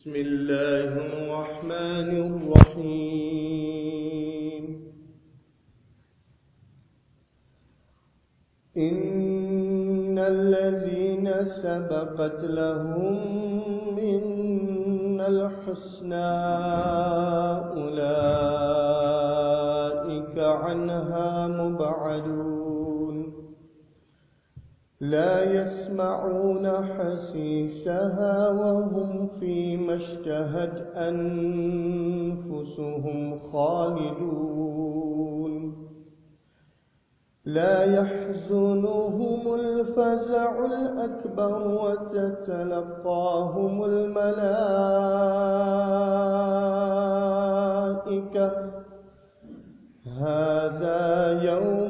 بسم الله الرحمن الرحيم. إن الذين سبقت لهم من الحسنى أولئك عنها مبعدون. لا يسمعون حسيسها وهم فيما اشتهت أنفسهم خالدون. لا يحزنهم الفزع الأكبر وتتلقاهم الملائكة. هذا يومكم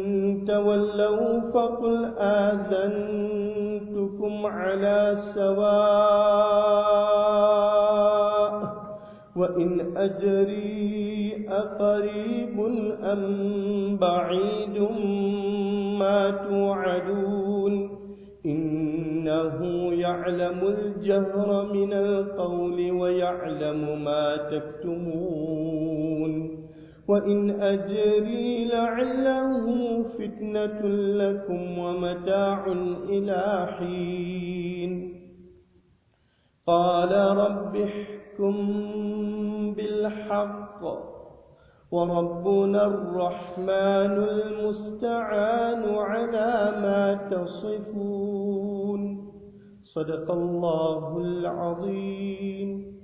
تولوا فقل آذنتكم على سواء وإن أجري أقريب أم بعيد ما توعدون إنه يعلم الجهر من القول ويعلم ما تكتمون وإن أجري لعله فتنة لكم ومتاع إلى حين قال رب احكم بالحق وربنا الرحمن المستعان على ما تصفون صدق الله العظيم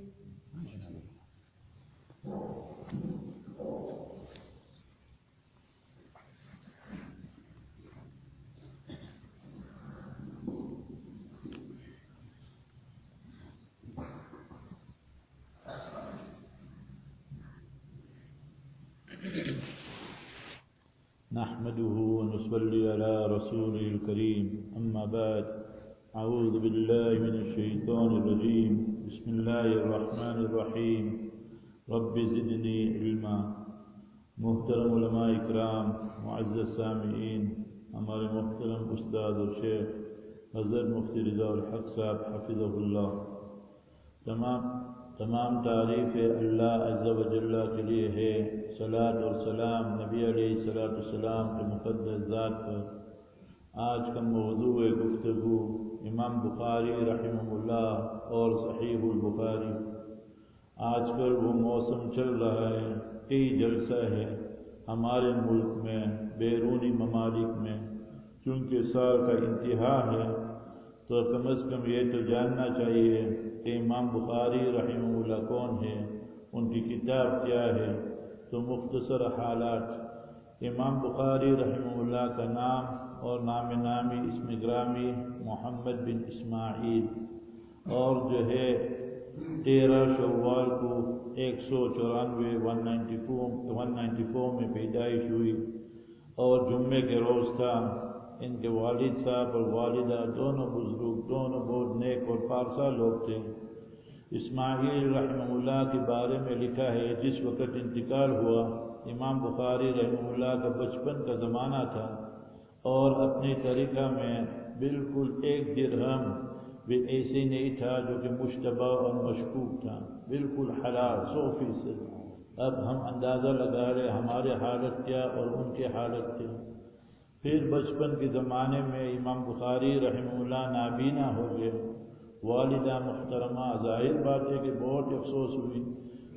نحمده ونصلي على رسوله الكريم. أما بعد أعوذ بالله من الشيطان الرجيم. بسم الله الرحمن الرحيم. رب زدني علما. محترم علماء اکرام معزز سامعین ہمارے محترم استاد اور شیخ حضرت مفتی رضا الحق صاحب حفظ اللہ. تمام تمام تعریف اللہ عز و جل کے لیے ہے صلاۃ اور سلام نبی علیہ صلاۃ السلام کے مقدس ذات پر۔ آج کا موضوع گفتگو۔ امام بخاری رحمہ اللہ اور صحیح البخاری۔ آج کل وہ موسم چل رہا ہے، کئی جلسہ ہے ہمارے ملک میں، بیرونی ممالک میں، چونکہ سال کا انتہا ہے، تو کم از کم یہ تو جاننا چاہیے کہ امام بخاری رحمہ اللہ کون ہے؟ ان کی کتاب کیا ہے؟ تو مختصر حالات۔ امام بخاری رحمہ اللہ کا نام اور نام نامی اسم گرامی محمد بن اسماعیل۔ اور جو ہے تیرہ شوال کو ایک سو چورانوے، one ninety four, one ninety four میں پیدائش ہوئی اور جمعے کے روز تھا۔ ان کے والد صاحب اور والدہ دونوں بزرگ، دونوں بہت نیک اور پارسا لوگ تھے۔ اسماعیل رحمہ اللہ کے بارے میں لکھا ہے، جس وقت انتقال ہوا، امام بخاری رحمہ اللہ کا بچپن کا زمانہ تھا اور اپنی طریقہ میں بالکل ایک درہم بھی ایسے نہیں تھا جو کہ مشتبہ اور مشکوک تھا۔ بالکل حلال، سو فیصد۔ اب ہم اندازہ لگا رہے ہمارے حالت کیا اور ان کے حالت کیا۔ پھر بچپن کے زمانے میں امام بخاری رحمہ اللہ نابینا ہو گئے۔ والدہ محترمہ ظاہر بات ہے کہ بہت افسوس ہوئی۔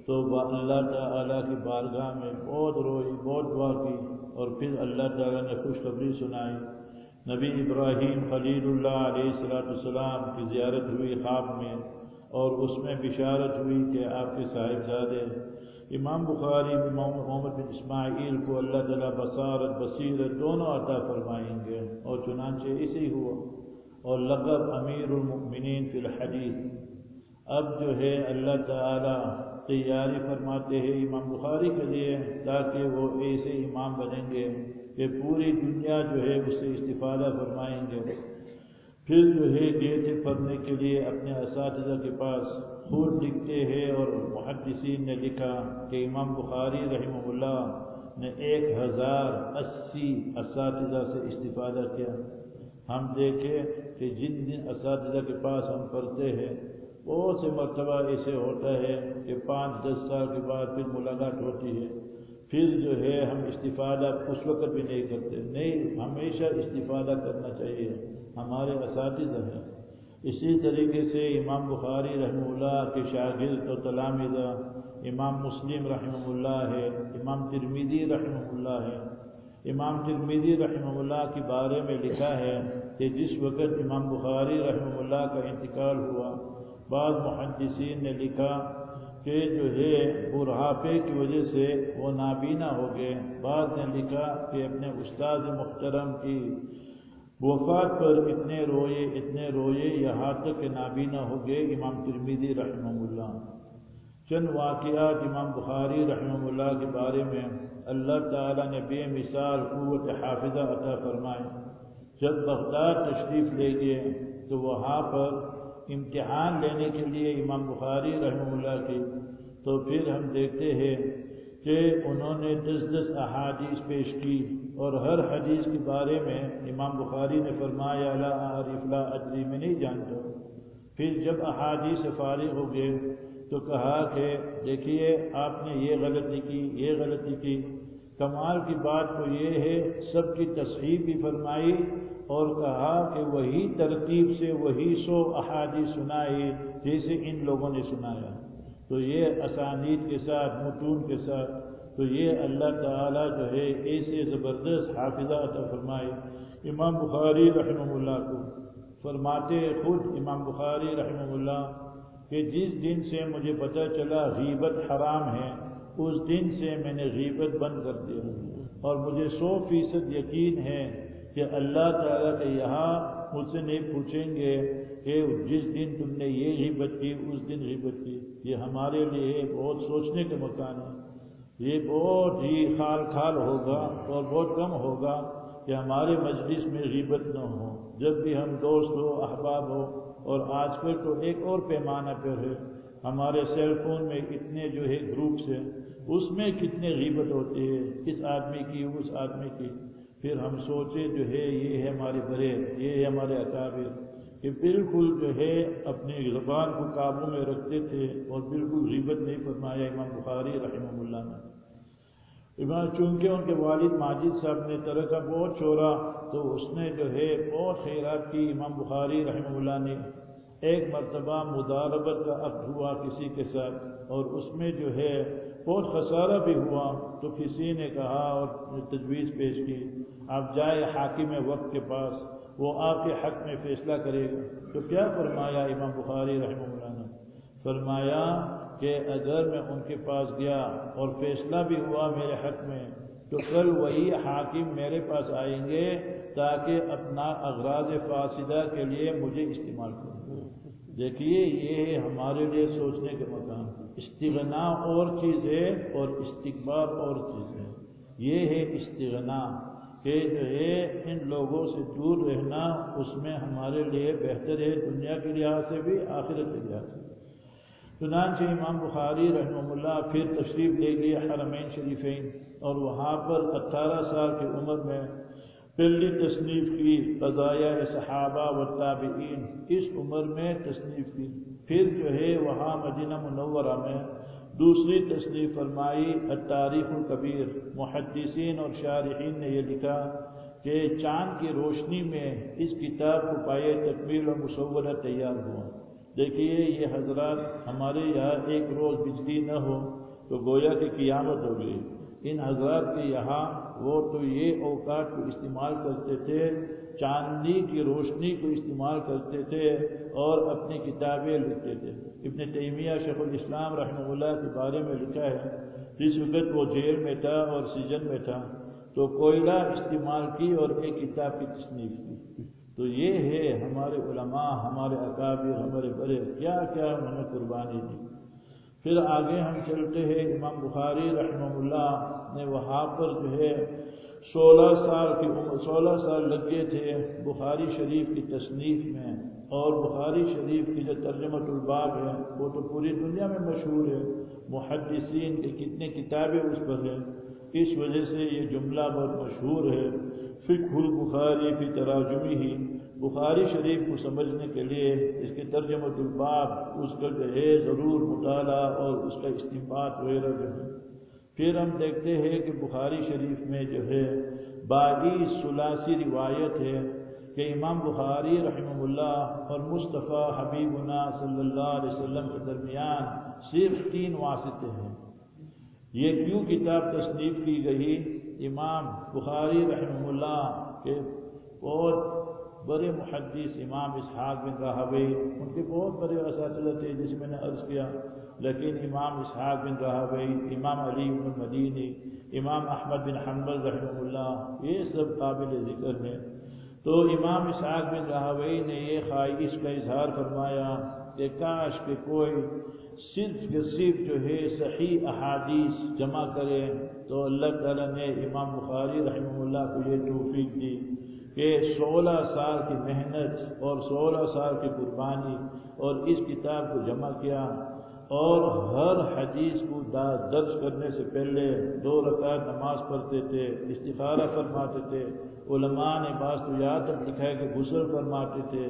تو اللہ تعالیٰ کی بارگاہ میں بہت روئی، بہت دعا کی اور پھر اللہ تعالیٰ نے خوشخبری سنائی۔ نبی ابراہیم خلیل اللہ علیہ السلاۃ السلام کی زیارت ہوئی خواب میں اور اس میں بشارت ہوئی کہ آپ کے صاحبزادے امام بخاری محمد بن اسماعیل کو اللہ تعالیٰ بصارت، بصیرت دونوں عطا فرمائیں گے اور چنانچہ اسی ہوا۔ اور لقب امیر المؤمنین فی الحدیث۔ اب جو ہے اللہ تعالیٰ تیاری فرماتے ہیں امام بخاری کے لیے تاکہ وہ ایسے امام بنیں گے کہ پوری دنیا جو ہے اس سے استفادہ فرمائیں گے۔ پھر جو ہے گئے پڑھنے کے لیے اپنے اساتذہ کے پاس خود لکھتے ہیں اور محدثین نے لکھا کہ امام بخاری رحمہ اللہ نے ایک ہزار اسی اساتذہ سے استفادہ کیا۔ ہم دیکھیں کہ جن جن اساتذہ کے پاس ہم پڑھتے ہیں، بہت سے مرتبہ ایسے ہوتا ہے کہ پانچ دس سال کے بعد پھر ملاقات ہوتی ہے۔ پھر جو ہے، ہم استفادہ اس وقت بھی نہیں کرتے۔ نہیں، ہمیشہ استفادہ کرنا چاہیے۔ ہمارے اساتذہ ہیں۔ اسی طریقے سے امام بخاری رحمہ اللہ کے شاگرد و تلامزہ امام مسلم رحمہ اللہ ہے، امام ترمیدی رحمہ اللہ ہے۔ امام ترمیدی رحمہ اللہ کے بارے میں لکھا ہے کہ جس وقت امام بخاری رحمہ اللہ کا انتقال ہوا، بعض محدثین نے لکھا کہ جو ہے برہاپے کی وجہ سے وہ نابینا ہو گئے۔ بعض نے لکھا کہ اپنے استاد محترم کی وفات پر اتنے روئے اتنے روئے یہاں تک کہ نابینا ہو گئے، امام ترمیدی رحمہ اللہ۔ چند واقعات امام بخاری رحمہ اللہ کے بارے میں اللہ تعالیٰ نے بے مثال قوت حافظہ عطا فرمائے جب بغداد تشریف لے گئے تو وہاں پر امتحان لینے کے لیے امام بخاری رحمہ اللہ کی تو پھر ہم دیکھتے ہیں کہ انہوں نے دس دس احادیث پیش کی اور ہر حدیث کے بارے میں امام بخاری نے فرمایا عارف لا ادری، میں نہیں جانتا۔ پھر جب احادیث فارغ ہو گئے تو کہا کہ دیکھیے، آپ نے یہ غلطی کی، یہ غلطی کی۔ کمال کی بات تو یہ ہے، سب کی تصحیح بھی فرمائی اور کہا کہ وہی ترتیب سے وہی سو احادی سنائی جیسے ان لوگوں نے سنایا۔ تو یہ اسانید کے ساتھ، متون کے ساتھ، تو یہ اللہ تعالیٰ جو ہے ایسے زبردست حافظہ عطا فرمائے۔ امام بخاری رحمہ اللہ کو فرماتے خود، امام بخاری رحمہ اللہ، کہ جس دن سے مجھے پتہ چلا غیبت حرام ہے، اس دن سے میں نے غیبت بند کر دیا۔ اور مجھے سو فیصد یقین ہے کہ اللہ تعالیٰ کے یہاں مجھ سے نہیں پوچھیں گے کہ جس دن تم نے یہ غیبت کی، اس دن غیبت کی۔ یہ ہمارے لیے بہت سوچنے کے مکان ہے۔ یہ بہت ہی خال خال ہوگا اور بہت کم ہوگا کہ ہمارے مجلس میں غیبت نہ ہو۔ جب بھی ہم دوست ہو، احباب ہو، اور آج کل تو ایک اور پیمانہ پر ہے۔ ہمارے سیل فون میں اتنے جو ہے گروپس ہیں، اس میں کتنے غیبت ہوتی ہے کس آدمی کی، اس آدمی کی۔ پھر ہم سوچے جو ہے یہ ہے ہمارے بڑے یہ ہے ہمارے اکابر۔ کہ بالکل جو ہے اپنی زبان کو قابو میں رکھتے تھے اور بالکل غیبت نہیں فرمایا امام بخاری رحمہ اللہ نے۔ امام، چونکہ ان کے والد ماجد صاحب نے طرح کا بہت چھوڑا تو اس نے جو ہے بہت خیرات کی امام بخاری رحمہ اللہ نے۔ ایک مرتبہ مداربت کا عقد ہوا کسی کے ساتھ اور اس میں جو ہے بہت خسارہ بھی ہوا، تو کسی نے کہا اور تجویز پیش کی آپ جائے حاکم وقت کے پاس، وہ آپ کے حق میں فیصلہ کرے گا۔ تو کیا فرمایا امام بخاری رحمہ اللہ نے؟ فرمایا کہ اگر میں ان کے پاس گیا اور فیصلہ بھی ہوا میرے حق میں، تو کل وہی حاکم میرے پاس آئیں گے تاکہ اپنا اغراض فاصدہ کے لیے مجھے استعمال کروں دیکھیے، یہ ہمارے لیے سوچنے کے مقام استغنا اور چیز ہے اور استقبال اور چیز ہے یہ ہے استغنا، کہ جو ہے ان لوگوں سے دور رہنا اس میں ہمارے لیے بہتر ہے دنیا کے لحاظ سے بھی، آخرت کے لحاظ سے۔ چنانچہ امام بخاری رحمہ اللہ پھر تشریف لے گئے حرمین شریفین، اور وہاں پر اٹھارہ سال کی عمر میں پہلی تصنیف کی قضایا صحابہ و تابعین، اس عمر میں تصنیف کی۔ پھر جو ہے وہاں مدینہ منورہ میں دوسری تصنیف فرمائی، التاریخ القبیر محدثین اور شارحین نے یہ لکھا کہ چاند کی روشنی میں اس کتاب کو پائے تکمیل و مصورہ تیار ہوا۔ دیکھیے، یہ حضرات ہمارے یہاں ایک روز بجلی نہ ہو تو گویا کی قیامت ہو گئی۔ ان حضرات کے یہاں وہ تو یہ اوقات کو استعمال کرتے تھے چاندنی کی روشنی کو استعمال کرتے تھے اور اپنی کتابیں لکھتے تھے۔ ابن تیمیہ شیخ الاسلام رحمہ اللہ کے بارے میں لکھا ہے، جس وقت وہ جیل میں تھا اور سیزن میں تھا، تو کوئلہ استعمال کی اور ایک کتاب کی تصنیف کی۔ تو یہ ہے ہمارے علماء، ہمارے اکابر، ہمارے بڑے، کیا کیا انہوں نے قربانی دی۔ پھر آگے ہم چلتے ہیں، امام بخاری رحمہ اللہ نے وہاں پر جو ہے سولہ سال کی عمر سولہ سال لگے تھے بخاری شریف کی تصنیف میں اور بخاری شریف کی جو ترجمت الباب ہے، وہ تو پوری دنیا میں مشہور ہے۔ محدثین کے کتنے کتابیں اس پر ہیں۔ اس وجہ سے یہ جملہ بہت مشہور ہے۔ فکر البخاری فی تراجمی ہی بخاری شریف کو سمجھنے کے لیے اس کے ترجمہ الباب اس کا جو ہے، ضرور مطالعہ اور اس کا استعمال وغیرہ جو ہے۔ پھر ہم دیکھتے ہیں کہ بخاری شریف میں جو ہے بائیس سلاسی روایت ہے کہ امام بخاری رحمہ اللہ اور مصطفیٰ حبیب صلی اللہ علیہ وسلم کے درمیان صرف تین واسطے ہیں۔ یہ کیوں کتاب تصنیف کی گئی؟ امام بخاری رحمہ اللہ کے بہت بڑے محدث امام اسحاق بن راہوی، ان کے بہت بڑے اساتذہ تھے جس میں نے عرض کیا۔ لیکن امام اسحاق بن راہوی امام علی بن مدینی امام احمد بن حنبل رحمہ اللہ، یہ سب قابل ذکر ہیں۔ تو امام اسحاق بن راہوی نے یہ خواہش کا اظہار فرمایا کہ کاش کہ کوئی صرف کے صرف جو ہے صحیح احادیث جمع کرے تو اللہ تعالیٰ نے امام بخاری رحمہ اللہ کو یہ توفیق دی کہ سولہ سال کی محنت اور سولہ سال کی قربانی اور اس کتاب کو جمع کیا۔ اور ہر حدیث کو درج کرنے سے پہلے دو رکعت نماز پڑھتے تھے استفارہ فرماتے تھے، علماء نے بعض تو یاد تک لکھا ہے کہ غسل فرماتے تھے۔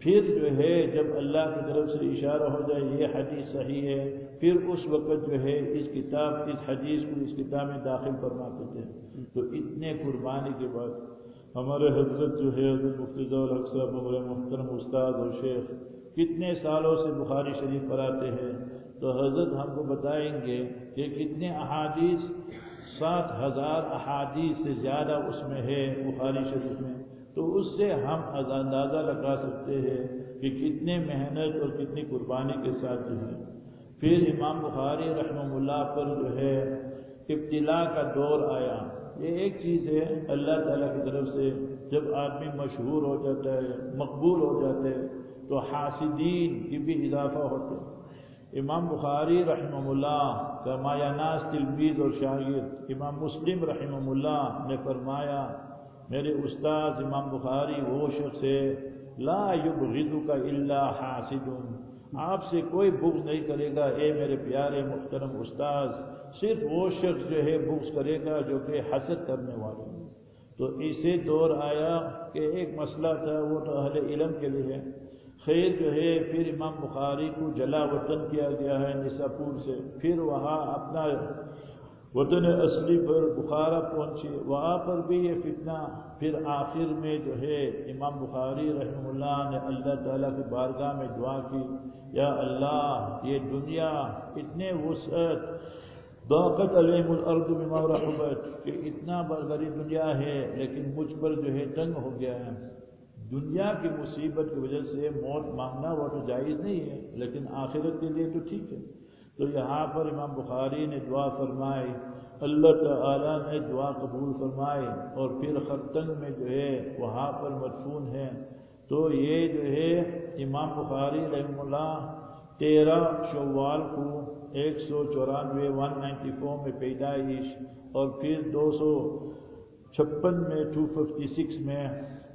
پھر جو ہے، جب اللہ کی طرف سے اشارہ ہو جائے یہ حدیث صحیح ہے، پھر اس وقت جو ہے اس کتاب، اس حدیث کو اس کتاب میں داخل فرماتے تھے۔ تو اتنے قربانی کے بعد ہمارے حضرت جو ہے، حضرت مفتی الحق صاحب، ہمارے محترم استاد اور شیخ کتنے سالوں سے بخاری شریف پڑھاتے ہیں، تو حضرت ہم کو بتائیں گے کہ کتنے احادیث، سات ہزار احادیث سے زیادہ اس میں ہے بخاری شریف میں۔ تو اس سے ہم اندازہ لگا سکتے ہیں کہ کتنے محنت اور کتنی قربانی کے ساتھ جو ہے۔ پھر امام بخاری رحمہ اللہ پر جو ہے ابتلا کا دور آیا۔ یہ ایک چیز ہے اللہ تعالیٰ کی طرف سے، جب آدمی مشہور ہو جاتا ہے، مقبول ہو جاتے تو حاسدین کی بھی اضافہ ہوتے امام بخاری رحمہ اللہ کا مایا ناز تلمیز اور شاگرد۔ امام مسلم رحمہ اللہ نے فرمایا، میرے استاذ امام بخاری، وہ شخص ہے، لا یبغض کا اللہ حاسد۔ آپ سے کوئی بغض نہیں کرے گا، اے میرے پیارے محترم استاذ، صرف وہ شخص جو ہے بغض کرے گا جو کہ حسد کرنے والے تو اسے دور آیا کہ ایک مسئلہ تھا، وہ تو اہل علم کے لیے خیر جو ہے، پھر امام بخاری کو جلا وطن کیا گیا ہے نساپور سے۔ پھر وہاں اپنا وطن اصلی پر بخارا پہنچے۔ وہاں پر بھی یہ فتنہ۔ پھر آخر میں جو ہے، امام بخاری رحمہ اللہ نے اللہ تعالیٰ کی بارگاہ میں دعا کی، یا اللہ، یہ دنیا اتنے وسعت دوقت علیم الارض بما رحمت کہ اتنا بڑی دنیا ہے، لیکن مجھ پر جو ہے، تنگ ہو گیا ہے۔ دنیا کی مصیبت کی وجہ سے موت مانگنا وہ تو جائز نہیں ہے، لیکن آخرت کے لیے تو ٹھیک ہے۔ تو یہاں پر امام بخاری نے دعا فرمائی، اللہ تعالیٰ نے دعا قبول فرمائی اور پھر خرطن میں جو ہے وہاں پر مدفون ہے تو یہ جو ہے امام بخاری رحم اللہ تیرہ شوال کو ایک سو چورانوے ون نائنٹی فور میں پیدائش اور پھر دو سو چھپن میں ٹو ففٹی سکس میں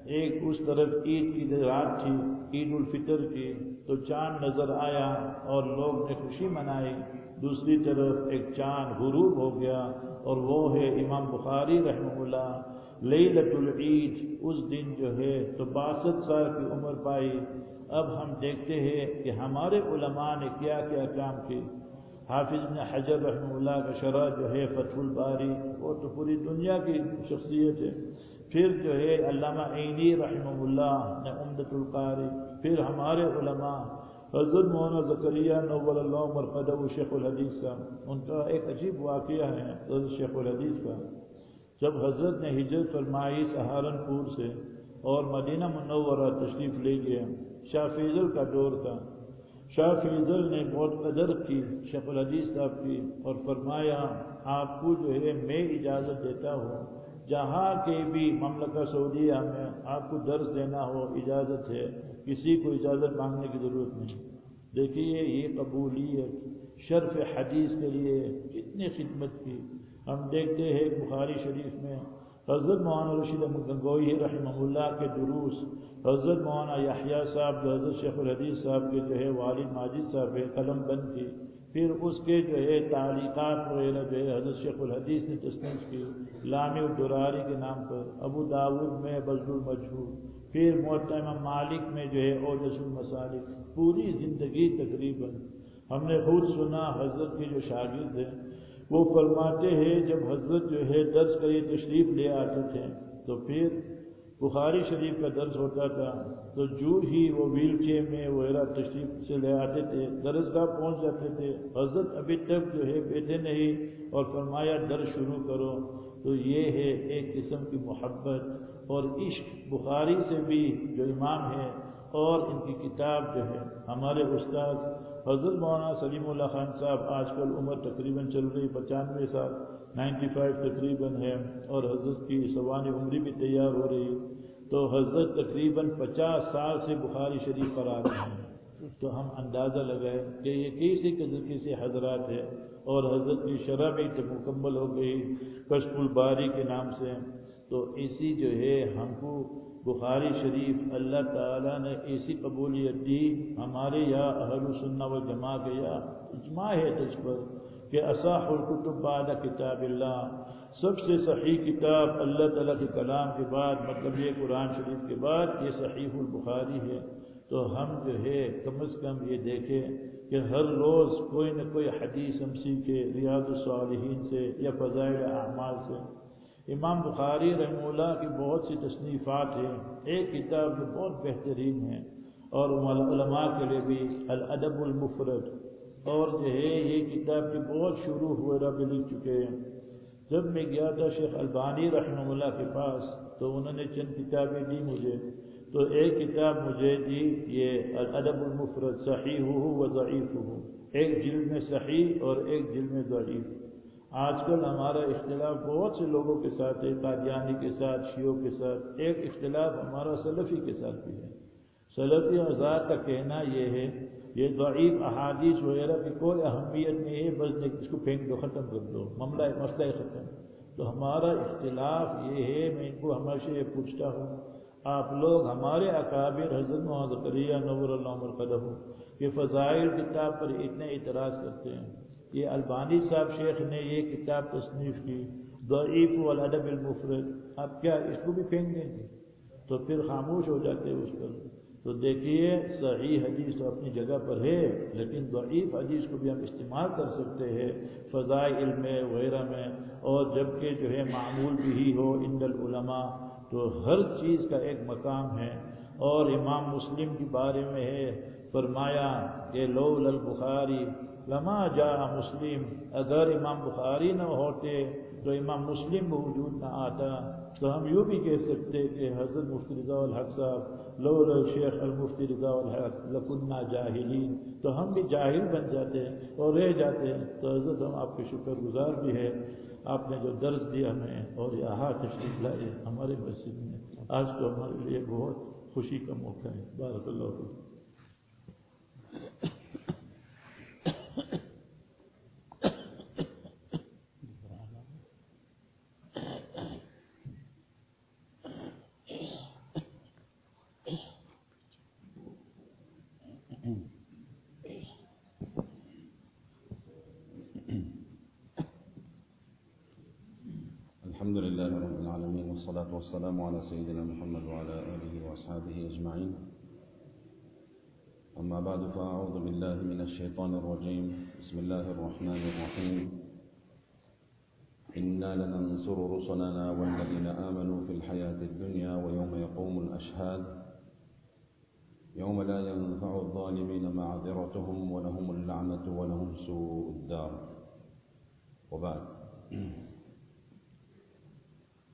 ایک اس طرف عید کی رات تھی، عید الفطر کی، تو چاند نظر آیا اور لوگ نے خوشی منائی۔ دوسری طرف ایک چاند غروب ہو گیا اور وہ ہے امام بخاری رحمہ اللہ۔ لیلت العید، اس دن جو ہے تو باسٹھ سال کی عمر پائی۔ اب ہم دیکھتے ہیں کہ ہمارے علماء نے کیا کیا کام کی۔ حافظ نے حجر رحمہ اللہ کا شرح جو ہے فتح الباری، وہ تو پوری دنیا کی شخصیت ہے۔ پھر جو ہے علامہ عینی رحمہ اللہ نے امدت القاری، پھر ہمارے علماء، حضرت مولانا زکریہ نور اللہ مرقدہ شیخ الحدیث کا، ان کا ایک عجیب واقعہ ہے حضرت شیخ الحدیث کا۔ جب حضرت نے ہجرت فرمائی سہارنپور سے اور مدینہ منورہ تشریف لے گیا شاہ فیضل کا دور تھا۔ شاہ فیضل نے بہت قدر کی، شیخ الحدیث صاحب کی اور فرمایا، آپ کو جو ہے میں اجازت دیتا ہوں جہاں کے بھی مملکہ سعودیہ میں آپ کو درس دینا ہو، اجازت ہے، کسی کو اجازت مانگنے کی ضرورت نہیں۔ دیکھیے، یہ قبولیت شرف حدیث کے لیے کتنی خدمت کی۔ ہم دیکھتے ہیں بخاری شریف میں حضرت مولانا رشید گنگوئی رحمہ اللہ کے دروس۔ حضرت مولانا یحییٰ صاحب، جو حضرت شیخ الحدیث صاحب کے جو ہے، والد ماجد صاحب ہے قلم بند کی پھر اس کے جو ہے، تعلیقات وغیرہ جو ہے، حضرت شیخ الحدیث نے تصنیف کی۔ لام الدراری کے نام پر، ابو داود میں بزر المجہور پھر محتمہ مالک میں جو ہے اوجس المسالک، پوری زندگی تقریباً۔ ہم نے خود سنا حضرت کے جو شاگرد ہیں، وہ فرماتے ہیں، جب حضرت جو ہے درس کا یہ تشریف لے آتے تھے، تو پھر بخاری شریف کا درس ہوتا تھا، تو جو ہی وہ ویل چیئر میں وغیرہ تشریف سے لے آتے تھے درسگاہ پہنچ جاتے تھے، حضرت ابھی تک جو ہے بیٹھے نہیں اور فرمایا درس شروع کرو۔ تو یہ ہے ایک قسم کی محبت اور عشق بخاری سے بھی جو امام ہے اور ان کی کتاب جو ہے ہمارے استاد حضرت مولانا سلیم اللہ خان صاحب آج کل عمر تقریباً چل رہی پچانوے سال، نائنٹی فائیو تقریباً ہے اور حضرت کی سوان عمری بھی تیار ہو رہی تو حضرت تقریباً پچاس سال سے بخاری شریف پر آ رہے ہیں۔ تو ہم اندازہ لگائے کہ یہ کسی قدر سے حضرات ہے اور حضرت کی شرح بھی مکمل ہو گئی، کشف الباری کے نام سے، تو اسی جو ہے، ہم کو بخاری شریف اللہ تعالیٰ نے ایسی قبولیت دی، ہمارے یا اہل سننا و جماع کے یا اجماع ہے تجھ پر، کہ اصح القتب بعد کتاب اللہ، سب سے صحیح کتاب اللہ تعالیٰ کے کلام کے بعد مطلب یہ قرآن شریف کے بعد، یہ صحیح البخاری ہے۔ تو ہم جو ہے، کم از کم یہ دیکھیں کہ ہر روز کوئی نہ کوئی حدیث ہم سیکھے ریاض الصالحین سے یا فضائل اعمال سے۔ امام بخاری رحمہ اللہ کی بہت سی تصنیفات ہیں، ایک کتاب جو بہت بہترین ہے، اور علماء کے لیے بھی الادب المفرد۔ اور جو ہے، یہ کتاب کی بہت شروع وغیرہ بھی لکھ چکے ہیں۔ جب میں گیا تھا شیخ البانی رحمہ اللہ کے پاس، تو انہوں نے چند کتابیں دی مجھے۔ تو ایک کتاب مجھے دی، یہ الادب المفرد صحیح ہو و ضعیف ہو ایک جلد میں صحیح اور ایک جلد میں ضعیف۔ آج کل ہمارا اختلاف بہت سے لوگوں کے ساتھ ہے، قادیانی کے ساتھ، شیعوں کے ساتھ۔ ایک اختلاف ہمارا سلفی کے ساتھ بھی ہے۔ سلفی آزاد کا کہنا یہ ہے، یہ ضعیف احادیث وغیرہ کی کوئی اہمیت نہیں ہے، بس اس کو پھینک دو، ختم کر دو، معاملہ مسئلہ ختم۔ تو ہمارا اختلاف یہ ہے، میں ان کو ہمیشہ یہ پوچھتا ہوں۔ آپ لوگ ہمارے اکابر حضرت محمد کریہ نور اللہ مرقدہ یہ فضائل کتاب پر اتنے اعتراض کرتے ہیں۔ یہ البانی صاحب شیخ نے یہ کتاب تصنیف کی، ضعیف والادب المفرد۔ آپ کیا اس کو بھی پھینک دیں گے؟ تو پھر خاموش ہو جاتے اس پر۔ تو دیکھیے، صحیح حدیث تو اپنی جگہ پر ہے، لیکن ضعیف حدیث کو بھی ہم استعمال کر سکتے ہیں فضائے علم وغیرہ میں۔ اور جبکہ جو ہے معمول بھی ہی ہو اند العلماء تو ہر چیز کا ایک مقام ہے اور امام مسلم کے بارے میں ہے، فرمایا کہ لول البخاری لما جا مسلم، اگر امام بخاری نہ ہوتے تو امام مسلم وجود نہ آتا۔ تو ہم یوں بھی کہہ سکتے کہ حضرت مفتی رضا الحق صاحب لول شیخ المفتی رضا الحق لکنہ جاہلین۔ تو ہم بھی جاہل بن جاتے اور رہ جاتے تو حضرت ہم آپ کے شکر گزار بھی ہے آپ نے جو درس دیا ہمیں اور یہاں تشریف لائے ہمارے مسجد میں، آج تو ہمارے لیے بہت خوشی کا موقع ہے۔ بارک اللہ والسلام على سيدنا محمد وعلى آله وأصحابه أجمعين. أما بعد فأعوذ بالله من الشيطان الرجيم. بسم الله الرحمن الرحيم. إنا لننصر رسلنا والذين آمنوا في الحياة الدنيا ويوم يقوم الأشهاد. يوم لا ينفع الظالمين معذرتهم ولهم اللعنة ولهم سوء الدار. وبعد.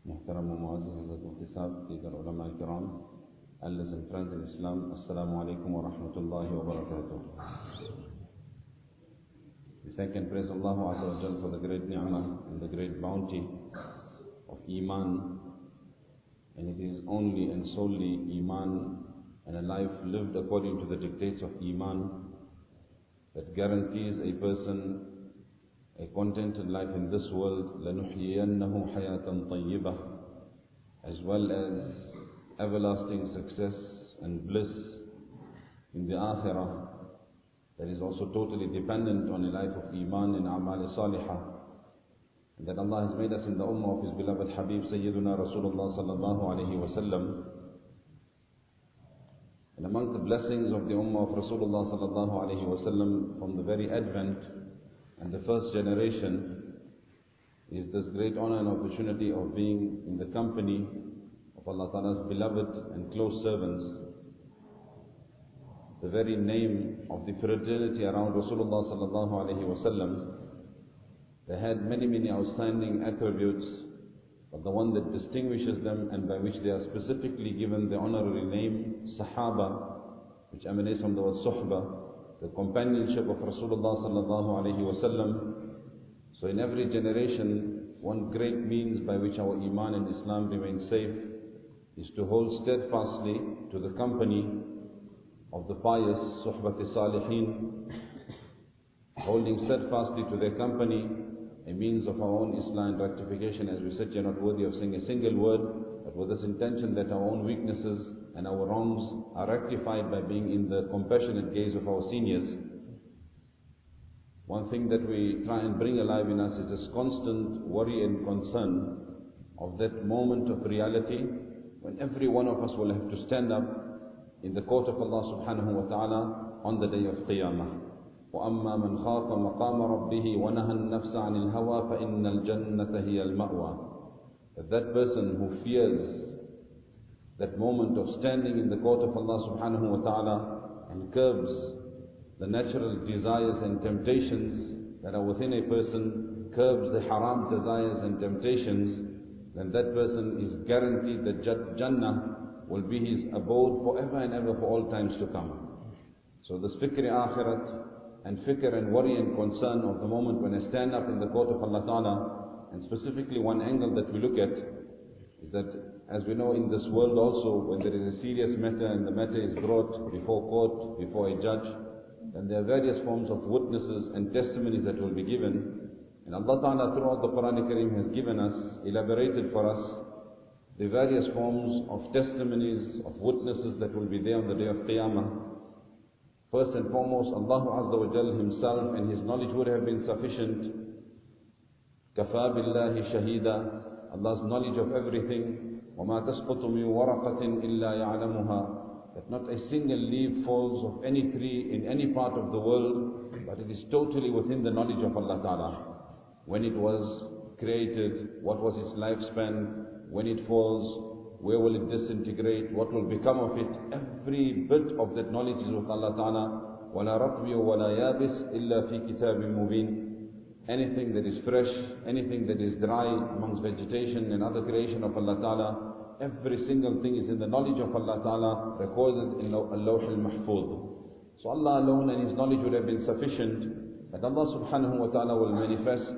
محترم ومعزز حضرت مفتی صاحب دیگر علماء کرام elders and friends in Islam Assalamu alaikum wa rahmatullahi wa barakatuh We thank and praise Allah Azza wa Jal for the great ni'mah and the great bounty of Iman and it is only and solely Iman and a life lived according to the dictates of Iman that guarantees a person a contented life in this world, لَنُحْيِيَنَّهُ حَيَاةً طَيِّبَةً as well as everlasting success and bliss in the akhirah that is also totally dependent on a life of iman and amal salihah and that Allah has made us in the ummah of His beloved Habib Sayyiduna Rasulullah sallallahu alayhi wa sallam and among the blessings of the ummah of Rasulullah sallallahu alayhi wa sallam from the very advent and the first generation is this great honor and opportunity of being in the company of Allah Ta'ala's beloved and close servants. The very name of the fraternity around Rasulullah Sallallahu Alaihi Wasallam, they had many, many outstanding attributes, but the one that distinguishes them and by which they are specifically given the honorary name, Sahaba, which emanates from the word Suhbah, the companionship of Rasulullah sallallahu alaihi wasallam. So in every generation, one great means by which our iman and Islam remain safe is to hold steadfastly to the company of the pious suhbat salihin, holding steadfastly to their company, a means of our own Islam and rectification as we said you're not worthy of saying a single word, but with this intention that our own weaknesses and our wrongs are rectified by being in the compassionate gaze of our seniors. One thing that we try and bring alive in us is this constant worry and concern of that moment of reality when every one of us will have to stand up in the court of Allah subhanahu wa ta'ala on the day of Qiyamah. وأما من خاف مقام ربه ونهى النفس عن الهوى فإن الجنة هي المأوى. That that person who fears that moment of standing in the court of Allah subhanahu wa ta'ala and curbs the natural desires and temptations that are within a person, curbs the haram desires and temptations, then that person is guaranteed that Jannah will be his abode forever and ever for all times to come. So this fikr akhirat and fikr and worry and concern of the moment when I stand up in the court of Allah Ta'ala, and specifically one angle that we look at is that as we know in this world also, when there is a serious matter and the matter is brought before court, before a judge, then there are various forms of witnesses and testimonies that will be given. And Allah Ta'ala throughout the Quran Kareem has given us, elaborated for us, the various forms of testimonies, of witnesses that will be there on the day of Qiyamah. First and foremost, Allah Azza wa Jal Himself and His knowledge would have been sufficient. Kafa billahi shahida, Allah's knowledge of everything. وَمَا تَسْقُطُ مِنْ وَرَقَةٍ إِلَّا يَعْلَمُهَا That not a single leaf falls of any tree in any part of the world, but it is totally within the knowledge of Allah Ta'ala. When it was created, what was its lifespan, when it falls, where will it disintegrate, what will become of it, every bit of that knowledge is with Allah Ta'ala. وَلَا رَطْبِ وَلَا يَابِسْ إِلَّا فِي كِتَابٍ مُبِينٍ anything that is fresh, anything that is dry amongst vegetation and other creation of Allah Ta'ala, every single thing is in the knowledge of Allah Ta'ala, recorded in Al-Lawh al-Mahfuz. So Allah alone and His knowledge would have been sufficient that Allah subhanahu wa ta'ala will manifest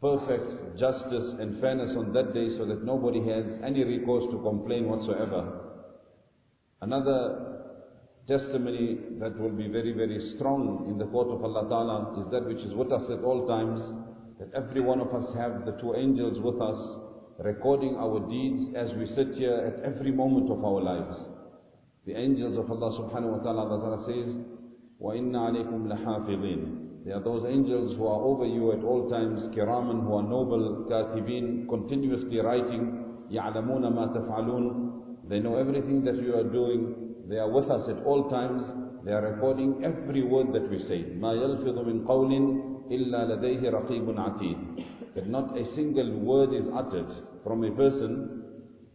perfect justice and fairness on that day so that nobody has any recourse to complain whatsoever. Another testimony that will be very, very strong in the court of Allah Ta'ala is that which is with us at all times, that every one of us have the two angels with us, recording our deeds as we sit here at every moment of our lives. The angels of Allah subhanahu wa ta'ala, Allah Ta'ala says, وَإِنَّ عَلَيْكُمْ لَحَافِظِينَ There are those angels who are over you at all times, kiraman who are noble, katibin, continuously writing, يَعْلَمُونَ مَا تَفْعَلُونَ They know everything that you are doing. They are with us at all times. They are recording every word that we say. مَا يَلْفِظُ مِنْ قَوْلٍ إِلَّا لَدَيْهِ رَقِيبٌ عَتِيدٌ That not a single word is uttered from a person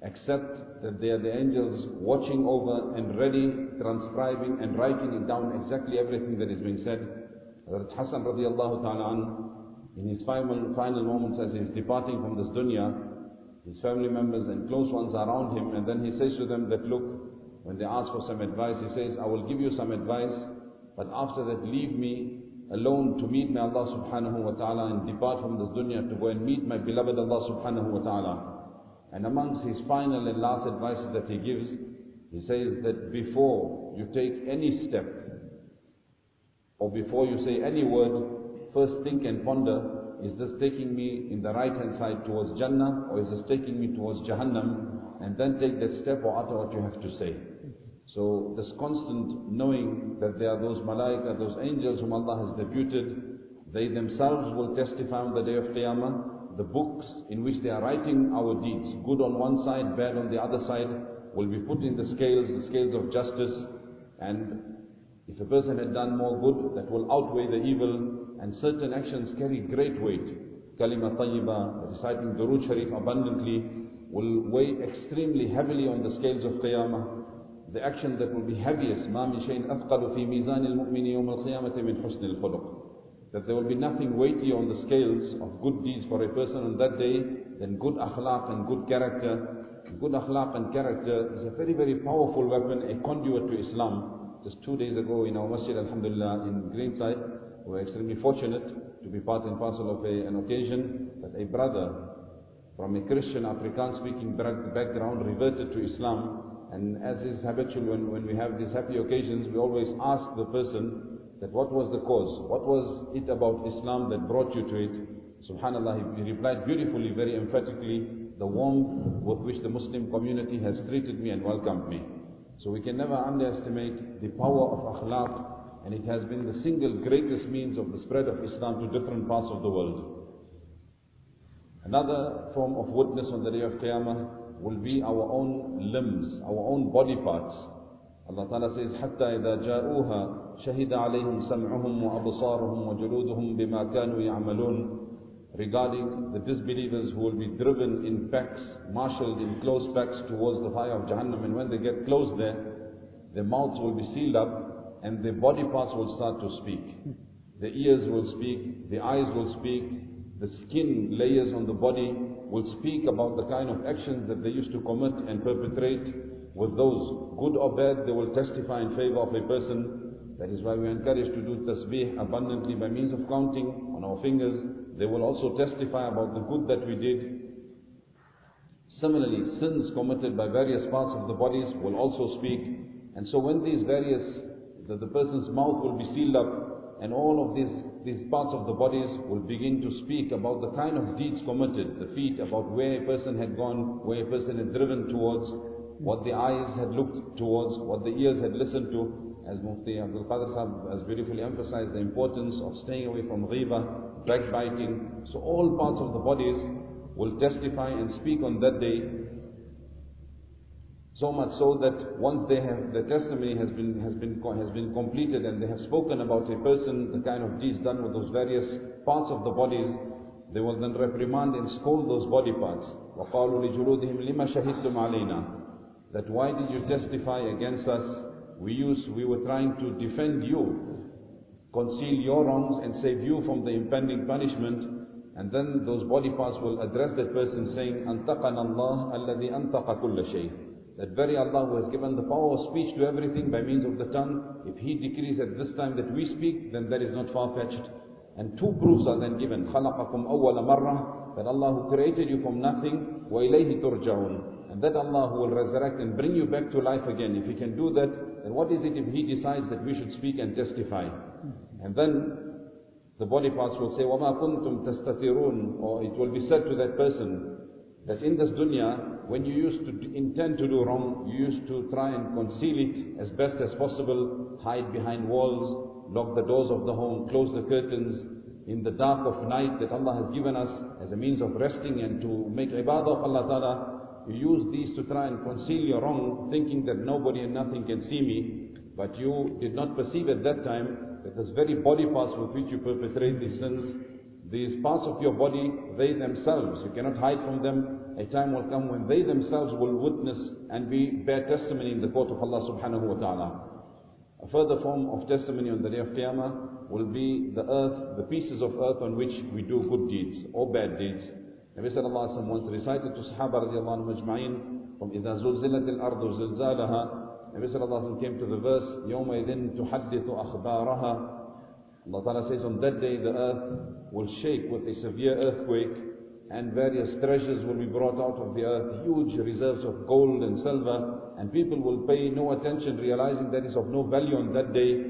except that they are the angels watching over and ready, transcribing and writing it down exactly everything that is being said. Hazrat Hassan radiallahu ta'ala an, in his final, final moments as he is departing from this dunya, his family members and close ones are around him and then he says to them that look, when they ask for some advice, he says, I will give you some advice, but after that leave me alone to meet my Allah subhanahu wa ta'ala and depart from this dunya to go and meet my beloved Allah subhanahu wa ta'ala. And amongst his final and last advice that he gives, he says that before you take any step, or before you say any word, first think and ponder, is this taking me in the right hand side towards Jannah, or is this taking me towards Jahannam? And then take that step or utter what you have to say. So this constant knowing that there are those malaika, those angels whom Allah has deputed, they themselves will testify on the day of Qiyamah. The books in which they are writing our deeds, good on one side, bad on the other side, will be put in the scales, the scales of justice. And if a person had done more good, that will outweigh the evil. And certain actions carry great weight. Kalima tayyiba, reciting Durood Sharif abundantly, will weigh extremely heavily on the scales of Qiyamah The action that will be heaviest, ما من شيء أثقل في ميزان المؤمن يوم القيامة من حسن الخلق. That there will be nothing weighty on the scales of good deeds for a person on that day than good akhlaq and good character. Good akhlaq and character is a very, very powerful weapon, a conduit to Islam. Just two days ago in our masjid, alhamdulillah, in Greenside, we were extremely fortunate to be part and parcel of a, an occasion that a brother from a Christian Afrikaans speaking background reverted to Islam and as is habitual when, when we have these happy occasions, we always ask the person that what was the cause? What was it about Islam that brought you to it? Subhanallah, he replied beautifully, very emphatically, the warmth with which the Muslim community has treated me and welcomed me. So we can never underestimate the power of akhlaq and it has been the single greatest means of the spread of Islam to different parts of the world. Another form of witness on the day of Qiyamah will be our own limbs, our own body parts. Allah Ta'ala says, حَتَّى إِذَا جَاءُوهَا شَهِدَ عَلَيْهِمْ سَمْعُهُمْ وَأَبْصَارُهُمْ وَجُلُودُهُمْ بِمَا كَانُوا يَعْمَلُونَ Regarding the disbelievers who will be driven in packs, marshaled in close packs towards the fire of Jahannam, and when they get close there, their mouths will be sealed up, and their body parts will start to speak. The ears will speak, the eyes will speak, the skin layers on the body will speak about the kind of actions that they used to commit and perpetrate with those good or bad, they will testify in favor of a person. That is why we are encouraged to do tasbih abundantly by means of counting on our fingers. They will also testify about the good that we did. Similarly, sins committed by various parts of the bodies will also speak. And so when these various, the, the person's mouth will be sealed up, and all of these, these parts of the bodies will begin to speak about the kind of deeds committed, the feet, about where a person had gone, where a person had driven towards, what the eyes had looked towards, what the ears had listened to. As Mufti Abdul Qadir Sahib has beautifully emphasized the importance of staying away from ghiba, backbiting. So all parts of the bodies will testify and speak on that day. So much so that once they have, the testimony has been, has been, has been completed and they have spoken about a person, the kind of deeds done with those various parts of the bodies, they will then reprimand and scold those body parts. وَقَالُوا لِجُلُودِهِمْ لِمَا شَهِدْتُمْ عَلَيْنَا That why did you testify against us? We used, we were trying to defend you, conceal your wrongs and save you from the impending punishment. And then those body parts will address that person saying, أَنْتَقَنَا اللَّهُ الَّذِي أَنْتَقَ كُلَّ شَيْءٍ that very Allah who has given the power of speech to everything by means of the tongue, if He decrees at this time that we speak, then that is not far-fetched. And two proofs are then given. خَلَقَكُمْ أَوَّلَ مَرَّةٍ That Allah who created you from nothing, وَإِلَيْهِ تُرْجَعُونَ And that Allah who will resurrect and bring you back to life again. If He can do that, then what is it if He decides that we should speak and testify? And then the body parts will say, وَمَا كُنْتُمْ تَسْتَتِرُونَ Or it will be said to that person, that in this dunya, when you used to intend to do wrong, you used to try and conceal it as best as possible, hide behind walls, lock the doors of the home, close the curtains, in the dark of night that Allah has given us as a means of resting and to make ibadah of Allah Ta'ala, you use these to try and conceal your wrong, thinking that nobody and nothing can see me, but you did not perceive at that time that this very body parts with which you perpetrate these sins, these parts of your body, they themselves, you cannot hide from them. A time will come when they themselves will witness and be bear testimony in the court of Allah subhanahu wa ta'ala. A further form of testimony on the day of Qiyamah will be the earth, the pieces of earth on which we do good deeds or bad deeds. Nabi sallallahu alayhi wa once recited to Sahaba radiallahu anhu majma'in from إِذَا زُلْزِلَتِ الْأَرْضُ زِلْزَالَهَا Nabi sallallahu alayhi wa came to the verse يَوْمَئِذٍ تُحَدِّثُ أَخْبَارَهَا Allah Ta'ala says on that day the earth will shake with a severe earthquake and various treasures will be brought out of the earth, huge reserves of gold and silver, and people will pay no attention, realizing that is of no value on that day.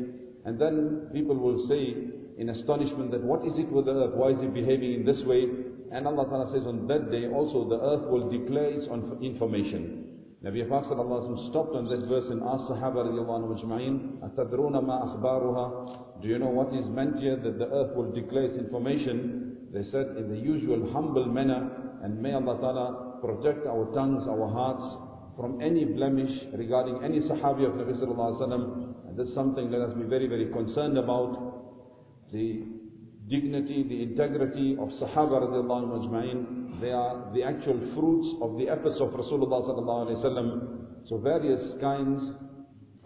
And then people will say in astonishment that what is it with the earth? Why is it behaving in this way? And Allah Ta'ala says on that day also the earth will declare its information. Nabi Pak stopped on that verse and asked Sahaba radiallahu anhu ajma'in, أَتَدْرُونَ مَا أَخْبَارُهَا Do you know what is meant here that the earth will declare its information? They said in the usual humble manner, and may Allah Ta'ala protect our tongues, our hearts from any blemish regarding any Sahabi of Nabi Sallallahu Alaihi Wasallam. And that's something let us be very, very concerned about. The dignity, the integrity of Sahaba radiallahu ajma'in, they are the actual fruits of the efforts of Rasulullah sallallahu alayhi wasallam. So various kinds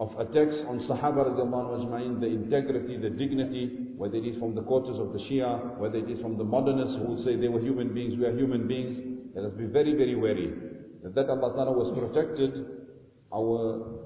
of attacks on Sahaba ajma'in, the integrity, the dignity, whether it is from the quarters of the Shia, whether it is from the modernists who say they were human beings, we are human beings, let us be very, very wary. That, that Allah Ta'ala was protected, our,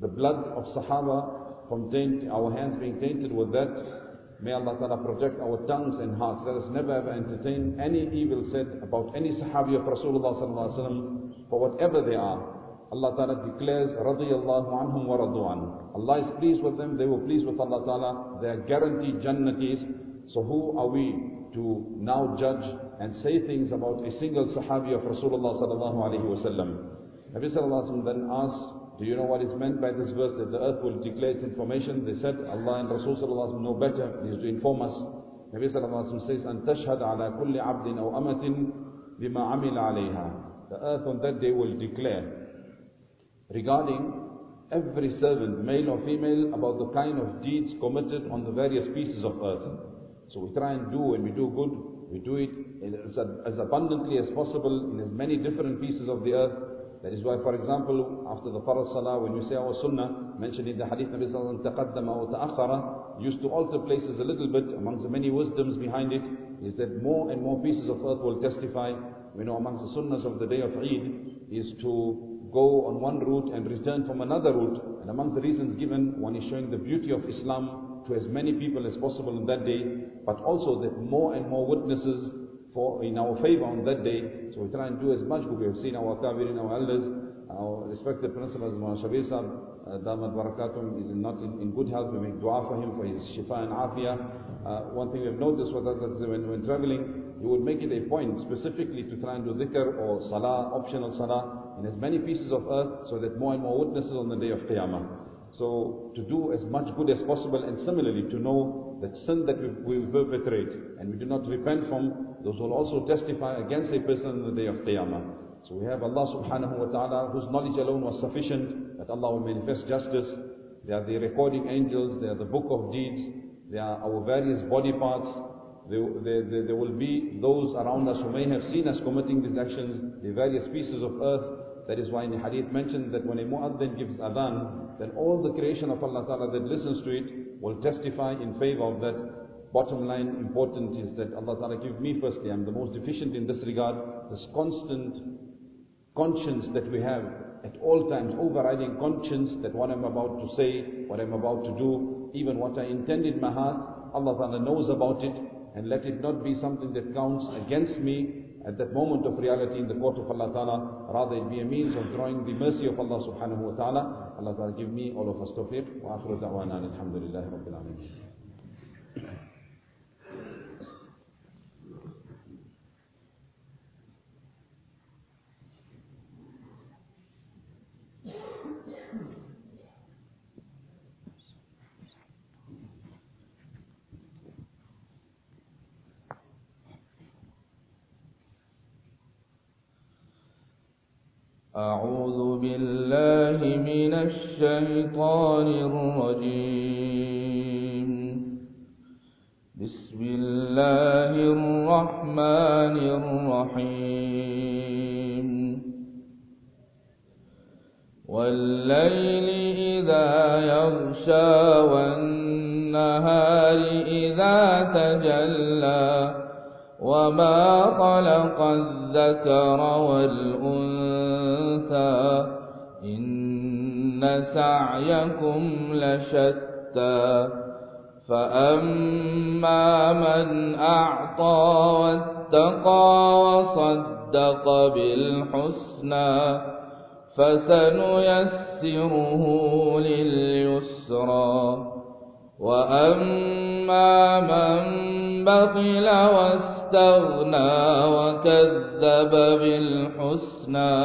the blood of Sahaba from taint, our hands being tainted with that, May Allah Ta'ala protect our tongues and hearts. Let us never ever entertain any evil said about any Sahabi of Rasulullah Sallallahu Alaihi Wasallam for whatever they are. Allah Ta'ala declares, radiyallahu anhum wa radu an. Allah is pleased with them, they were pleased with Allah Ta'ala, they are guaranteed jannatis. So who are we to now judge and say things about a single Sahabi of Rasulullah Sallallahu Alaihi Wasallam? Nabi Sallallahu Alaihi Wasallam then asked, do you know what is meant by this verse that the earth will declare its information? They said, Allah and Rasul sallallahu know better. He is to inform us. Nabi sallallahu alaihi says, أن تشهد على كل عبد أو أمة بما عمل عليها. The earth on that day will declare regarding every servant, male or female, about the kind of deeds committed on the various pieces of earth. So we try and do, and we do good, we do it as abundantly as possible in as many different pieces of the earth. That is why, for example, after the Farz Salah, when we say our Sunnah, mentioned in the Hadith, Nabi Sallallahu Alaihi Wasallam, used to alter places a little bit, amongst the many wisdoms behind it, is that more and more pieces of earth will testify. We know amongst the Sunnahs of the day of Eid, is to go on one route and return from another route. And amongst the reasons given, one is showing the beauty of Islam to as many people as possible on that day, but also that more and more witnesses for in our favor on that day. So we try and do as much good. We have seen our kabirin, our elders, our respected principals, Mullah Shabir Sahib, uh, Damat Barakatum is not in, in, good health. We make dua for him for his shifa and afia. Uh, one thing we have noticed was that when, when traveling, he would make it a point specifically to try and do dhikr or salah, optional salah, in as many pieces of earth so that more and more witnesses on the day of Qiyamah. So to do as much good as possible and similarly to know that sin that we, we perpetrate and we do not repent from, those will also testify against a person on the day of Qiyamah. So we have Allah subhanahu wa ta'ala whose knowledge alone was sufficient that Allah will manifest justice. They are the recording angels, they are the book of deeds, they are our various body parts. There, there, there will be those around us who may have seen us committing these actions, the various pieces of earth. That is why in the hadith mentioned that when a muaddin gives adhan, then all the creation of Allah Ta'ala that listens to it will testify in favor of that. Bottom line important is that Allah Ta'ala give me firstly, I'm the most deficient in this regard, this constant conscience that we have at all times, overriding conscience that what I'm about to say, what I'm about to do, even what I intend in my heart, Allah Ta'ala knows about it, and let it not be something that counts against me at that moment of reality in the court of Allah Ta'ala, rather it be a means of drawing the mercy of Allah Subhanahu Wa Ta'ala. Allah Ta'ala give me all of us tawfiq. Wa akhiru da'wana alhamdulillahi rabbil alameen. بالله من الشيطان الرجيم. بسم الله الرحمن الرحيم. والليل إذا يغشى والنهار إذا تجلى وما خلق الذكر والأنثى سعيكم لشتى فأما من أعطى واتقى وصدق بالحسنى فسنيسره لليسرى وأما من بخل واستغنى وكذب بالحسنى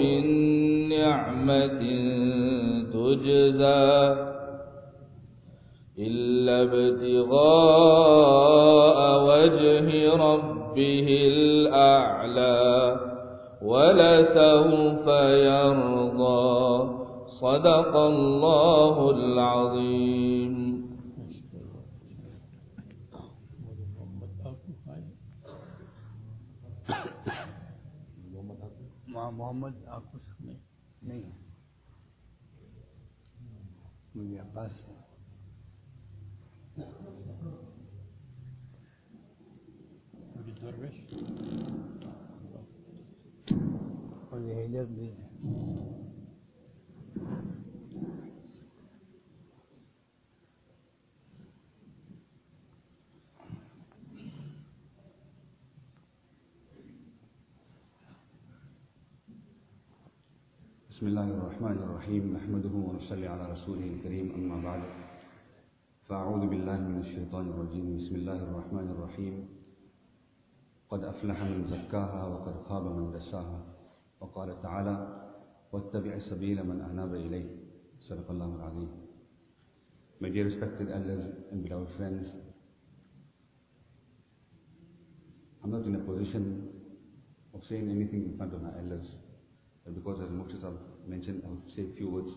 تجزى إلا ابتغاء وجه ربه الأعلى ولسوف يرضى. صدق الله العظيم. محمد مجھے عباس ہے مجھے حیدر بھی بسم الله الرحمن الرحيم نحمده ونصلي على رسوله الكريم أما بعد. فأعوذ بالله من الشيطان الرجيم بسم الله الرحمن الرحيم. قد أفلح من زكاها وقد خاب من دساها. وقال تعالى واتبع سبيل من أناب إليه. صدق الله العظيم. My dear respected elders and beloved friends, I'm not in a position of saying anything in front of my elders, because as Muqtasab mentioned, I will say a few words.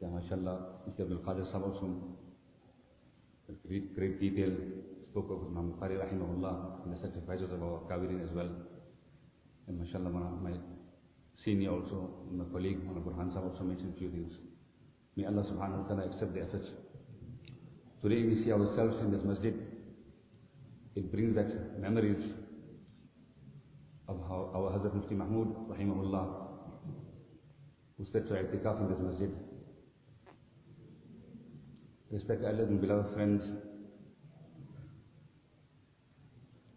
Yeah, mashallah, Mr. Abdul Qadir in great, great detail, spoke of Imam Bukhari rahimahullah and the sacrifices of our Kabirin as well. And mashallah, my, my senior also, my colleague, Mawlana Burhan Sahab also mentioned a few things. May Allah subhanahu wa ta'ala accept the efforts. Today we see ourselves in this masjid. It brings back memories of our Hazrat Mufti Mahmud, rahimahullah, who said to i'tikaf in this masjid. Respect elders and beloved friends,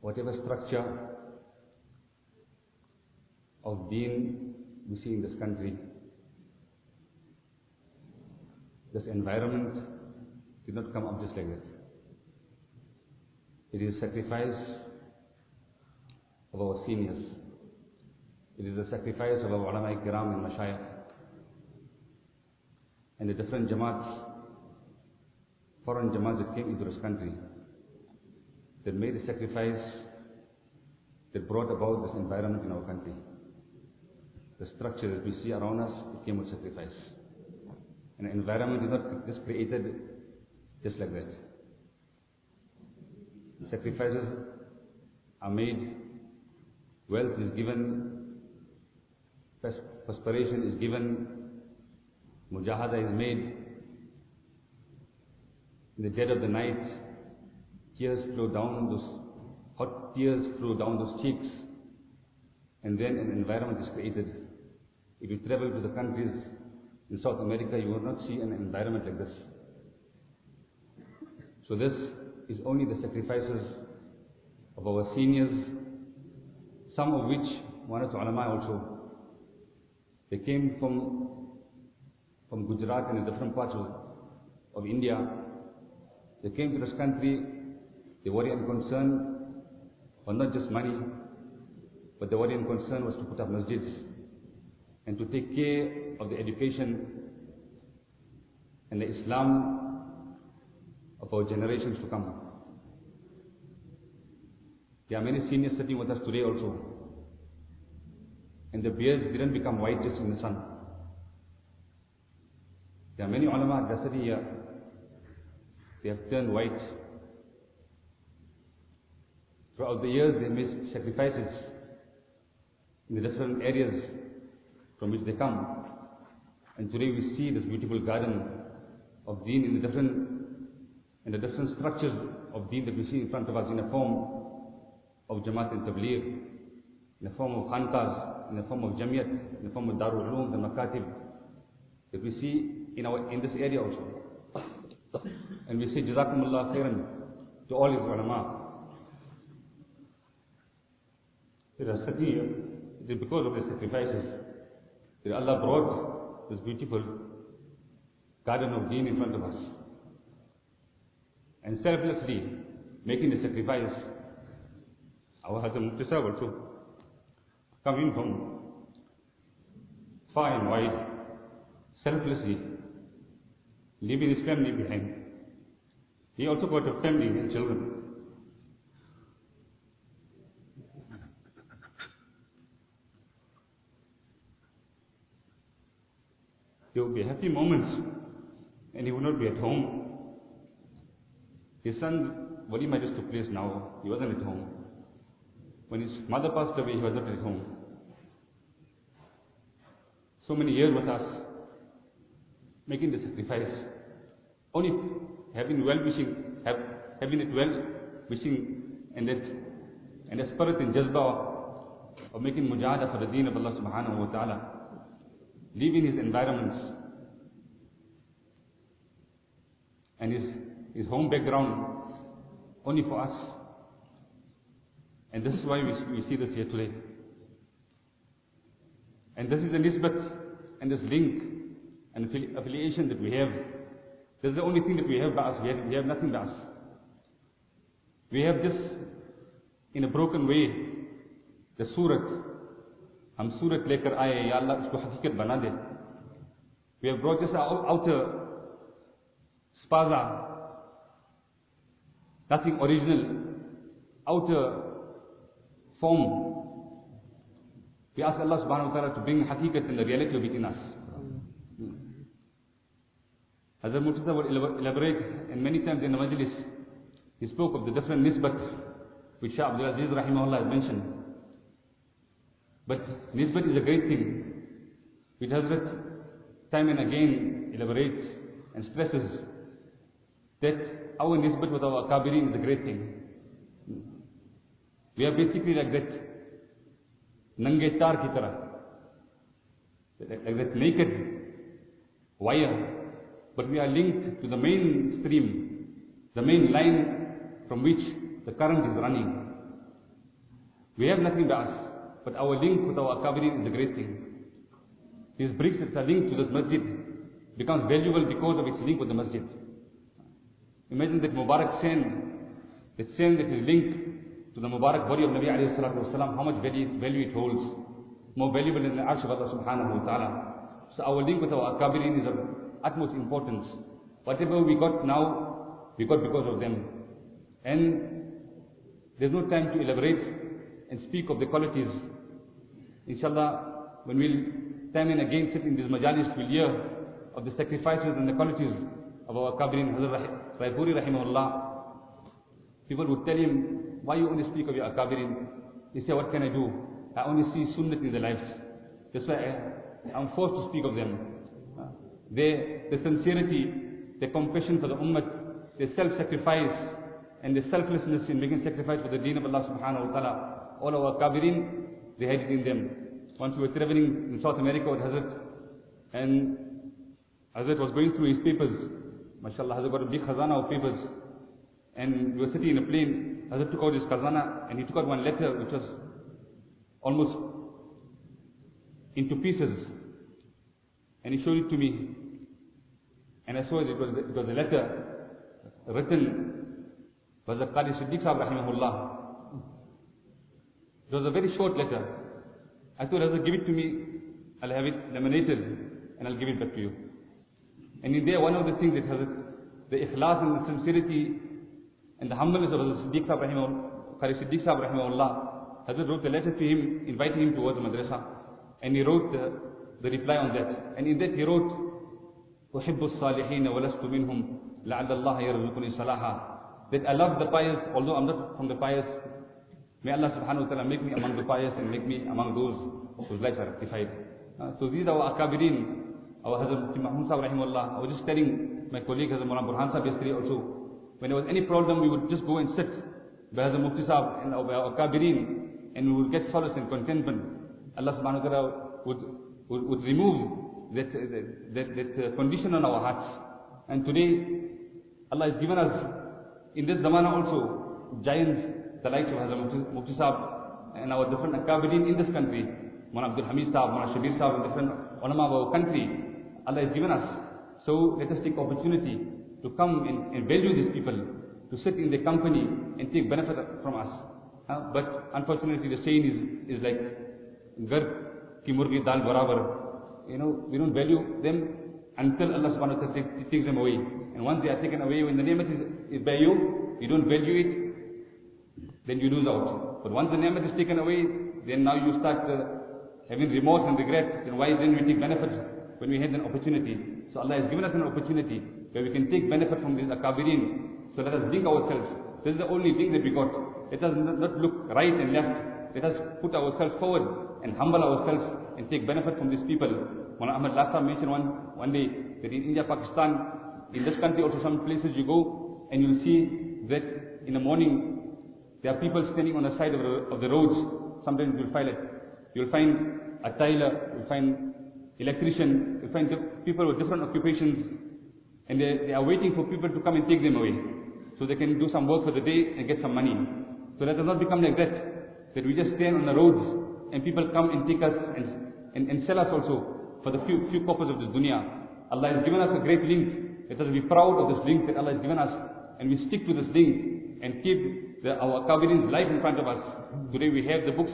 whatever structure of deen we see in this country, this environment did not come up just like that. It is sacrifice of our seniors. It is a sacrifice of our ulama kiram and mashayikh and the different jamaats, foreign jamaats that came into this country, that made a sacrifice that brought about this environment in our country. The structure that we see around us, it came with sacrifice. An environment is not just created just like that. Sacrifices are made, wealth is given, perspiration is given, mujahada is made. In the dead of the night, tears flow down those hot tears flow down those cheeks, and then an environment is created. If you travel to the countries in South America, you will not see an environment like this. So this is only the sacrifices of our seniors, some of which, one of the ulama also, they came from, from Gujarat and different parts of, of India. They came to this country, they worry and concern was not just money, but the worry and concern was to put up masjids and to take care of the education and the Islam of our generations to come. There are many seniors sitting with us today also. And the beards didn't become white just in the sun. There are many ulama that are sitting here. They have turned white. Throughout the years, they made sacrifices in the different areas from which they come. And today we see this beautiful garden of deen in the different in the different structures of deen that we see in front of us in a form of Jamaat and Tabligh, in the form of Khankas, in the form of Jamiyat, in the form of Darul Ulum, the Makatib, that we see in, our, in this area also. And we say Jazakumullah khairan to all his ulama. It is it is because of the sacrifices that Allah brought this beautiful garden of deen in front of us. And selflessly making the sacrifice, our Hazrat Mufti Sahib also coming from far and wide, selflessly leaving his family behind. He also got a family and children. There will be happy moments and he will not be at home. His son's walima just took place now. He wasn't at home. When his mother passed away, he was not at his home. So many years with us, making the sacrifice. Only having well wishing, have, having it well wishing and that and the spirit and jazba of making mujahada for the deen of Allah subhanahu wa ta'ala. Leaving his environments and his, his home background only for us. And this is why we, we see this here today. And this is the nisbat and this link and affiliation that we have. This is the only thing that we have by us. We have, we have nothing by us. We have this in a broken way. The surat. Hum surat lekar aaye. Ya Allah, isko hakikat bana de. We have brought this outer spaza. Nothing original. Outer form. We ask Allah subhanahu wa ta'ala to bring hakikat and the reality of us. Hazrat Murtaza elab- elaborate, and many times in the majlis, he spoke of the different nisbat which Shah Abdul Aziz rahimahullah has mentioned. But nisbat is a great thing. Which Hazrat time and again elaborates and stresses that our nisbat with our akabirin is a great thing. We are basically like that nange tar ki tarah, like that naked wire, but we are linked to the main stream, the main line from which the current is running. We have nothing by us, but our link with our akabirin is a great thing. These bricks that are linked to this masjid becomes valuable because of its link with the masjid. Imagine that Mubarak sand, that sand that is linked to the Mubarak body of Nabi alayhi salatu wasalam, how much value, value it holds. More valuable than the arsh of Allah subhanahu wa ta'ala. So our link with our akabirin is of utmost importance. Whatever we got now, we got because of them. And there's no time to elaborate and speak of the qualities. Inshallah, when we'll time and again sit in these majalis, we'll hear of the sacrifices and the qualities of our Kabirin, Hazrat Raipuri Rahimahullah. People would tell him, why you only speak of your Akabirin? He said, what can I do? I only see sunnat in their lives. That's why I, I'm forced to speak of them. Their, their sincerity, their compassion for the ummah, their self-sacrifice, and their selflessness in making sacrifice for the deen of Allah subhanahu wa ta'ala. All our kabirin, they had it in them. Once we were traveling in South America with Hazrat, and Hazrat was going through his papers. MashaAllah, Hazrat got a big khazana of papers. And we were sitting in a plane. Hazrat took out his khazana and he took out one letter which was almost into pieces. And he showed it to me. And I saw it, it was, it was a letter written by the Qadi Siddiq Sahib Rahimahullah. It was a very short letter. I thought, Hazrat, give it to me. I'll have it laminated and I'll give it back to you. And in there, one of the things that has the ikhlas and the sincerity and the humbleness of Hazrat Siddiq Sahib Rahimahullah, Qari Siddiq Sahib Rahimahullah, Hazrat wrote a letter to him, inviting him towards the madrasa. And he wrote the, the reply on that. And in that he wrote, أحب الصالحين ولست منهم لعل الله يرزقني صلاحا that I love the pious although I'm not from the pious may Allah subhanahu wa ta'ala make me among the pious and make me among those whose lives are rectified uh, so these are our akabirin our Hazrat Mufti Mahmud Sahib rahimahullah I was just telling my colleague Hazrat Mullah Burhan Sahib yesterday also when there was any problem we would just go and sit by Hazrat Mufti Sahib and our akabirin and we would get solace and contentment Allah subhanahu wa ta'ala would, would, would remove that, that, that uh, condition on our hearts. And today, Allah has given us, in this zamana also, giants, the likes of Hazrat Mufti Sahib and our different akabirin in this country, Mona Abdul Hamid Sahib, Mona Shabir Sahib, and different ulama of our country, Allah has given us. So let us take opportunity to come and, and value these people, to sit in their company and take benefit from us. But unfortunately the saying is, is like, Gar ki murgi dal barabar, you know, we don't value them until Allah subhanahu wa ta'ala takes, them away. And once they are taken away, when the ni'mat is, is by you, you don't value it, then you lose out. But once the ni'mat is taken away, then now you start uh, having remorse and regret. Then why then we take benefit when we had an opportunity? So Allah has given us an opportunity where we can take benefit from these akabirin. So let us think ourselves. This is the only thing that we got. Let us not look right and left. Let us put ourselves forward and humble ourselves and take benefit from these people. Mullah Ahmad last time mentioned one, one day that in India, Pakistan, in this country also some places you go and you'll see that in the morning there are people standing on the side of the, of the roads. Sometimes you'll find it. You'll find a tailor, you'll find electrician, you'll find people with different occupations and they, they are waiting for people to come and take them away. So they can do some work for the day and get some money. So let us not become like that, that we just stand on the roads and people come and take us and, and, and sell us also for the few, few purposes of this dunya. Allah has given us a great link. Let us be proud of this link that Allah has given us and we stick to this link and keep the, our Kabirin's life in front of us. Today we have the books.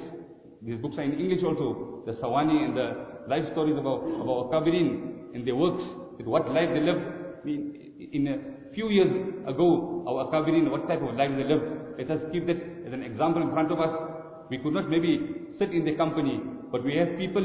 These books are in English also. The Sawani and the life stories of our, of our Kabirin and their works. That what life they lived. In, in a few years ago, our Kabirin, what type of life they lived. Let us keep that as an example in front of us. We could not maybe sit in their company, but we have people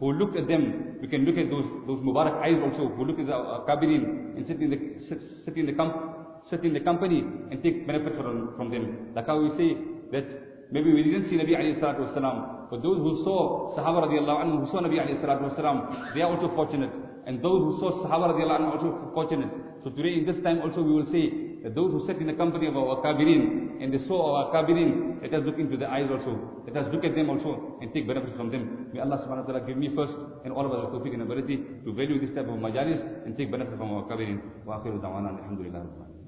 who look at them. We can look at those those Mubarak eyes also, who look at the uh, Kabirin and sit in the sit, sit in the com- sit in the company and take benefit from, from them. Like how we say that maybe we didn't see Nabi alayhi salatu but those who saw Sahaba radiallahu anhu, who saw Nabi alayhi salatu they are also fortunate. And those who saw Sahaba radiallahu also fortunate. So today in this time also we will say that those who sat in the company of our Kabirin and they saw our Kabirin, let us look into their eyes also. Let us look at them also and take benefit from them. May Allah subhanahu wa ta'ala give me first and all of us the tawfiq and ability to value this type of majalis and take benefit from our Kabirin. Wa akhiru da'wana alhamdulillah.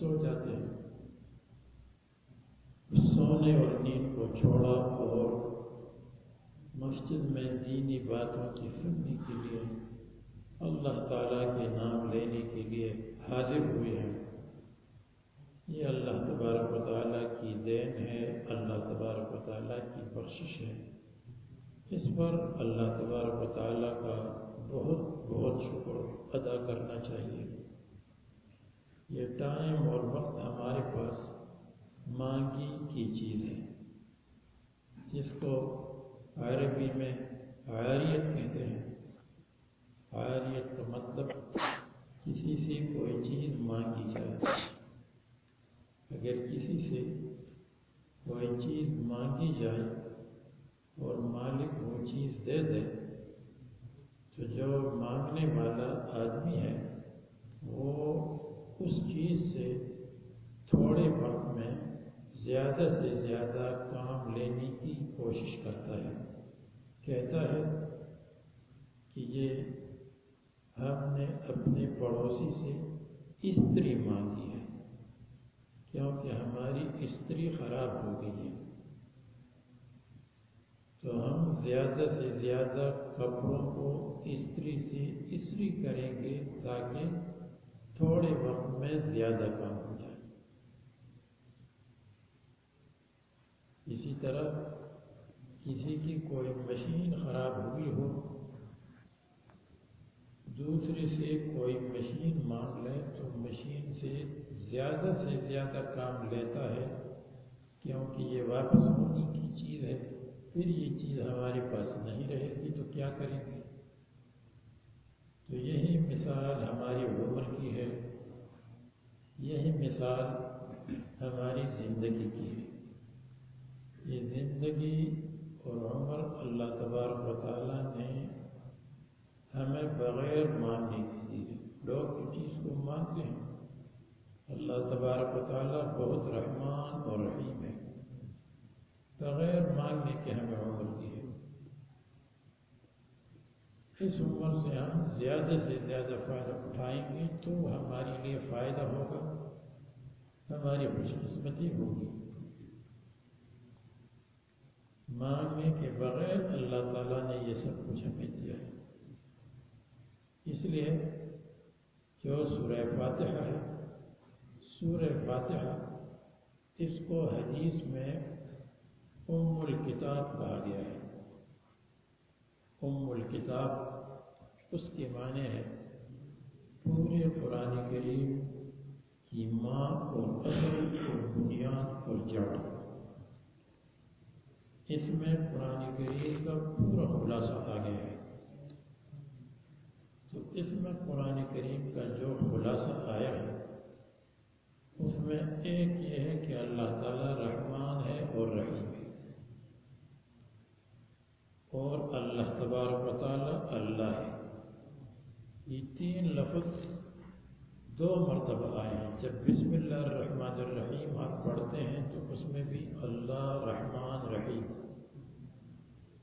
سو جاتے ہیں۔ سونے اور نیند کو چھوڑا اور مسجد میں دینی باتوں کی سننے کے لیے اللہ تعالیٰ کے نام لینے کے لیے حاضر ہوئے ہیں۔ یہ اللہ تبارک و تعالیٰ کی دین ہے، اللہ تبارک و تعالیٰ کی بخشش ہے۔ اس پر اللہ تبارک و تعالیٰ کا بہت بہت شکر ادا کرنا چاہیے۔ یہ ٹائم اور وقت ہمارے پاس مانگی کی چیز ہے۔ جس کو عربی میں عاریت کہتے ہیں۔ عاریت کا مطلب کسی سے کوئی چیز مانگی جائے۔ اگر کسی سے کوئی چیز مانگی جائے اور مالک وہ چیز دے دے، تو جو مانگنے والا آدمی ہے وہ اس چیز سے تھوڑے وقت میں زیادہ سے زیادہ کام لینے کی کوشش کرتا ہے۔ کہتا ہے کہ یہ ہم نے اپنے پڑوسی سے استری مانگی ہے، کیونکہ ہماری استری خراب ہو گئی ہے۔ تو ہم زیادہ سے زیادہ کپڑوں کو استری سے استری کریں گے تاکہ تھوڑے وقت میں زیادہ کام ہو جائے اسی طرح کسی کی کوئی مشین خراب ہوئی ہو، دوسرے سے کوئی مشین مانگ لے تو مشین سے زیادہ سے زیادہ کام لیتا ہے، کیونکہ یہ واپس ہونے کی چیز ہے۔ پھر یہ چیز ہمارے پاس نہیں رہے گی تو کیا کریں گے؟ تو یہی مثال ہماری عمر کی ہے، یہی مثال ہماری زندگی کی ہے۔ یہ زندگی اور عمر اللہ تبارک و تعالیٰ نے ہمیں بغیر ماننے کی دی ہے۔ لوگ اس چیز کو مانتے ہیں۔ اللہ تبارک و تعالیٰ بہت رحمان اور رحیم ہے۔ بغیر مانگنے کے ہمیں عمر دی ہے۔ اس عمر سے ہم زیادہ سے زیادہ فائدہ اٹھائیں گے تو ہمارے لیے فائدہ ہوگا، ہماری خوش قسمتی ہوگی۔ مانگنے کے بغیر اللہ تعالیٰ نے یہ سب کچھ ہمیں دیا ہے۔ اس لیے جو سورہ فاتحہ ہے، سورہ فاتحہ اس کو حدیث میں ام الکتاب کہا گیا ہے۔ ام الکتاب اس کے معنی ہے پورے قرآن کریم کی ماں اور اصل اور بنیاد اور جڑ اس میں قرآن کریم کا پورا خلاصہ آ گیا ہے۔ تو اس میں قرآن کریم کا جو خلاصہ آیا ہے، اس میں ایک یہ ہے کہ اللہ تعالیٰ رحمان ہے اور رحیم ہے۔ اور اللہ تبارک و تعالیٰ اللہ ہے۔ یہ تین لفظ دو مرتبہ آئے ہیں۔ جب بسم اللہ الرحمن الرحیم آپ پڑھتے ہیں تو اس میں بھی اللہ رحمان رحیم۔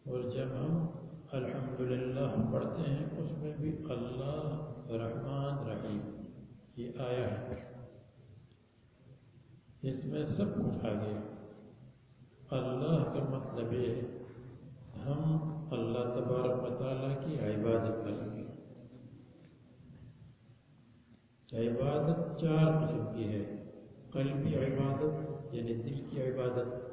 اور جب ہم الحمدللہ پڑھتے ہیں، اس میں بھی اللہ رحمان رحیم یہ آیا ہے۔ اس میں سب کچھ آ گیا۔ اللہ کا مطلب ہے، ہم اللہ تبارک و تعالیٰ کی عبادت کریں گے عبادت چار قسم کی ہے، قلبی عبادت یعنی دل کی عبادت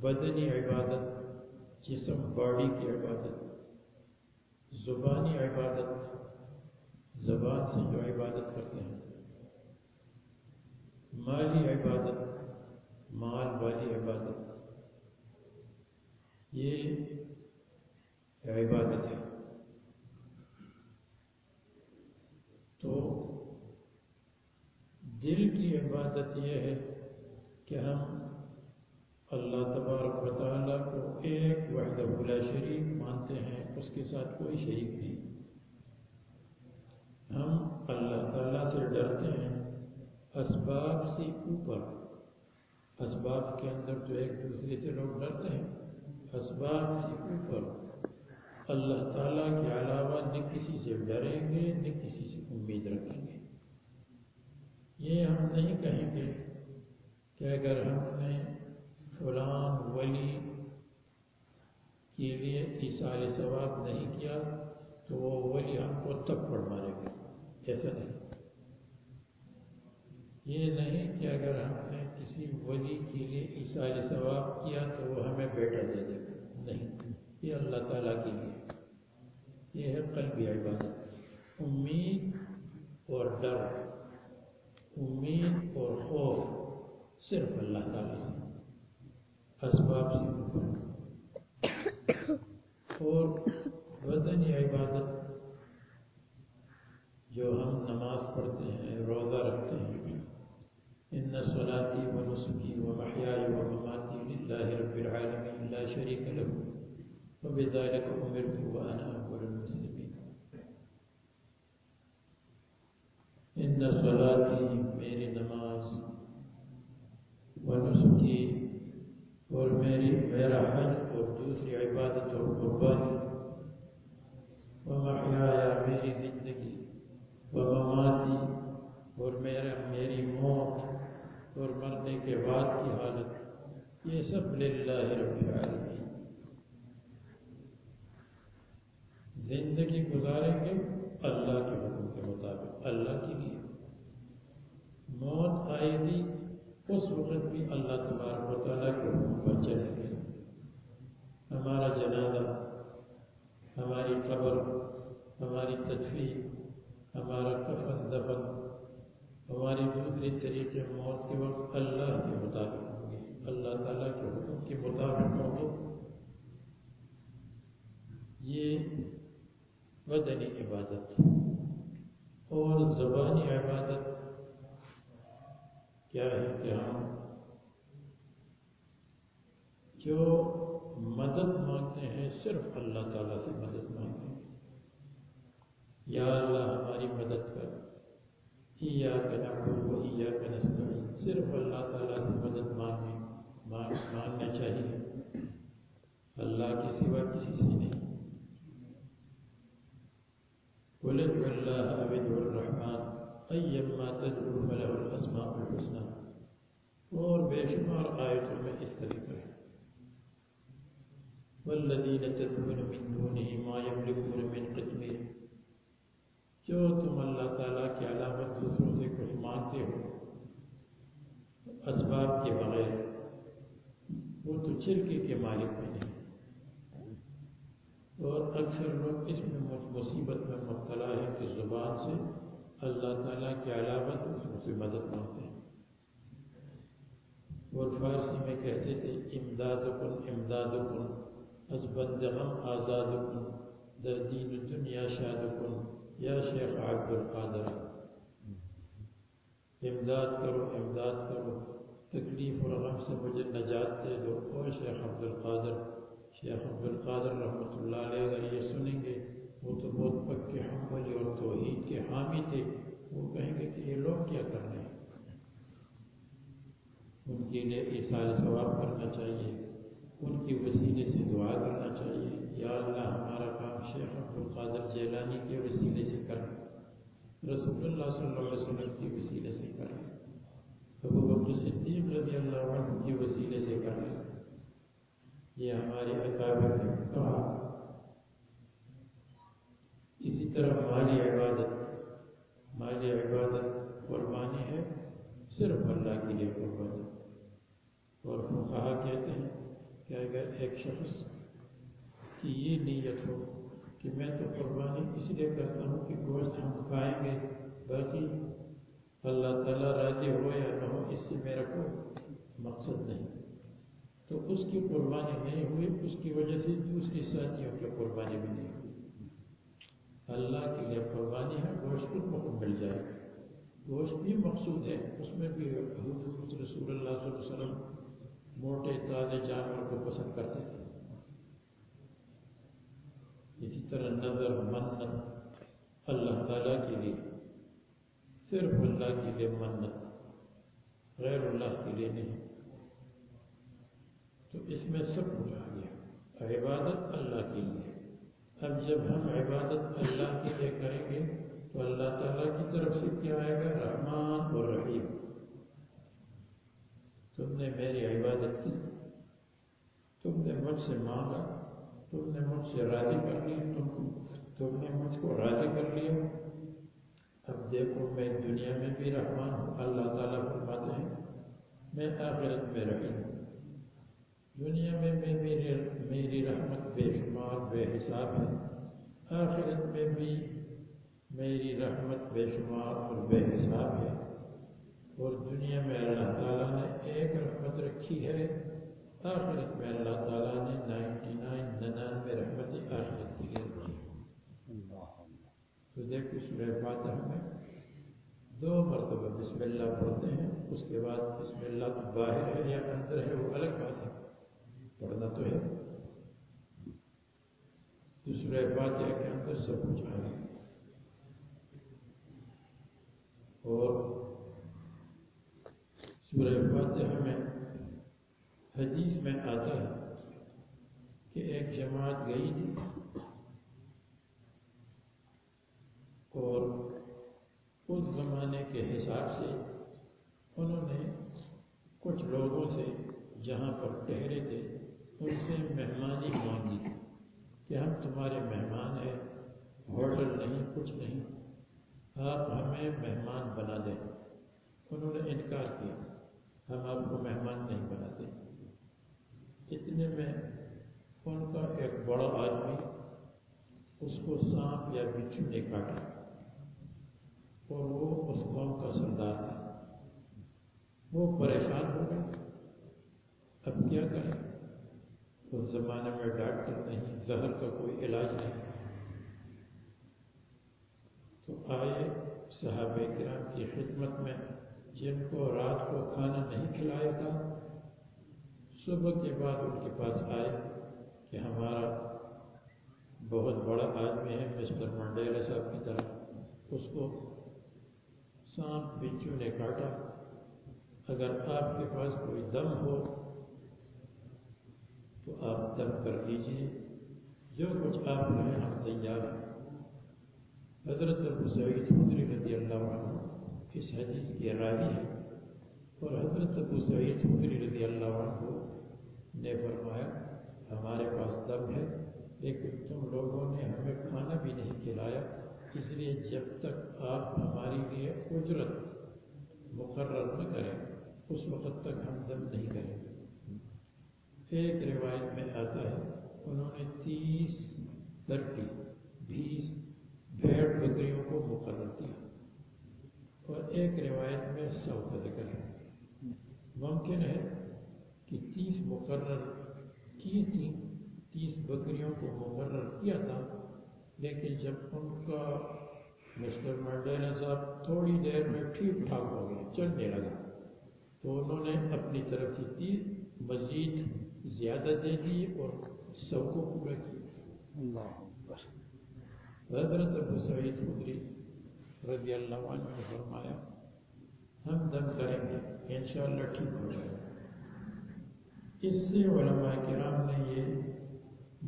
بدنی عبادت، جسم، باڈی کی عبادت، زبانی عبادت، زبان سے جو عبادت کرتے ہیں۔ مالی عبادت، مال والی عبادت۔ یہ عبادت ہے۔ تو دل کی عبادت یہ ہے کہ ہم اللہ تبارک و تعالیٰ کو ایک وحدہ بلا شریک مانتے ہیں، اس کے ساتھ کوئی شریک نہیں۔ ہم اللہ تعالیٰ سے ڈرتے ہیں اسباب سے اوپر۔ اسباب کے اندر جو ایک دوسرے سے لوگ ڈرتے ہیں، اسباب سے اوپر۔ اللہ تعالیٰ کے علاوہ نہ کسی سے ڈریں گے، نہ کسی سے امید رکھیں گے۔ یہ ہم نہیں کہیں گے کہ اگر ہم نے فلان ولی کے لیے اصال ثواب نہیں کیا، تو وہ ولی ہم کو تب پڑ مارے گا ایسا نہیں۔ یہ نہیں کہ اگر ہم نے کسی ولی کے لیے اصال ثواب کیا تو وہ ہمیں بیٹا دے دے۔ گا نہیں، یہ اللہ تعالیٰ کے لیے۔ یہ ہے قلبی عبادت۔ امید اور ڈر۔ امید اور خوف صرف اللہ تعالیٰ سے۔ اسباب سے اوپر اور بدنی عبادت جو ہم نماز پڑھتے ہیں، روزہ رکھتے ہیں۔ ان صلاتی و نسخی و محیائی و مماتی للہ رب العالمین لا شریک له وبذلك امرت وانا اول المسلمين ان صلاتی، میری نماز و نسخی اور میری میرا حج اور دوسری عبادت اور قربانی و میری زندگی و مماتی اور میرا میری موت اور مرنے کے بعد کی حالت، یہ سب للہ رب العالمین۔ زندگی گزاریں گے اللہ کے حکم کے مطابق، اللہ کے لیے موت آئے گی اس وقت بھی اللہ تبارک و تعالیٰ کے حکم پر چلیں گے ہمارا جنازہ، ہماری قبر، ہماری تدفین، ہمارا کفن دفن ہماری دوسری طریقے موت کے وقت اللہ کے مطابق ہوں گے۔ اللہ تعالیٰ کے حکم کے مطابق ہوں گے۔ یہ بدنی عبادت اور زبانی عبادت کیا ہے کہ ہم جو مدد مانگتے ہیں، صرف اللہ تعالیٰ سے مدد مانگتے ہیں۔ یا اللہ ہماری مدد کر۔ ایاک نعبد و نستعین۔ صرف اللہ تعالیٰ سے مدد مانگنے مانگنا چاہیے۔ اللہ کے سوا کسی سے نہیں۔ قل ادعوا الله او ما تدعو فلہ الاسماء الحسنى اور بے شمار آیتوں میں اس طرح پر والذین تدعون من دونه ما یملکون من قطمیر جو تم اللہ تعالیٰ کے علامت دوسروں سے کچھ مانتے ہو، اسباب کے بغیر، وہ تو چرکے کے مالک بھی نہیں۔ اور اکثر لوگ اس میں مصیبت میں مبتلا ہے کہ زبان سے اللہ تعالیٰ کے علاوہ دوسروں سے مدد مانگتے ہیں اور فارسی میں کہتے تھے امداد کن امداد کن ازبند غم آزاد کن در دین دنیا شاد کن یا شیخ عبد القادر امداد کرو امداد کرو، تکلیف اور غم سے مجھے نجات دے دو۔ اور شیخ عبد القادر شیخ عبد القادر رحمۃ اللہ علیہ اگر یہ سنیں گے وہ تو بہت پکے حملی اور توحید کے حامی تھے۔ وہ کہیں گے کہ یہ لوگ کیا کر رہے ہیں؟ ان کے لیے اشار ثواب کرنا چاہیے۔ ان کے وسیلے سے دعا کرنا چاہیے۔ صحابہ کرام کی خدمت میں جن کو رات کو کھانا نہیں کھلایا تھا، صبح کے بعد ان کے پاس آئے کہ ہمارا بہت بڑا آدمی ہے، مسٹر منڈیلا صاحب کی طرح اس کو سانپ بچو نے کاٹا۔ اگر آپ کے پاس کوئی دم ہو تو آپ دم کر لیجیے جو کچھ آپ ہیں ہم تیار ہیں۔ حضرت ابو سعید خدری رضی اللہ عنہ اس حدیث کے راوی ہیں اور حضرت ابو سعید خدری رضی اللہ عنہ نے فرمایا، ہمارے پاس دم ہے، لیکن تم لوگوں نے ہمیں کھانا بھی نہیں کھلایا، اس لیے جب تک آپ ہمارے لیے اجرت مقرر نہ کریں، اس وقت تک ہم دم نہیں کریں۔ گے ایک روایت میں آتا ہے، انہوں نے تیس ترکی بیس بھیڑ بکریوں کو مقرر کیا اور ایک روایت میں سو کا ذکر ہے۔ ممکن ہے کہ تیس مقرر کی تھی تیس بکریوں کو مقرر کیا تھا، لیکن جب ان کا مسٹر منڈیلا صاحب تھوڑی دیر میں ٹھیک ٹھاک ہو گئے، چلنے لگا، تو انہوں نے اپنی طرف سے تیس مزید زیادہ دے دی اور سب کو پورا کیا۔ اللہ۔ حضرت ابو سعید خدری رضی اللہ عنہ نے فرمایا، ہم دم کریں گے، انشاءاللہ ٹھیک ہو جائے اس سے علماء کرام نے یہ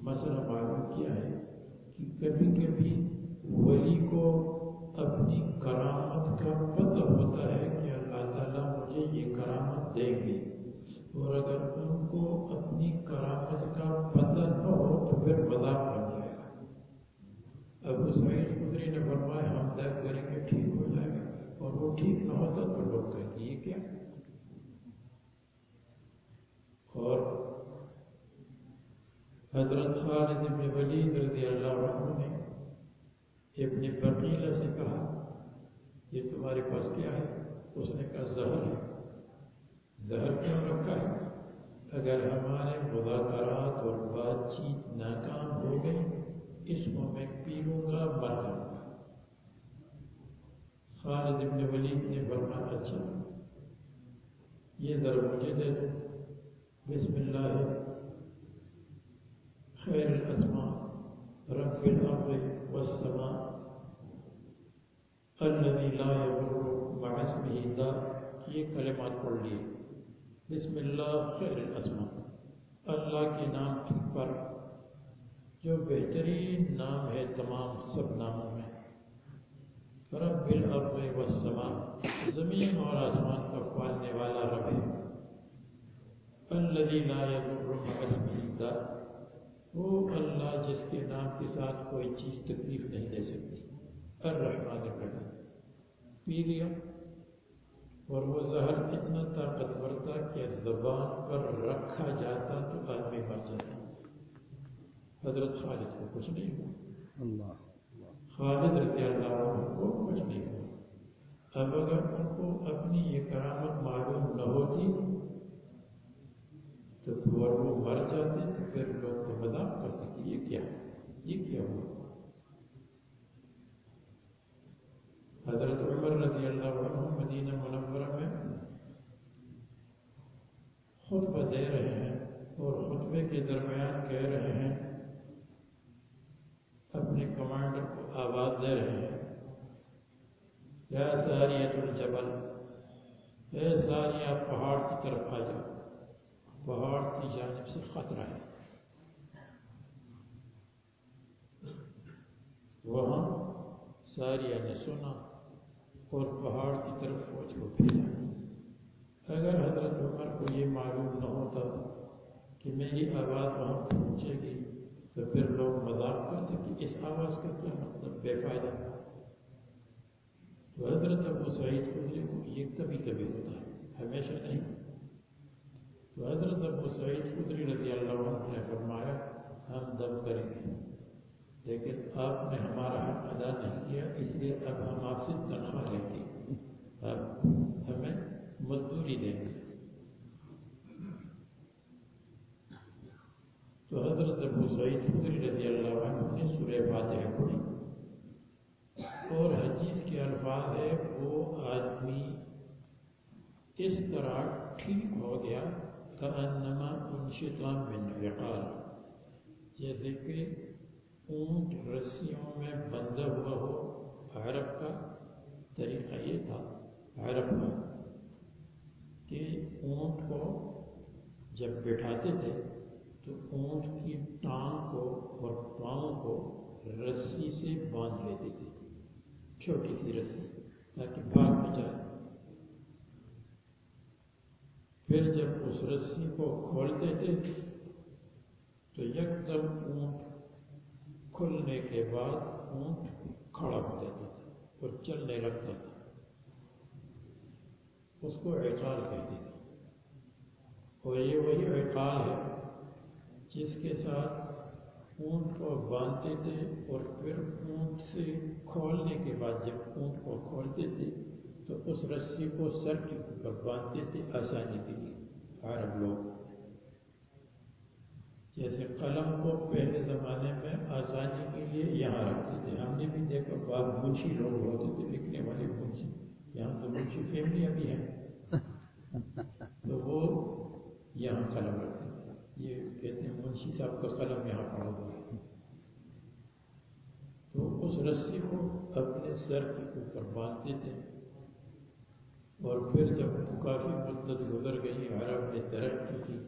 مسئلہ معلوم کیا ہے کہ کبھی کبھی ولی کو اپنی کرامت کا پتہ ہوتا ہے کہ اللہ تعالیٰ مجھے یہ کرامت دیں گے۔ اور اگر ان کو اپنی کرامت کا پتہ نہ ہو تو پھر مذاق بن جائے گا ابو سعید خدری نے فرمایا ہم طے کریں گے ٹھیک ہو جائے گا اور وہ ٹھیک نہ ہوتا تو لوگ کہیں گے یہ کیا اور حضرت خالد بن ولید رضی اللہ عنہ نے ابن بقیلہ سے کہا، یہ تمہارے پاس کیا ہے؟ اس نے کہا، زہر ہے۔ زہر کیوں رکھا ہے؟ اگر ہمارے مذاکرات اور بات چیت ناکام ہو گئی، اس کو میں پی لوں گا، مر جاؤں گا۔ خالد ابن ولید نے فرمایا اچھا یہ ذرا مجھے دے دو۔ بسم اللہ خیر الاسماء رب الارض والسماء. الذي لا يضر مع اسمه داء یہ کلمات پڑھ لیے. بسم اللہ خیر الاسماء اللہ کے نام پر جو بہترین نام ہے، تمام سب ناموں میں. رب الارض والسماء، زمین اور آسمان کا پالنے والا رب ہے. الذي لا يضر مع اسمه وہ اللہ جس کے نام کے ساتھ کوئی چیز تکلیف نہیں دے سکتی۔ الرحمن الرحیم۔ پی لیا۔ اور وہ زہر اتنا طاقتور تھا کہ زبان پر رکھا جاتا تو آدمی مر جاتا۔ حضرت خالد کو کچھ نہیں ہوا۔ اللہ۔ خالد رضی اللہ عنہ کو کچھ نہیں ہوا۔ اب اگر ان کو اپنی یہ کرامت معلوم نہ ہوتی تو اور وہ مر جاتے تو پھر لوگ تو مذاق کرتے کہ یہ کیا یہ کیا ہوا؟ حضرت عمر رضی اللہ عنہ مدینہ منورہ میں خطبہ دے رہے ہیں اور خطبے کے درمیان کہہ رہے ہیں، اپنے کمانڈر کو آواز دے رہے ہیں۔ یا ساریت الجبل، اے ساریہ پہاڑ کی طرف آ جاؤ۔ پہاڑ کی جانب سے خطرہ ہے۔ وہاں ساریہ نے سنا اور پہاڑ کی طرف فوج کو بھیجا۔ اگر حضرت عمر کو یہ معلوم نہ ہوتا کہ میری آواز وہاں پہنچے گی تو پھر لوگ مذاق کرتے کہ اس آواز کا کیا مطلب؟ بے فائدہ۔ تو حضرت ابو سعید خدری کو یہ کبھی کبھی ہوتا ہے، ہمیشہ نہیں۔ تو حضرت ابو سعید خدری رضی اللہ عنہ نے فرمایا، ہم دم کریں گے۔ لیکن آپ نے ہمارا حق ادا نہیں کیا، اس لیے اب ہم آپ سے تنخواہ لیں گے۔ اب ہمیں مزدوری دیں گے۔ تو حضرت ابو سعید خدری رضی اللہ عنہ نے سورہ فاتحہ پڑھی۔ اور حدیث کے الفاظ ہے وہ آدمی اس طرح ٹھیک ہو گیا کانما انشطا من وقال جیسے کہ اونٹ رسیوں میں بندھا ہوا ہو، عرب کا طریقہ یہ تھا، عرب کا، کہ اونٹ کو جب بٹھاتے تھے، تو اونٹ کی ٹانگ کو اور پاؤں کو رسی سے باندھ لیتے تھے، چھوٹی سی رسی، تاکہ بھاگ نہ جائے۔ پھر جب اس رسی کو کھولتے تھے تو یکدم اونٹ کھلنے کے بعد اونٹ کھڑا ہو جاتا تھا اور چلنے لگتا تھا۔ اس کو عقال کہتے تھے۔ اور یہ وہی عقال ہے جس کے ساتھ اونٹ کو باندھتے تھے اور پھر اونٹ سے کھولنے کے بعد جب اونٹ کو کھولتے تھے تو اس رسی کو سر کے اوپر باندھتے تھے آسانی کے لیے۔ عرب لوگ۔ جیسے قلم کو پہلے زمانے میں آسانی کے لیے یہاں رکھتے تھے۔ ہم نے بھی دیکھا، بعض منشی لوگ ہوتے تھے لکھنے والے منشی۔ یہاں تو منشی فیملیاں بھی ہیں۔ تو وہ یہاں قلم رکھتے تھے۔ یہ کہتے ہیں، منشی صاحب کا قلم یہاں پڑا ہوا ہے۔ تو اس رسی کو اپنے سر کے اوپر باندھتے تھے۔ اور پھر جب کافی مدت گزر گئی، عرب نے ترقی کی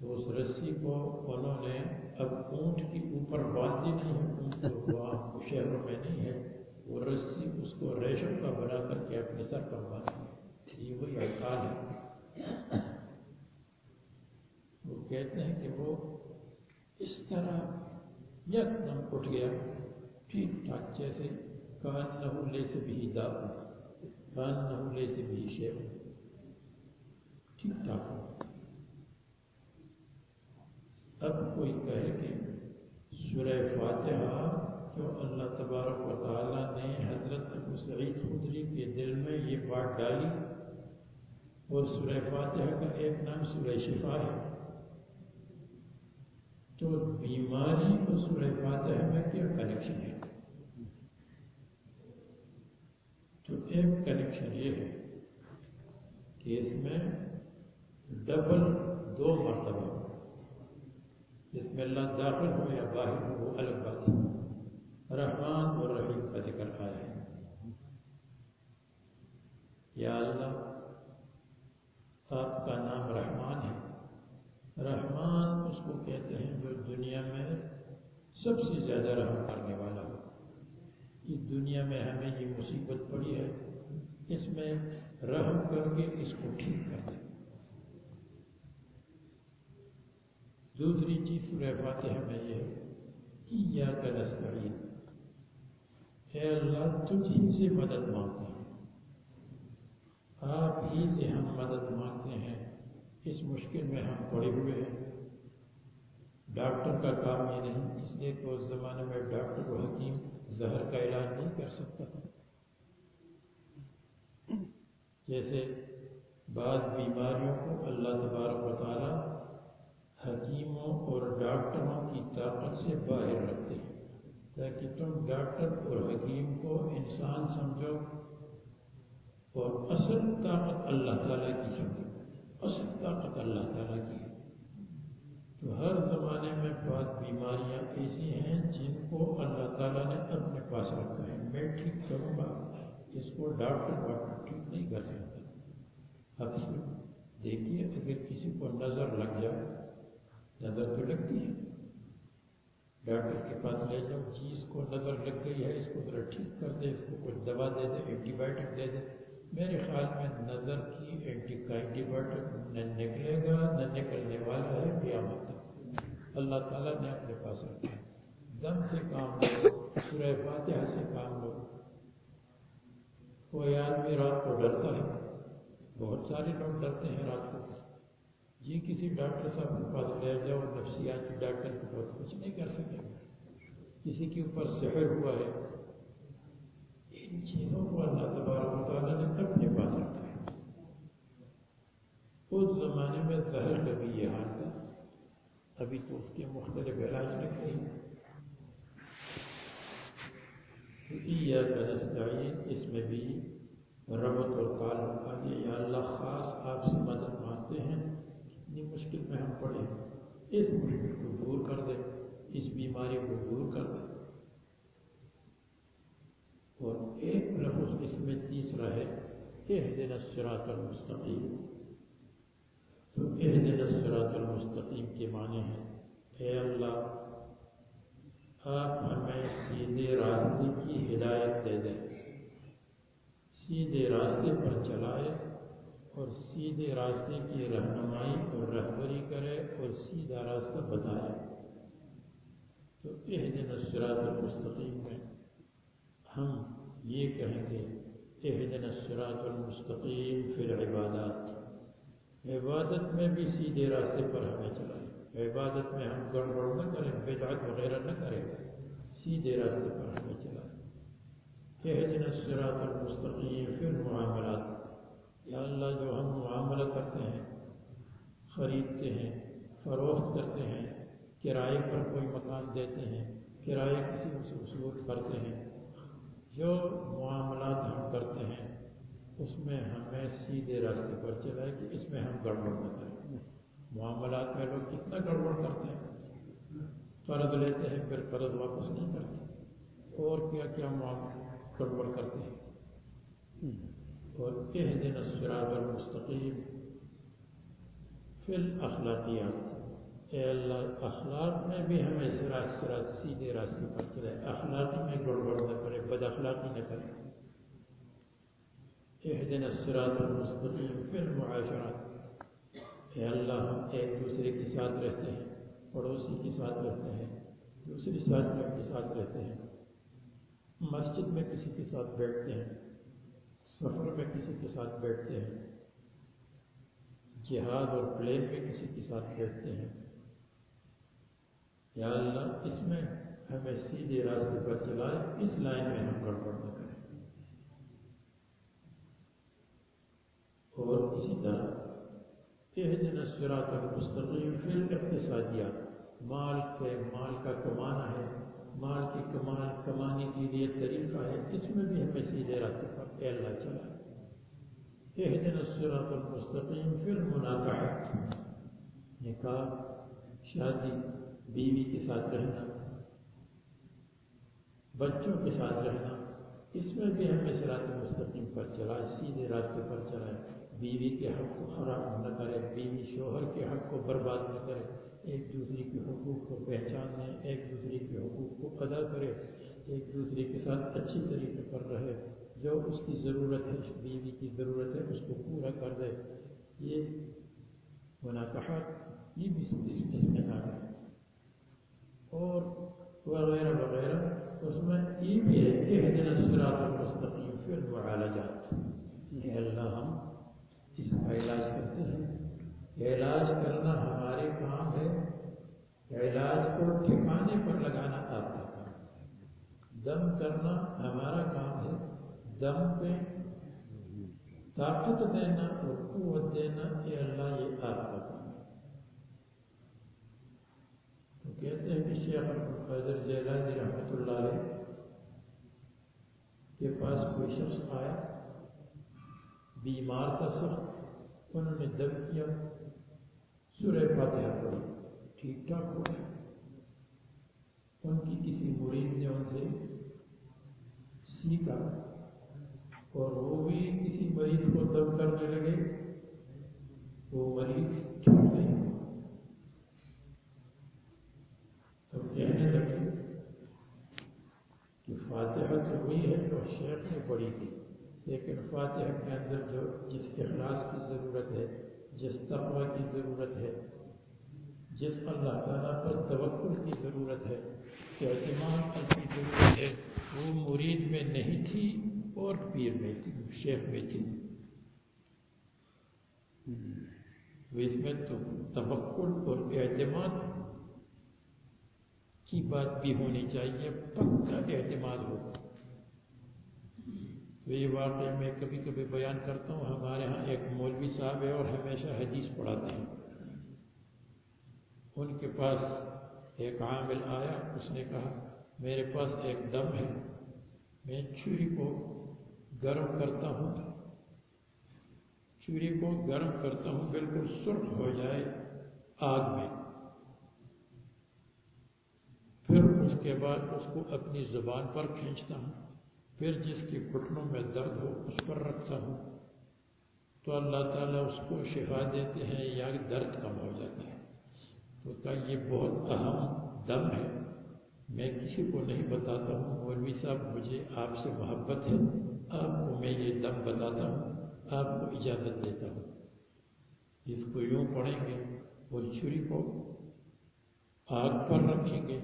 تو اس رسی کو انہوں نے اب اونٹ کے اوپر باندھی نہیں ہے اونٹ تو وہاں شہروں میں نہیں ہے، وہ رسی اس کو ریشم کا بنا کر کے اپنے سر پر باندھی۔ یہ وہی احکال ہے۔ وہ کہتے ہیں کہ وہ اس طرح یک دم اٹھ گیا، ٹھیک ٹھاک جیسے کان نہ لے سے بھی دا کان نہ لے سے ٹھیک ٹھاک ہو۔ اب کوئی کہے کہ سورہ فاتحہ جو اللہ تبارک و تعالیٰ نے حضرت ابو سعید خدری کے دل میں یہ بات ڈالی؟ اور سورہ فاتحہ کا ایک نام سورہ شفا ہے۔ تو بیماری اور سورہ فاتحہ میں کیا کنیکشن ہے؟ تو ایک کنیکشن یہ ہے کہ اس میں ڈبل دو مرتبہ جس میں اللہ داخل ہو یا باہر ہو، وہ الگ بات ہے۔ رحمان اور رحیم کا ذکر آیا ہے۔ یا اللہ، آپ کا نام رحمان ہے۔ رحمان اس کو کہتے ہیں جو دنیا میں سب سے زیادہ رحم کرنے والا ہو اس دنیا میں ہمیں یہ مصیبت پڑی ہے، اس میں رحم کر کے اس کو ٹھیک کر دیں۔ دوسری چیز سورہ فاتحہ میں یہ ہے یا کا اے اللہ، تجھ ہی سے مدد مانگتے ہیں۔ آپ ہی سے ہم مدد مانگتے ہیں۔ اس مشکل میں ہم پڑے ہوئے ہیں۔ ڈاکٹر کا کام یہ نہیں، اس لیے کہ اس زمانے میں ڈاکٹر و حکیم زہر کا علاج نہیں کر سکتا۔ تھا جیسے بعض بیماریوں کو اللہ تبارک و تعالیٰ حکیموں اور ڈاکٹروں کی طاقت سے باہر رکھتے ہیں، تاکہ تم ڈاکٹر اور حکیم کو انسان سمجھو اور اصل طاقت اللہ تعالیٰ کی سمجھو۔ اصل طاقت اللہ تعالیٰ کی ہے۔ تو ہر زمانے میں بعض بیماریاں ایسی ہیں جن کو اللہ تعالیٰ نے اپنے پاس رکھا ہے۔ میں ٹھیک کروں گا۔ اس کو ڈاکٹر واٹر ٹھیک نہیں کر سکتا۔ اب دیکھیے، اگر کسی کو نظر لگ جائے، نظر تو لگتی ہے۔ ڈاکٹر کے پاس لے جاؤ جی، چیز کو نظر لگ گئی ہے، اس کو ذرا ٹھیک کر دے، اس کو کچھ دوا دے دے اینٹی بایوٹک دے دے۔ میرے خیال میں نظر کی اینٹی بایوٹک نہ نکلے گا، نہ نکلنے والا ہے قیامت تک۔ اللہ تعالیٰ نے اپنے پاس رکھا ہے۔ دم سے کام لو، سورہ فاتحہ سے کام لو۔ کوئی آدمی رات کو ڈرتا ہے۔ بہت سارے لوگ ڈرتے ہیں رات کو۔ جی کسی ڈاکٹر صاحب کے پاس لے جاؤ نفسیاتی ڈاکٹر کے پاس کچھ نہیں کر سکے۔ گا کسی کے اوپر سحر ہوا ہے۔ ان چیزوں کو اللہ تبارک و تعالیٰ نے اپنے پاس رکھا ہے اس زمانے میں زہر کا بھی یہ حال تھا؟ ابھی تو اس کے مختلف علاج نکلے یا نستعین، اس میں بھی ربط اور تعلق آ گیا یا اللہ، خاص آپ سے مدد مانگتے ہیں اتنی مشکل میں ہم پڑے اس مشکل کو دور کر دے اس بیماری کو دور کر دے اور ایک لفظ اس میں تیسرا ہے ایک دن الصراط المستقیم۔ تو ایک دن الصراط المستقیم کے معنی ہیں۔ اے اللہ، آپ ہمیں سیدھے راستے کی ہدایت دے دیں۔ سیدھے راستے پر چلائے اور سیدھے راستے کی رہنمائی اور رہبری کرے اور سیدھا راستہ بتائے۔ تو اہ دن الصراط المستقیم میں ہم یہ کہیں گے اہ دن الصراط المستقیم فی العبادات۔ عبادت میں بھی سیدھے راستے پر ہمیں چلائیں عبادت میں ہم گڑبڑ نہ کریں، بدعت وغیرہ نہ کریں، سیدھے راستے پر ہمیں چلائیں اہدنا الصراط المستقیم فی المعاملات۔ یا اللہ، جو ہم معاملہ کرتے ہیں، خریدتے ہیں، فروخت کرتے ہیں، کرائے پر کوئی مکان دیتے ہیں، کرائے کسی سے وصول کرتے ہیں، جو معاملات ہم کرتے ہیں اس میں ہمیں سیدھے راستے پر چلائے کہ اس میں ہم گڑبڑ نہ کریں۔ معاملات میں لوگ کتنا گڑبڑ کرتے ہیں۔ قرض لیتے ہیں، پھر قرض واپس نہیں کرتے۔ اور کیا کیا گڑبڑ کرتے ہیں۔ اور کہہ دن الصراط المستقیم۔ فی الاخلاقیات۔ اے اللہ، اخلاق میں بھی ہمیں سراج سراج سیدھے راستے پر چلائے اخلاقی میں گڑبڑ نہ کرے، بد اخلاقی نہ کرے۔ اہدن الصراط المستقیم فی المعاشرات اے اللہ، ہم ایک دوسرے کے ساتھ رہتے ہیں، پڑوسی کے ساتھ رہتے ہیں، دوسری ساتھیوں کے ساتھ رہتے ہیں۔ مسجد میں کسی کے ساتھ بیٹھتے ہیں، سفر میں کسی کے ساتھ بیٹھتے ہیں، جہاد اور پلین میں کسی کے ساتھ بیٹھتے ہیں۔ یا اللہ، اس میں ہمیں سیدھے راستے پر چلائے، اس لائن میں ہم گڑبڑ نہ کریں۔ اور اسی طرح۔ یہ دن الصراط المستقیم فی الاقتصادیات مال کے، مال کا کمانا ہے۔ مال کی کمان کمانے کے لیے طریقہ ہے۔ اس میں بھی ہمیں سیدھے راستے پر اے اللہ چلا۔ یہ دن الصراط المستقیم فی المناقحات نکاح شادی بیوی کے ساتھ رہنا، بچوں کے ساتھ رہنا، اس میں بھی ہمیں سرات مستقیم پر چلائے سیدھے راستے پر چلائے بیوی کے حق کو خراب نہ کرے، بیوی شوہر کے حق کو برباد نہ کرے۔ ایک دوسرے کے حقوق کو پہچان لیں ایک دوسرے کے حقوق کو ادا کرے، ایک دوسرے کے ساتھ اچھی طریقے پر رہے۔ جو اس کی ضرورت ہے، بیوی کی ضرورت ہے، اس کو پورا کر دے۔ یہ مناقحات کہا یہ بھی اس میں آ گئے اور وغیرہ وغیرہ۔ اس میں یہ بھی ہے کہ دن اثرات المستقیم پھر معالجات یہ اللہ ہم اس کا علاج کرتے ہیں۔ علاج کرنا ہمارے کام ہے۔ علاج کو ٹھکانے پر لگانا آپ کا کام ہے۔ دم کرنا ہمارا کام ہے۔ دم پہ طاقت دینا اور قوت دینا یہ اللہ یہ آپ کا کام ہے۔ تو کہتے ہیں کہ شیخ القدر جیلانی رحمۃ اللہ علیہ کے پاس کوئی شخص آیا۔ بیمار تھا سخت، انہوں نے دم کیا۔ سورہ فاتحہ پڑھی ٹھیک ٹھاک ہو ان کی کسی مرید نے ان سے سیکھا اور وہ بھی کسی مریض کو دم کرنے لگے۔ وہ مریض چھوٹ گئے۔ تو کہنے لگے کہ فاتحہ تو ہوئی ہے جو شیخ نے پڑھی تھی۔ لیکن فاتحہ کے اندر جو جس اخلاص کی ضرورت ہے، جس تقوی کی ضرورت ہے، جس اللہ تعالیٰ پر توقل کی ضرورت ہے اعتماد کی ضرورت ہے، وہ مرید میں نہیں تھی اور پیر میں تھی، شیخ میں تھی۔ اس میں تو توقل اور اعتماد کی بات بھی ہونی چاہیے، پکا اعتماد ہوگا تو یہ واقعہ میں کبھی کبھی بیان کرتا ہوں۔ ہمارے ہاں ایک مولوی صاحب ہے اور ہمیشہ حدیث پڑھاتے ہیں۔ ان کے پاس ایک عامل آیا، اس نے کہا، میرے پاس ایک دم ہے، میں چھری کو گرم کرتا ہوں۔ چھری کو گرم کرتا ہوں، بالکل سرخ ہو جائے آگ میں۔ پھر اس کے بعد اس کو اپنی زبان پر کھینچتا ہوں۔ پھر جس کی گھٹنوں میں درد ہو اس پر رکھتا ہوں۔ تو اللہ تعالیٰ اس کو شفا دیتے ہیں، یا درد کم ہو جاتا ہے۔ تو کہا، یہ بہت اہم دم ہے۔ میں کسی کو نہیں بتاتا ہوں۔ مولوی صاحب، مجھے آپ سے محبت ہے۔ آپ کو میں یہ دم بتاتا ہوں، آپ کو اجازت دیتا ہوں۔ اس کو یوں پڑھیں گے اور چھری کو آگ پر رکھیں گے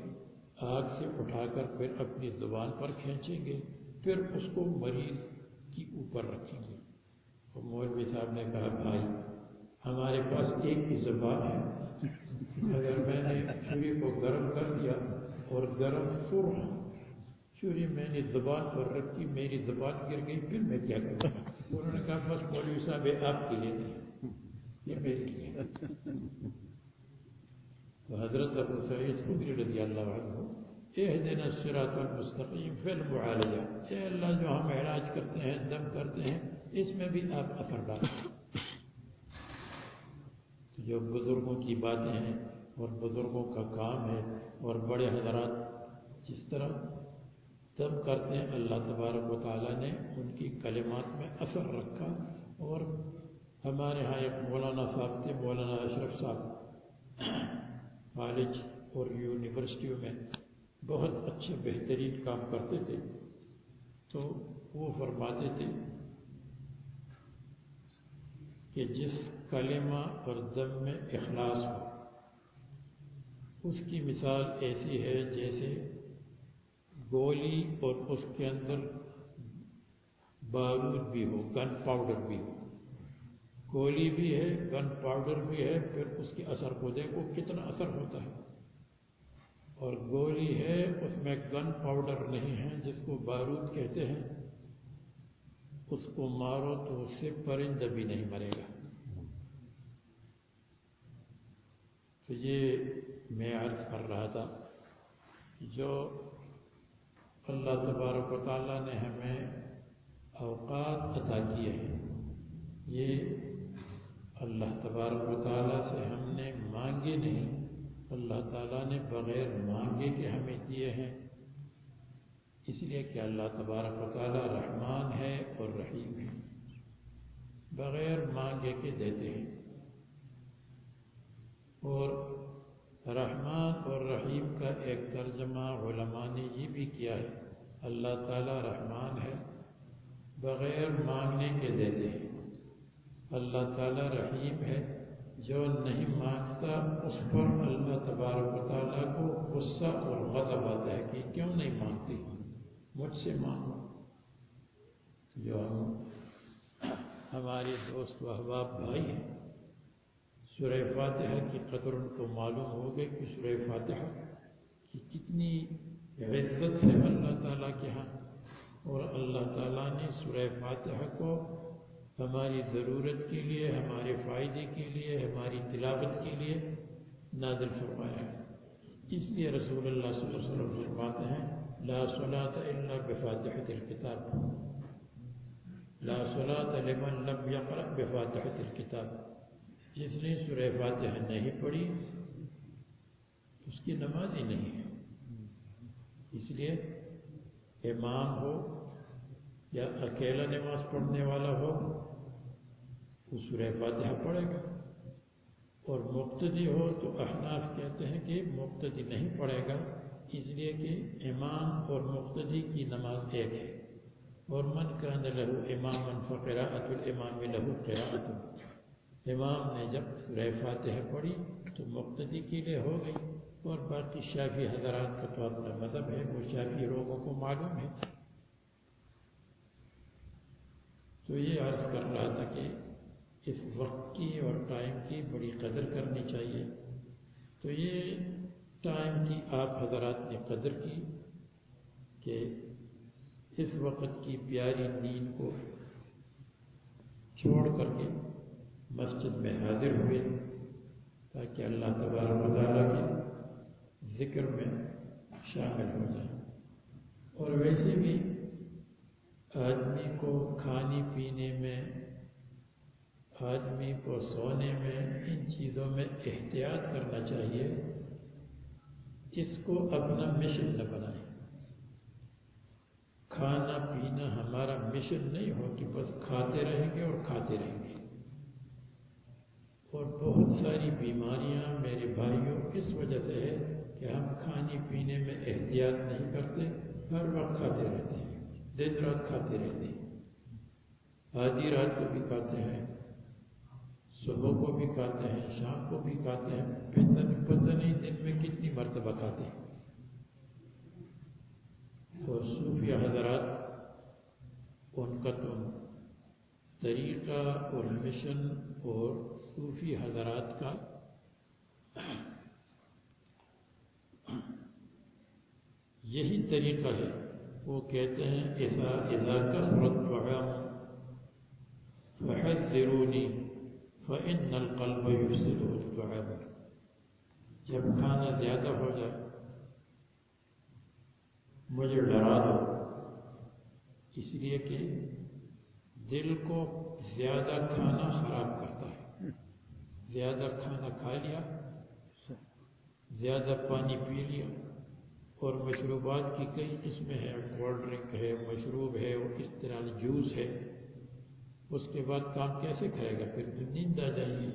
آگ سے اٹھا کر پھر اپنی زبان پر کھینچیں گے۔ پھر اس کو مریض کی اوپر رکھیں گے۔ اور مولوی صاحب نے کہا، بھائی، ہمارے پاس ایک ہی زبان ہے۔ اگر میں نے چھری کو گرم کر دیا اور گرم سرخ چھری میں نے زبان پر رکھی، میری زبان گر گئی، پھر میں کیا کروں؟ انہوں نے کہا، بس مولوی صاحب، یہ آپ کے لیے نہیں یہ میرے لیے تو حضرت ابو سعید خدری رضی اللہ عنہ اہدنا الصراط المستقیم، فی المعالجہ۔ اے اللہ، جو ہم علاج کرتے ہیں، دم کرتے ہیں، اس میں بھی آپ اثر ڈالیں تو جو بزرگوں کی باتیں ہیں، اور بزرگوں کا کام ہے، اور بڑے حضرات جس طرح دم کرتے ہیں، اللہ تبارک و تعالیٰ نے ان کی کلمات میں اثر رکھا۔ اور ہمارے ہاں ایک مولانا صاحب تھے، مولانا اشرف صاحب، کالج اور یونیورسٹیوں میں بہت اچھے بہترین کام کرتے تھے۔ تو وہ فرماتے تھے کہ جس کلمہ اور دم میں اخلاص ہو۔ اس کی مثال ایسی ہے جیسے گولی اور اس کے اندر بارود بھی ہو گن پاؤڈر بھی ہو۔ گولی بھی ہے گن پاؤڈر بھی ہے، پھر اس کے اثر کو دیکھو، کتنا اثر ہوتا ہے۔ اور گولی ہے، اس میں گن پاؤڈر نہیں ہے، جس کو بارود کہتے ہیں، اس کو مارو تو اس سے پرندہ بھی نہیں مرے گا۔ تو یہ میں عرض کر رہا تھا، جو اللہ تبارک و تعالیٰ نے ہمیں اوقات عطا کیے ہیں، یہ اللہ تبارک و تعالیٰ سے ہم نے مانگے نہیں۔ اللہ تعالیٰ نے بغیر مانگے کے ہمیں دیے ہیں۔ اس لیے کہ اللہ تبارک و تعالیٰ رحمان ہے اور رحیم ہے۔ بغیر مانگے کے دیتے ہیں۔ اور رحمان اور رحیم کا ایک ترجمہ علماء نے یہ بھی کیا ہے، اللہ تعالیٰ رحمان ہے، بغیر مانگنے کے دیتے ہیں۔ اللہ تعالیٰ رحیم ہے جو نہیں مانگتا اس پر اللہ تبارک و تعالیٰ کو غصہ اور غضب آتا ہے کہ کیوں نہیں مانگتی؟ مجھ سے مانگو۔ جو ہم ہمارے دوست و احباب بھائی ہیں، سورہ فاتحہ کی قدر ان کو معلوم ہو گئی کہ سورہ فاتحہ کی کتنی عزت ہے اللہ تعالیٰ کے ہاں۔ اور اللہ تعالیٰ نے سورہ فاتحہ کو ہماری ضرورت کے لیے، ہمارے فائدے کے لیے، ہماری تلاوت کے لیے نازل فرمایا ہے۔ اس لیے رسول اللہ صلی اللہ علیہ وسلم فرماتے ہیں، لا صلاة الا بفاتحة الكتاب۔ لا صلاة لمن لم يقرأ بفاتحة الكتاب۔ جس نے سورہ فاتحہ نہیں پڑھی، اس کی نماز ہی نہیں ہے۔ اس لیے امام ہو یا اکیلا نماز پڑھنے والا ہو وہ سورہ فاتحہ پڑھے گا۔ اور مقتدی ہو تو احناف کہتے ہیں کہ مقتدی نہیں پڑھے گا، اس لیے کہ امام اور مقتدی کی نماز ایک ہے۔ اور من کان لہو امام فقراۃ الامام لہو قراءت امام نے جب سورہ فاتحہ پڑھی تو مقتدی کے لیے ہو گئی۔ اور باقی شافی حضرات کا تو اپنا مذہب ہے، وہ شافی لوگوں کو معلوم ہے۔ تو یہ عرض کر رہا تھا کہ اس وقت کی اور ٹائم کی بڑی قدر کرنی چاہیے۔ تو یہ ٹائم کی آپ حضرات نے قدر کی کہ اس وقت کی پیاری دین کو چھوڑ کر کے مسجد میں حاضر ہوئے تاکہ اللہ تبارک و تعالیٰ کے ذکر میں شامل ہو جائیں اور ویسے بھی آدمی کو کھانے پینے میں، آدمی کو سونے میں، ان چیزوں میں احتیاط کرنا چاہیے۔ اس کو اپنا مشن نہ بنائیں۔ کھانا پینا ہمارا مشن نہیں ہو کہ بس کھاتے رہیں گے اور کھاتے رہیں گے۔ اور بہت ساری بیماریاں میرے بھائیوں اس وجہ سے ہے کہ ہم کھانے پینے میں احتیاط نہیں کرتے، ہر وقت کھاتے رہتے۔ دن رات کھاتے رہتے آدھی رات کو بھی کھاتے ہیں، صبح کو بھی کھاتے ہیں، شام کو بھی کھاتے ہیں۔ پتہ نہیں دن میں کتنی مرتبہ کھاتے ہیں۔ اور صوفیہ حضرات، ان کا تو طریقہ اور مشن اور صوفی حضرات کا یہی طریقہ ہے۔ وہ کہتے ہیں، اذا اذا کثرت طعام فحذرونی فإن القلب يفسده الطعام. جب کھانا زیادہ ہو جائے، مجھے ڈرا دو۔ اس لیے کہ دل کو زیادہ کھانا خراب کرتا ہے۔ زیادہ کھانا کھا لیا، زیادہ پانی پی لیا اور مشروبات کی کئی قسمیں ہیں۔ کولڈ ڈرنک ہے، مشروب ہے اور اس طرح جوس ہے، اس کے بعد کام کیسے کرے گا؟ پھر تو نیند آ جائے گی۔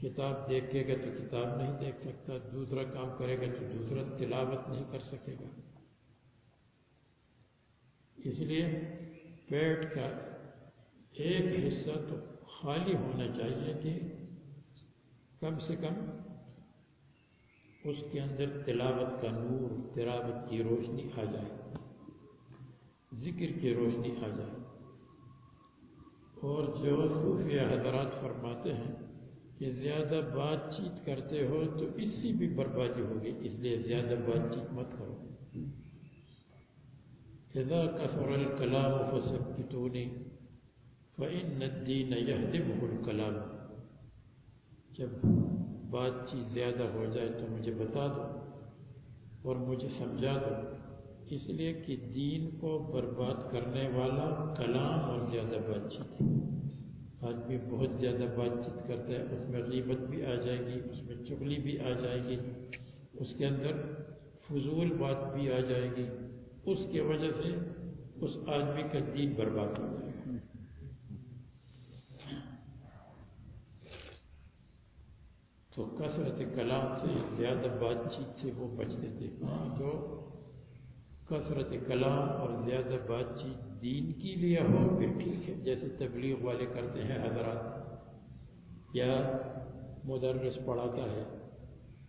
کتاب دیکھے گا تو کتاب نہیں دیکھ سکتا، دوسرا کام کرے گا تو دوسرا تلاوت نہیں کر سکے گا۔ اس لیے پیٹ کا ایک حصہ تو خالی ہونا چاہیے کہ کم سے کم اس کے اندر تلاوت کا نور، تلاوت کی روشنی آ جائے، ذکر کی روشنی آ جائے۔ اور جو صوفیہ حضرات فرماتے ہیں کہ زیادہ بات چیت کرتے ہو تو اس سے بھی بربادی ہوگی، اس لیے زیادہ بات چیت مت کرو۔ اذا كثر الكلام فسكتوني فإن الدين يهدمه الكلام جب بات چیت زیادہ ہو جائے تو مجھے بتا دو اور مجھے سمجھا دو۔ اس لیے کہ دین کو برباد کرنے والا کلام اور زیادہ بات چیت ہے۔ آدمی بہت زیادہ بات چیت کرتا ہے، اس میں غیبت بھی آ جائے گی، اس میں چگلی بھی آ جائے گی، اس کے اندر فضول بات بھی آ جائے گی۔ اس کی وجہ سے اس آدمی کا دین برباد ہو جائے۔ گا تو کثرت کلام سے زیادہ بات چیت سے وہ بچتے تھے ہاں جو کثرت کلام اور زیادہ بات چیت دین کے لیے ہو پھر ٹھیک ہے۔ جیسے تبلیغ والے کرتے ہیں حضرات، یا مدرس پڑھاتا ہے،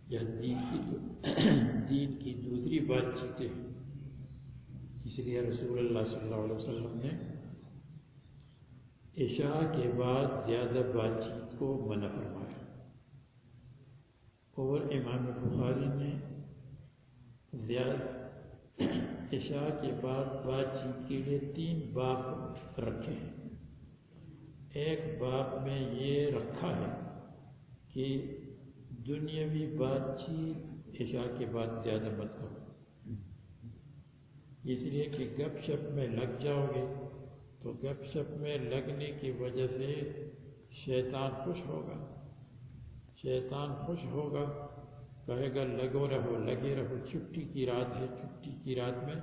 یا دین کی دین کی دوسری بات چیتیں اس لیے رسول اللہ صلی اللہ علیہ وسلم نے عشاء کے بعد زیادہ بات چیت کو منع فرمایا۔ اور امام بخاری نے زیادہ عشاء کے بعد بات چیت کے لیے تین باپ رکھے ہیں۔ ایک باپ میں یہ رکھا ہے کہ دنیاوی بات چیت عشاء کے بعد زیادہ مت کرو۔ اس لیے کہ گپ شپ میں لگ جاؤ گے تو گپ شپ میں لگنے کی وجہ سے شیطان خوش ہوگا۔ شیطان خوش ہوگا، کہے گا، لگو رہو، لگے رہو، چھٹی کی رات ہے، چھٹی کی رات میں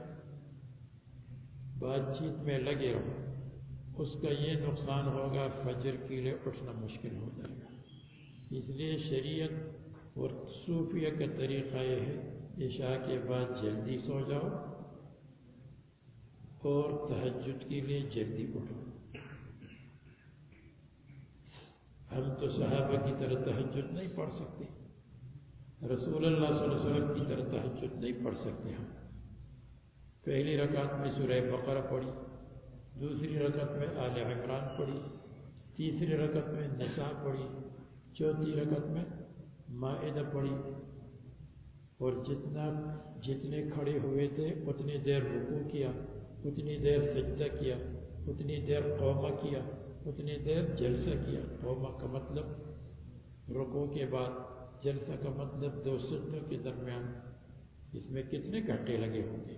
بات چیت میں لگے رہو۔ اس کا یہ نقصان ہوگا، فجر کے لیے اٹھنا مشکل ہو جائے گا۔ اس لیے شریعت اور صوفیہ کا طریقہ یہ ہے، عشاء کے بعد جلدی سو جاؤ اور تہجد کے لیے جلدی اٹھو۔ ہم تو صحابہ کی طرح تہجد نہیں پڑھ سکتے۔ رسول اللہ صلی اللہ علیہ وسلم کی طرح تہجد نہیں پڑھ سکتے ہم۔ پہلی رکعت میں سورہ بقرہ پڑھی، دوسری رکعت میں آل عمران پڑھی، تیسری رکعت میں نساء پڑھی، چوتھی رکعت میں معدہ پڑھی۔ اور جتنا جتنے کھڑے ہوئے تھے، اتنی دیر رکوع کیا، اتنی دیر سجدہ کیا، اتنی دیر قومہ کیا اتنی دیر جلسہ کیا۔ قومہ کا مطلب رکوع کے بعد جلسہ کا مطلب دو سجدوں کے درمیان اس میں کتنے گھنٹے لگے ہوں گے؟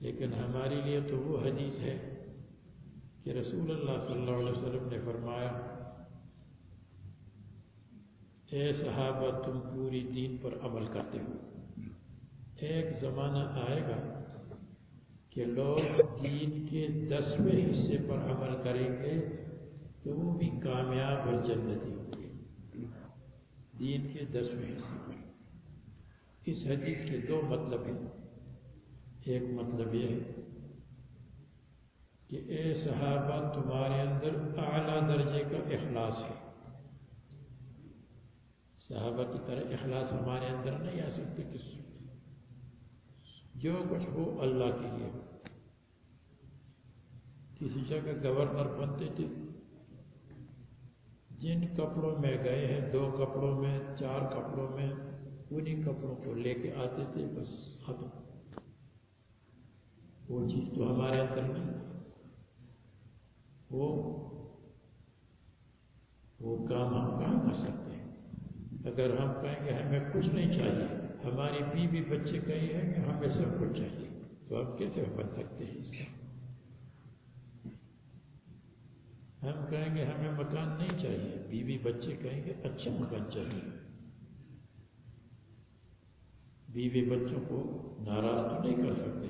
لیکن ہمارے لیے تو وہ حدیث ہے کہ رسول اللہ صلی اللہ علیہ وسلم نے فرمایا، اے صحابہ، تم پوری دین پر عمل کرتے ہو۔ ایک زمانہ آئے گا کہ لوگ دین کے دسویں حصے پر عمل کریں گے تو وہ بھی کامیاب اور جنتی ہوں گے۔ دین کے دسویں حصے پر۔ اس حدیث کے دو مطلب ہیں۔ ایک مطلب یہ ہے کہ اے صحابہ، تمہارے اندر اعلیٰ درجے کا اخلاص ہے۔ صحابہ کی طرح اخلاص ہمارے اندر نہیں آ سکتے، کس جو کچھ ہو اللہ کے لیے۔ کسی جگہ گورنر بنتے تھے۔ جن کپڑوں میں گئے ہیں، دو کپڑوں میں، چار کپڑوں میں انہیں کپڑوں کو لے کے آتے تھے، بس ختم۔ وہ چیز تو ہمارے اندر نہیں وہ وہ کام ہم کہاں کر سکتے ہیں؟ اگر ہم کہیں گے ہمیں کچھ نہیں چاہیے، ہماری بیوی بچے کہیں ہیں کہ ہمیں سب کچھ چاہیے، تو ہم کیسے بن سکتے ہیں اس کا؟ ہم کہیں گے ہمیں مکان نہیں چاہیے، بیوی بچے کہیں گے اچھا مکان چاہیے۔ بیوی بچوں کو ناراض تو نہیں کر سکتے۔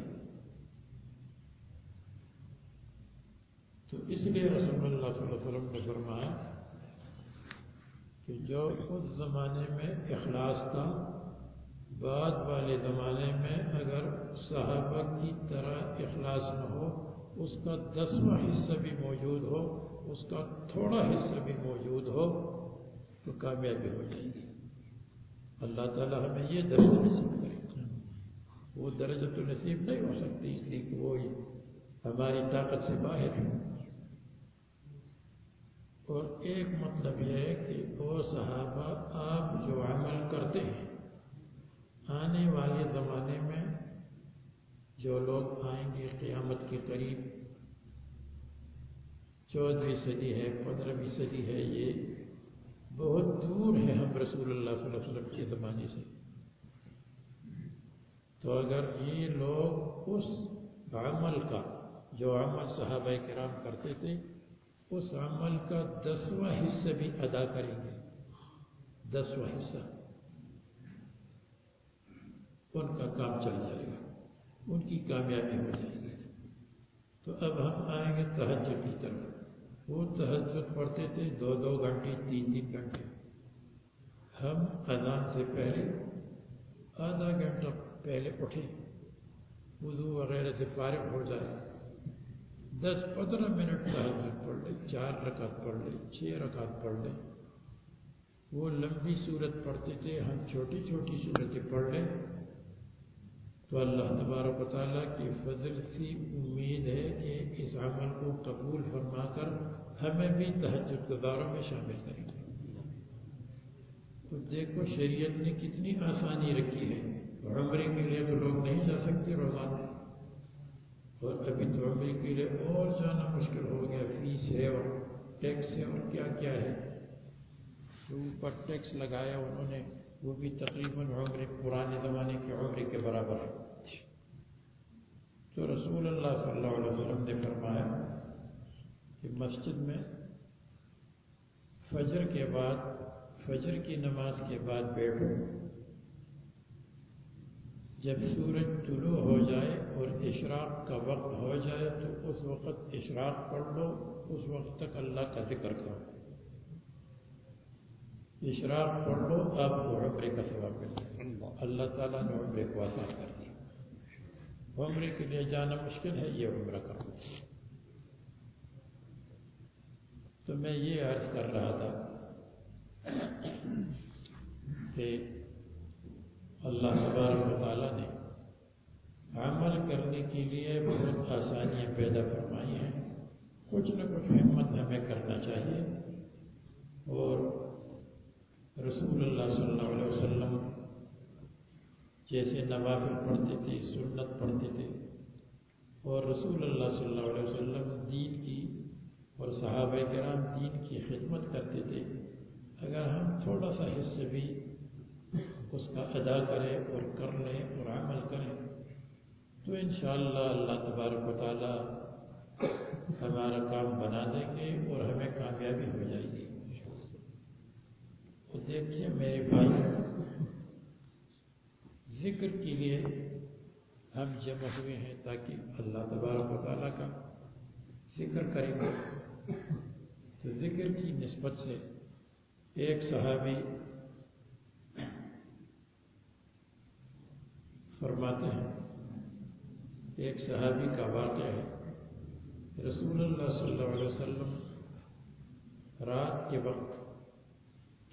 تو اس لیے رسول اللہ صلی اللہ علیہ وسلم نے فرمایا کہ جو اس زمانے میں اخلاص تھا، بعد والے زمانے میں اگر صحابہ کی طرح اخلاص نہ ہو، اس کا دسواں حصہ بھی موجود ہو اس کا تھوڑا حصہ بھی موجود ہو تو کامیابی ہو جائے گی۔ اللہ تعالیٰ ہمیں یہ درجہ نصیب کرے۔ وہ درجہ تو نصیب نہیں ہو سکتی، اس لیے کہ وہ ہماری طاقت سے باہر ہے۔ اور ایک مطلب یہ ہے کہ وہ صحابہ آپ جو عمل کرتے ہیں، آنے والے زمانے میں جو لوگ آئیں گے قیامت کے قریب چودہویں صدی ہے، پندرہویں صدی ہے، یہ بہت دور ہے ہم رسول اللہ صلی اللہ علیہ وسلم کے زمانے سے۔ تو اگر یہ لوگ اس عمل کا، جو عمل صحابہ کرام کرتے تھے، اس عمل کا دسواں حصہ بھی ادا کریں گے۔ دسواں حصہ۔ ان کا کام چل جائے گا۔ ان کی کامیابی ہو جائے گی۔ تو اب ہم آئیں گے تہجد کی طرف۔ وہ تہجد پڑھتے تھے، دو دو گھنٹے، تین تین گھنٹے۔ ہم اذان سے پہلے، آدھا گھنٹہ پہلے اٹھے، وضو وغیرہ سے فارغ ہو جائے۔ دس پندرہ منٹ تہجد پڑھ لے، چار رکعت پڑھ لے، چھ رکعت پڑھ لے۔ وہ لمبی صورت پڑھتے تھے، ہم چھوٹی چھوٹی صورتیں پڑھ لیں۔ تو اللہ تبارک و تعالیٰ کی فضل سی امید ہے کہ اس عمل کو قبول فرما کر ہمیں بھی تہجد گزاروں میں شامل کریں گے۔ تو دیکھو، شریعت نے کتنی آسانی رکھی ہے۔ عمرے کے لیے تو لوگ نہیں جا سکتے روزانہ۔ اور ابھی تو عمرے کے لیے اور جانا مشکل ہو گیا۔ فیس ہے اور ٹیکس ہے اور کیا کیا ہے۔ تو اوپر ٹیکس لگایا انہوں نے وہ بھی تقریباً عمر پرانے زمانے کے عمرے کے برابر ہے۔ تو رسول اللہ صلی اللہ علیہ وسلم نے فرمایا کہ مسجد میں فجر کے بعد، فجر کی نماز کے بعد بیٹھو۔ جب سورج طلوع ہو جائے اور اشراق کا وقت ہو جائے تو اس وقت اشراق پڑھ لو، اس وقت تک اللہ کا ذکر کرو۔ اشراق پڑھ لو، آپ کو عمرے کا ثواب مل اللہ تعالیٰ نے عمرے کو آسان کر دیا۔ عمرے کے لیے جانا مشکل ہے، یہ عمرہ کرو تو میں یہ عرض کر رہا تھا کہ اللہ تبارک و تعالیٰ نے عمل کرنے کے لیے بہت آسانیاں پیدا فرمائی ہیں۔ کچھ نہ کچھ ہمت ہمیں کرنا چاہیے اور رسول اللہ صلی اللہ علیہ وسلم جیسے نوافل پڑھتے تھے سنت پڑھتے تھے اور رسول اللہ صلی اللہ علیہ وسلم دین کی اور صحابہ کرام دین کی خدمت کرتے تھے اگر ہم تھوڑا سا حصہ بھی اس کا ادا کریں اور کر لیں اور عمل کریں تو انشاءاللہ اللہ تبارک و تعالیٰ ہمارا کام بنا دیں گے اور ہمیں کامیابی ہو جائے گی۔ تو دیکھیے میرے بھائی، ذکر کے لیے ہم جمع ہوئے ہیں تاکہ اللہ تبارک و تعالیٰ کا ذکر کریں گے۔ تو ذکر کی نسبت سے ایک صحابی فرماتے ہیں، ایک صحابی کا واقعہ ہے۔ رسول اللہ صلی اللہ علیہ وسلم رات کے وقت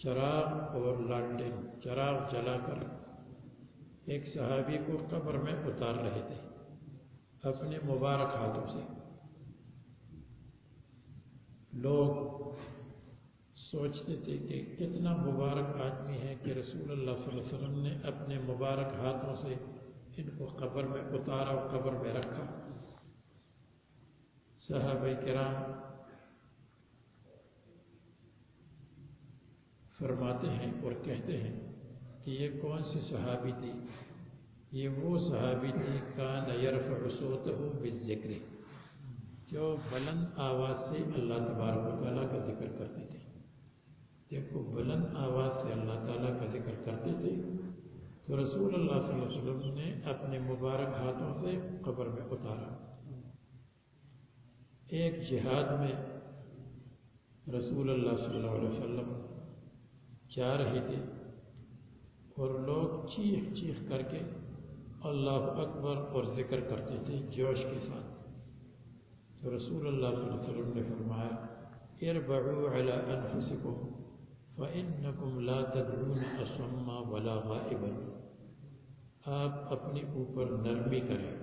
چراغ اور لالٹین چراغ جلا کر ایک صحابی کو قبر میں اتار رہے تھے، اپنے مبارک ہاتھوں سے۔ لوگ سوچتے تھے کہ کتنا مبارک آدمی ہے کہ رسول اللہ صلی اللہ علیہ وسلم نے اپنے مبارک ہاتھوں سے ان کو قبر میں اتارا اور قبر میں رکھا۔ صحابہ کرام فرماتے ہیں اور کہتے ہیں کہ یہ کون سی صحابی تھی؟ یہ وہ صحابی تھی، کان یرفع صوتہ بالذکر، جو بلند آواز سے اللہ تبارک و تعالیٰ کا ذکر کرتے تھے۔ دیکھو بلند آواز سے اللہ تعالیٰ کا ذکر کرتے تھے، تو رسول اللہ صلی اللہ علیہ وسلم نے اپنے مبارک ہاتھوں سے قبر میں اتارا۔ ایک جہاد میں رسول اللہ صلی اللہ علیہ وسلم جا رہے تھے اور لوگ چیخ چیخ کر کے اللہ اکبر اور ذکر کرتے تھے جوش کے ساتھ۔ تو رسول اللہ صلی اللہ علیہ وسلم نے فرمایا اربعوا على انفسکم فانکم لا تدعون اصما ولا غائبا۔ آپ اپنے اوپر نرمی کریں۔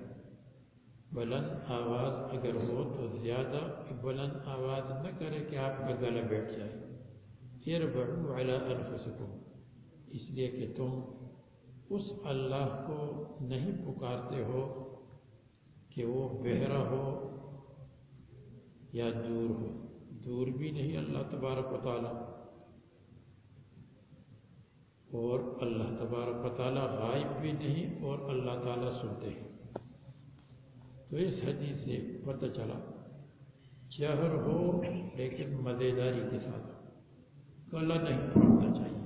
بلند آواز اگر ہو تو زیادہ بلند آواز نہ کرے کہ آپ کا گلا بیٹھ جائے۔ اربعوا على انفسکم اس لیے کہ تم اس اللہ کو نہیں پکارتے ہو کہ وہ بہرا ہو یا دور ہو. دور بھی نہیں اللہ تبارک و تعالیٰ. اور اللہ تبارک و تعالیٰ غائب بھی نہیں اور اللہ تعالیٰ سنتے ہیں. تو اس حدیث سے پتہ چلا، چہر ہو لیکن مزیداری کے ساتھ گلا نہیں پڑھنا چاہیے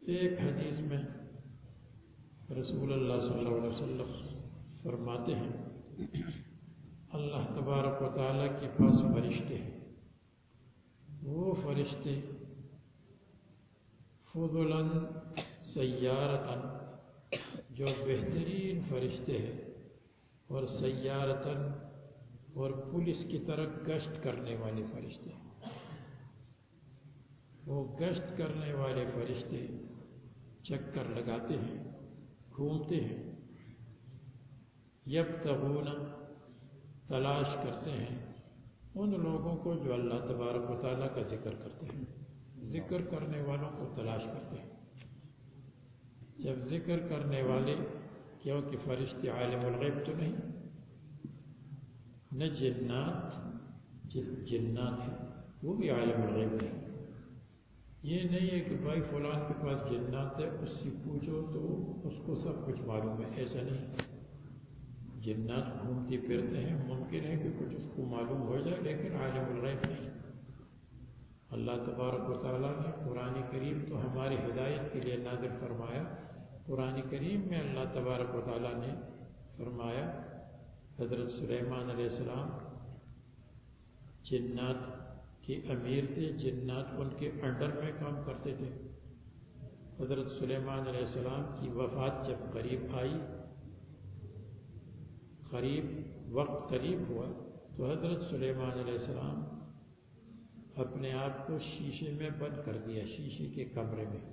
ایک حدیث میں رسول اللہ صلی اللہ علیہ وسلم فرماتے ہیں، اللہ تبارک و تعالیٰ کے پاس فرشتے ہیں۔ وہ فرشتے فضلاً، سیارتاً، جو بہترین فرشتے ہیں اور سیارتاً اور پولیس کی طرح گشت کرنے والے فرشتے وہ گشت کرنے والے فرشتے چکر لگاتے ہیں، گھومتے ہیں۔ یب تلاش کرتے ہیں۔ ان لوگوں کو جو اللہ تبارک و تعالیٰ کا ذکر کرتے ہیں۔ ذکر کرنے والوں کو تلاش کرتے ہیں۔ جب ذکر کرنے والے، کیونکہ فرشتے عالم الغیب تو نہیں نہ جنات جنات ہیں، وہ بھی عالم الغیب نہیں یہ نہیں ہے کہ بھائی فلان کے پاس جنات ہے، اس سے پوچھو تو اس کو سب کچھ معلوم ہے، ایسا نہیں۔ جنات گھومتے پھرتے ہیں، ممکن ہے کہ کچھ اس کو معلوم ہو جائے، لیکن عالم الغیب نہیں۔ اللہ تبارک و تعالیٰ نے قرآن کریم تو ہماری ہدایت کے لیے نازل فرمایا۔ قرآن کریم میں اللہ تبارک و تعالیٰ نے فرمایا حضرت سلیمان علیہ السلام جنات کے امیر تھے، جنات ان کے انڈر میں کام کرتے تھے۔ حضرت سلیمان علیہ السلام کی وفات جب قریب آئی، قریب، وقت قریب ہوا، تو حضرت سلیمان علیہ السلام اپنے آپ کو شیشے میں بند کر دیا، شیشے کے کمرے میں،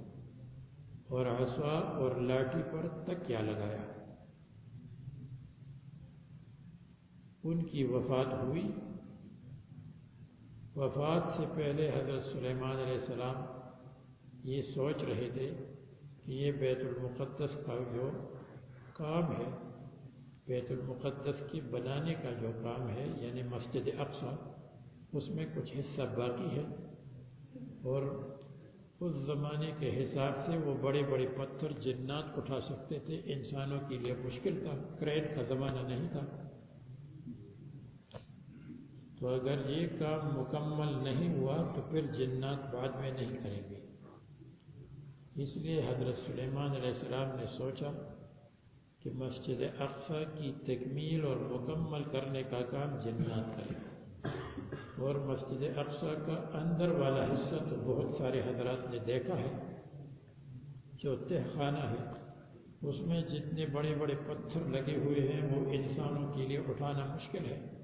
اور ہسوا اور لاٹھی پر تکیا لگایا۔ ان کی وفات ہوئی۔ وفات سے پہلے حضرت سلیمان علیہ السلام یہ سوچ رہے تھے کہ یہ بیت المقدس کا جو کام ہے، بیت المقدس کی بنانے کا جو کام ہے یعنی مسجد اقصا اس میں کچھ حصہ باقی ہے۔ اور اس زمانے کے حساب سے وہ بڑے بڑے پتھر جنات اٹھا سکتے تھے، انسانوں کے لیے مشکل تھا کریٹ کا زمانہ نہیں تھا۔ تو اگر یہ کام مکمل نہیں ہوا تو پھر جنات بعد میں نہیں کریں گے۔ اس لیے حضرت سلیمان علیہ السلام نے سوچا کہ مسجد اقصا کی تکمیل اور مکمل کرنے کا کام جنات کرے اور مسجد اقصا کا اندر والا حصہ تو بہت سارے حضرات نے دیکھا ہے۔ جو تہ خانہ ہے۔ اس میں جتنے بڑے بڑے پتھر لگے ہوئے ہیں وہ انسانوں کے لیے اٹھانا مشکل ہے۔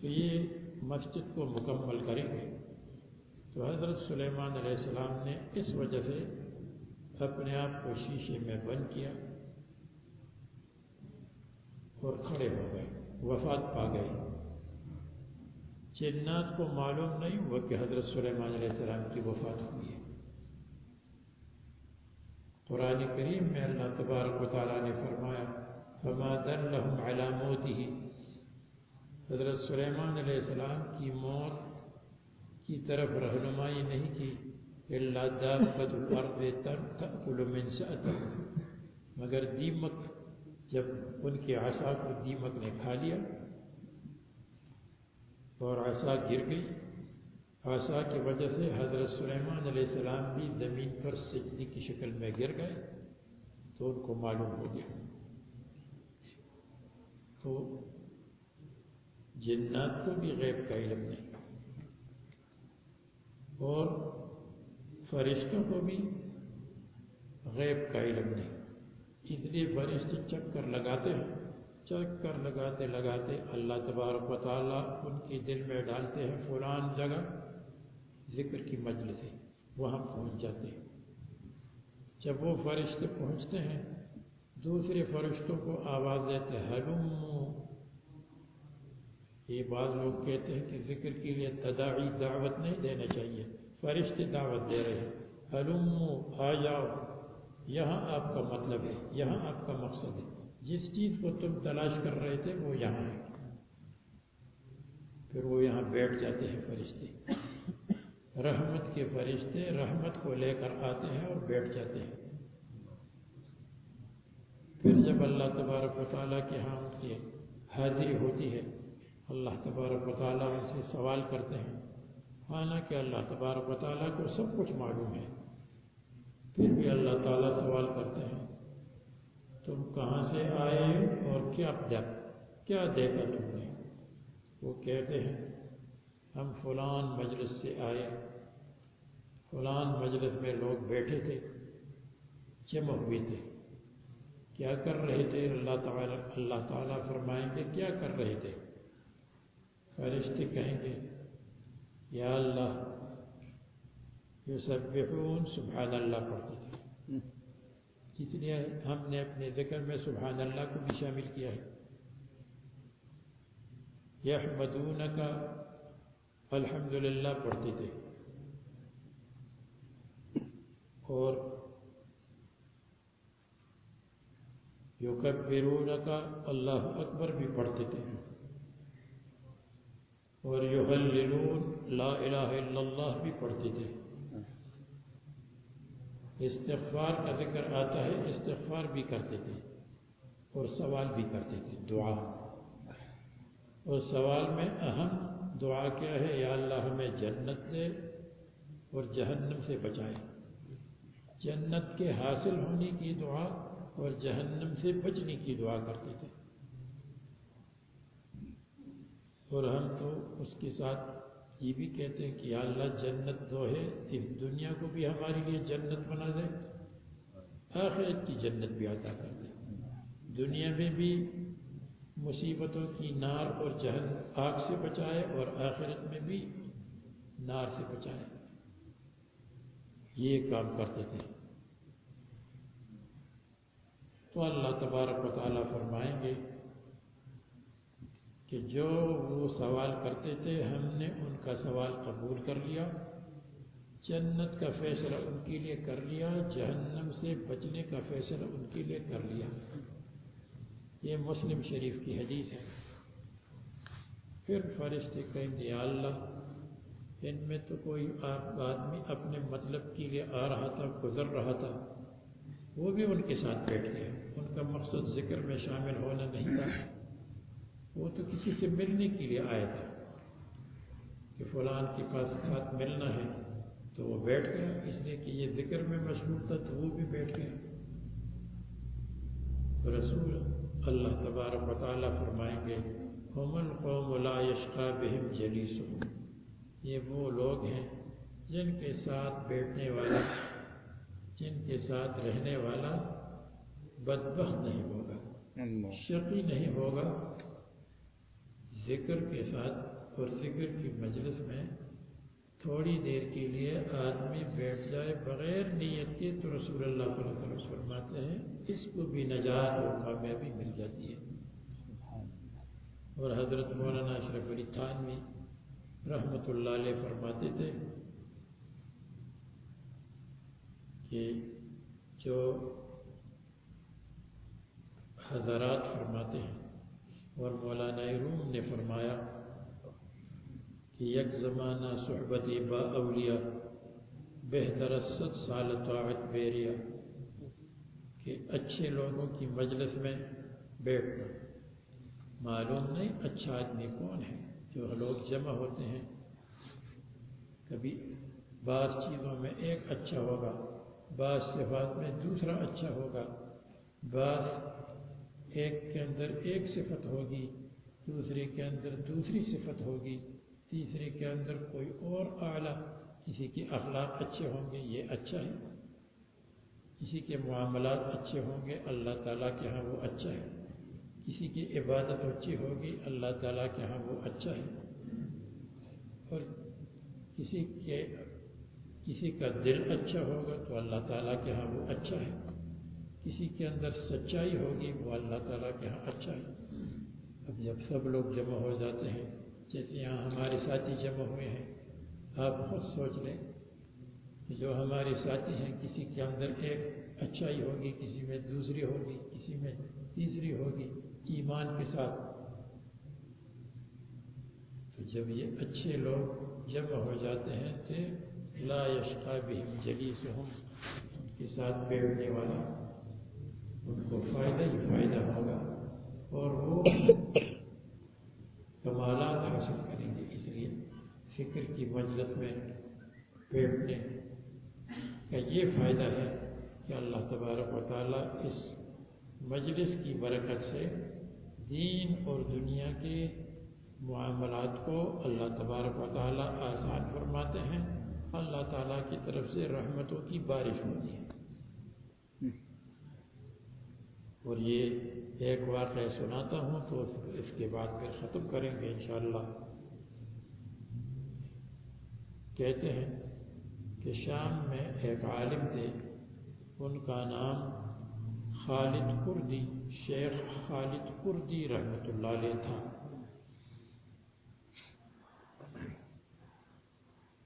تو یہ مسجد کو مکمل کریں گے تو حضرت سلیمان علیہ السلام نے اس وجہ سے اپنے آپ کو شیشے میں بند کیا اور کھڑے ہو گئے، وفات پا گئے۔ جنات کو معلوم نہیں ہوا کہ حضرت سلیمان علیہ السلام کی وفات ہوئی ہے۔ قرآن کریم میں اللہ تبارک و تعالیٰ نے فرمایا، فما دلهم على موته حضرت سلیمان علیہ السلام کی موت کی طرف رہنمائی نہیں کی اللہ دابت الارض تأکل من سأته مگر دیمک، جب ان کے عصا کو دیمک نے کھا لیا اور عصا گر گئی۔ عصا کی وجہ سے حضرت سلیمان علیہ السلام بھی زمین پر سجدی کی شکل میں گر گئے تو ان کو معلوم ہو گیا۔ تو جنات کو بھی غیب کا علم نہیں۔ اور فرشتوں کو بھی غیب کا علم نہیں۔ اس لیے فرشتے چکر لگاتے ہیں، چکر لگاتے لگاتے اللہ تبارک و تعالیٰ ان کے دل میں ڈالتے ہیں، فلان جگہ ذکر کی مجلس ہے وہاں پہنچ جاتے ہیں۔ جب وہ فرشتے پہنچتے ہیں، دوسرے فرشتوں کو آواز دیتے ہیں ہلوم یہ بعض لوگ کہتے ہیں کہ ذکر کے لیے تداعی دعوت نہیں دینا چاہیے فرشتے دعوت دے رہے ہیں۔ ہلوم آ جاؤ، یہاں آپ کا مطلب ہے، یہاں آپ کا مقصد ہے۔ جس چیز کو تم تلاش کر رہے تھے، وہ یہاں ہے۔ پھر وہ یہاں بیٹھ جاتے ہیں فرشتے۔ رحمت کے فرشتے رحمت کو لے کر آتے ہیں اور بیٹھ جاتے ہیں۔ پھر جب اللہ تبارک و تعالیٰ کے ہاں ان کی حاضری ہوتی ہے اللہ تبارک و تعالیٰ ان سے سوال کرتے ہیں۔ حالانکہ اللہ تبارک و تعالیٰ کو سب کچھ معلوم ہے۔ پھر بھی اللہ تعالیٰ سوال کرتے ہیں، تم کہاں سے آئے اور کیا کیا دیکھا تم نے؟ وہ کہتے ہیں، ہم فلان مجلس سے آئے۔ فلان مجلس میں لوگ بیٹھے تھے، جمع ہوئے تھے۔ کیا کر رہے تھے؟ اللہ تعالیٰ اللہ تعالیٰ فرمائیں گے کیا کر رہے تھے؟ فرشتے کہیں گے، یا اللہ یہ سب سبحان اللہ پڑھتے تھے۔ اس لیے ہم نے اپنے ذکر میں سبحان اللہ کو بھی شامل کیا ہے۔ یحمدون کا الحمد للہ پڑھتے تھے۔ اور یکبرون کا اللہ اکبر بھی پڑھتے تھے۔ اور یحللون لا الہ الا اللہ بھی پڑھتے تھے۔ استغفار کا ذکر آتا ہے، استغفار بھی کرتے تھے اور سوال بھی کرتے تھے، دعا۔ اور سوال میں اہم دعا کیا ہے؟ یا اللہ ہمیں جنت دے اور جہنم سے بچائے۔ جنت کے حاصل ہونے کی دعا اور جہنم سے بچنے کی دعا کرتے تھے۔ اور ہم تو اس کے ساتھ یہ بھی کہتے ہیں کہ یا اللہ جنت تو ہے، اس دنیا کو بھی ہمارے لیے جنت بنا دے، آخرت کی جنت بھی عطا کر دے۔ دنیا میں بھی مصیبتوں کی نار اور جہن آگ سے بچائے اور آخرت میں بھی نار سے بچائے۔ یہ کام کرتے تھے۔ تو اللہ تبارک و تعالیٰ فرمائیں گے کہ جو وہ سوال کرتے تھے، ہم نے ان کا سوال قبول کر لیا، جنت کا فیصلہ ان کے لیے کر لیا، جہنم سے بچنے کا فیصلہ ان کے لیے کر لیا۔ یہ مسلم شریف کی حدیث ہے۔ پھر فرشتے کہیں گے اللہ، ان میں تو کوئی آدمی اپنے مطلب کے لیے آ رہا تھا، گزر رہا تھا، وہ بھی ان کے ساتھ بیٹھ گئے ان کا مقصد ذکر میں شامل ہونا نہیں تھا۔ وہ تو کسی سے ملنے کے لیے آیا تھا کہ فلان کے پاس ساتھ ملنا ہے تو وہ بیٹھ گیا۔ اس لیے کہ یہ ذکر میں مشہور تھا تو وہ بھی بیٹھ گیا۔ رسول اللہ تبارک و تعالیٰ فرمائیں گے قومن قوم لا یشقا بہم جلیس یہ وہ لوگ ہیں جن کے ساتھ بیٹھنے والا جن کے ساتھ رہنے والا بدبخت نہیں ہوگا شقی نہیں ہوگا۔ ذکر کے ساتھ اور ذکر کی مجلس میں تھوڑی دیر کے لیے آدمی بیٹھ جائے بغیر نیت کے تو رسول اللہ صلی اللہ علیہ وسلم فرماتے ہیں، اس کو بھی نجات اور کامیابی مل جاتی ہے۔ اور حضرت مولانا اشرف علی تھانوی رحمۃ اللہ علیہ فرماتے تھے کہ جو حضرات فرماتے ہیں اور مولانا روم نے فرمایا کہ یک زمانہ صحبت با اولیاء بہتر ست سال طاعت بیریا کہ اچھے لوگوں کی مجلس میں بیٹھنا۔ معلوم نہیں اچھا آدمی کون ہے جو لوگ جمع ہوتے ہیں۔ کبھی بعض چیزوں میں ایک اچھا ہوگا، بعض صفات میں دوسرا اچھا ہوگا، بعض ایک کے اندر ایک صفت ہوگی، دوسرے کے اندر دوسری صفت ہوگی، تیسرے کے اندر کوئی اور اعلیٰ، کسی کے اخلاق اچھے ہوں گے، یہ اچھا ہے۔ کسی کے معاملات اچھے ہوں گے، اللہ تعالیٰ کے ہاں وہ اچھا ہے۔ کسی کی عبادت اچھی ہوگی، اللہ تعالیٰ کے ہاں وہ اچھا ہے۔ اور کسی کے، کسی کا دل اچھا ہوگا تو اللہ تعالیٰ کے ہاں وہ اچھا ہے۔ کسی کے اندر سچائی ہوگی، وہ اللہ تعالیٰ کے ہاں اچھا ہے۔ اب جب سب لوگ جمع ہو جاتے ہیں جیسے یہاں ہمارے ساتھی جمع ہوئے ہیں۔ آپ خود سوچ لیں جو ہمارے ساتھی ہیں، کسی کے اندر ایک اچھائی ہوگی، کسی میں دوسری ہوگی، کسی میں تیسری ہوگی، ایمان کے ساتھ۔ تو جب یہ اچھے لوگ جمع ہو جاتے ہیں، تو لا یشقا بہم جلیس ہم ان کے ساتھ بیٹھنے والا ان کو فائدہ ہی فائدہ ہوگا۔ اور وہ کمالات حاصل کریں گے۔ اس لیے فکر کی مجلس میں بیٹھنے کا یہ فائدہ ہے کہ اللہ تبارک و تعالیٰ اس مجلس کی برکت سے دین اور دنیا کے معاملات کو اللہ تبارک و تعالیٰ آسان فرماتے ہیں۔ اللہ تعالیٰ کی طرف سے رحمتوں کی بارش ہوتی ہے۔ اور یہ ایک واقعہ سناتا ہوں تو اس کے بعد پھر ختم کریں گے انشاءاللہ۔ کہتے ہیں کہ شام میں ایک عالم تھے، ان کا نام خالد کردی، شیخ خالد کردی رحمۃ اللہ علیہ تھا۔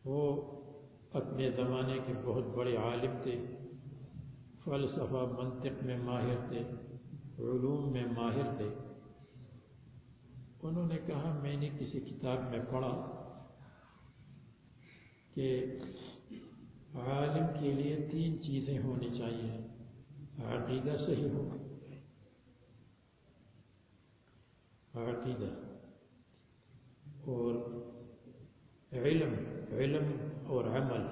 وہ اپنے زمانے کے بہت بڑے عالم تھے۔ فلسفہ منطق میں ماہر تھے، علوم میں ماہر تھے۔ انہوں نے کہا، میں نے کسی کتاب میں پڑھا کہ عالم کے لیے تین چیزیں ہونی چاہیے، عقیدہ صحیح ہو۔ عقیدہ اور علم علم اور عمل،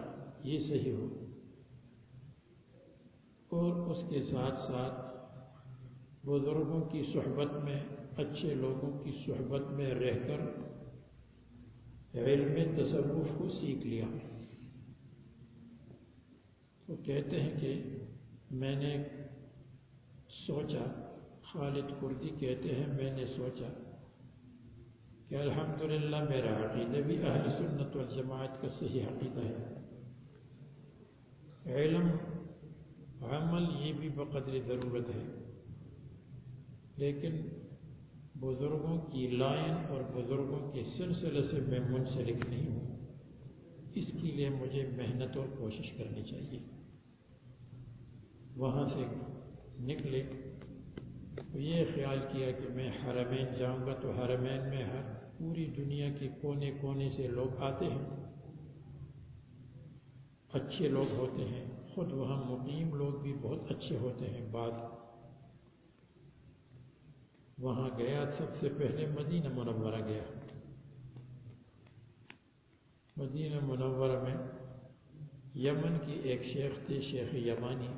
یہ صحیح ہو۔ اور اس کے ساتھ ساتھ بزرگوں کی صحبت میں، اچھے لوگوں کی صحبت میں رہ کر علم تصوف کو سیکھ لیا۔ وہ کہتے ہیں کہ میں نے سوچا، خالد کردی کہتے ہیں، میں نے سوچا کہ الحمدللہ میرا عقیدہ بھی اہل سنت والجماعت کا صحیح عقیدہ ہے۔ علم عمل یہ بھی بقدر ضرورت ہے۔ لیکن بزرگوں کی لائن اور بزرگوں کے سلسلے سے میں منسلک نہیں ہوں۔ اس کے لیے مجھے محنت اور کوشش کرنی چاہیے۔ وہاں سے نکلے۔ تو یہ خیال کیا کہ میں حرمین جاؤں گا تو حرمین میں ہر پوری دنیا کے کونے کونے سے لوگ آتے ہیں۔ اچھے لوگ ہوتے ہیں۔ خود وہاں مقیم لوگ بھی بہت اچھے ہوتے ہیں۔ بعد وہاں گیا، سب سے پہلے مدینہ منورہ گیا۔ مدینہ منورہ میں یمن کی ایک شیخ تھے شیخ یمانی۔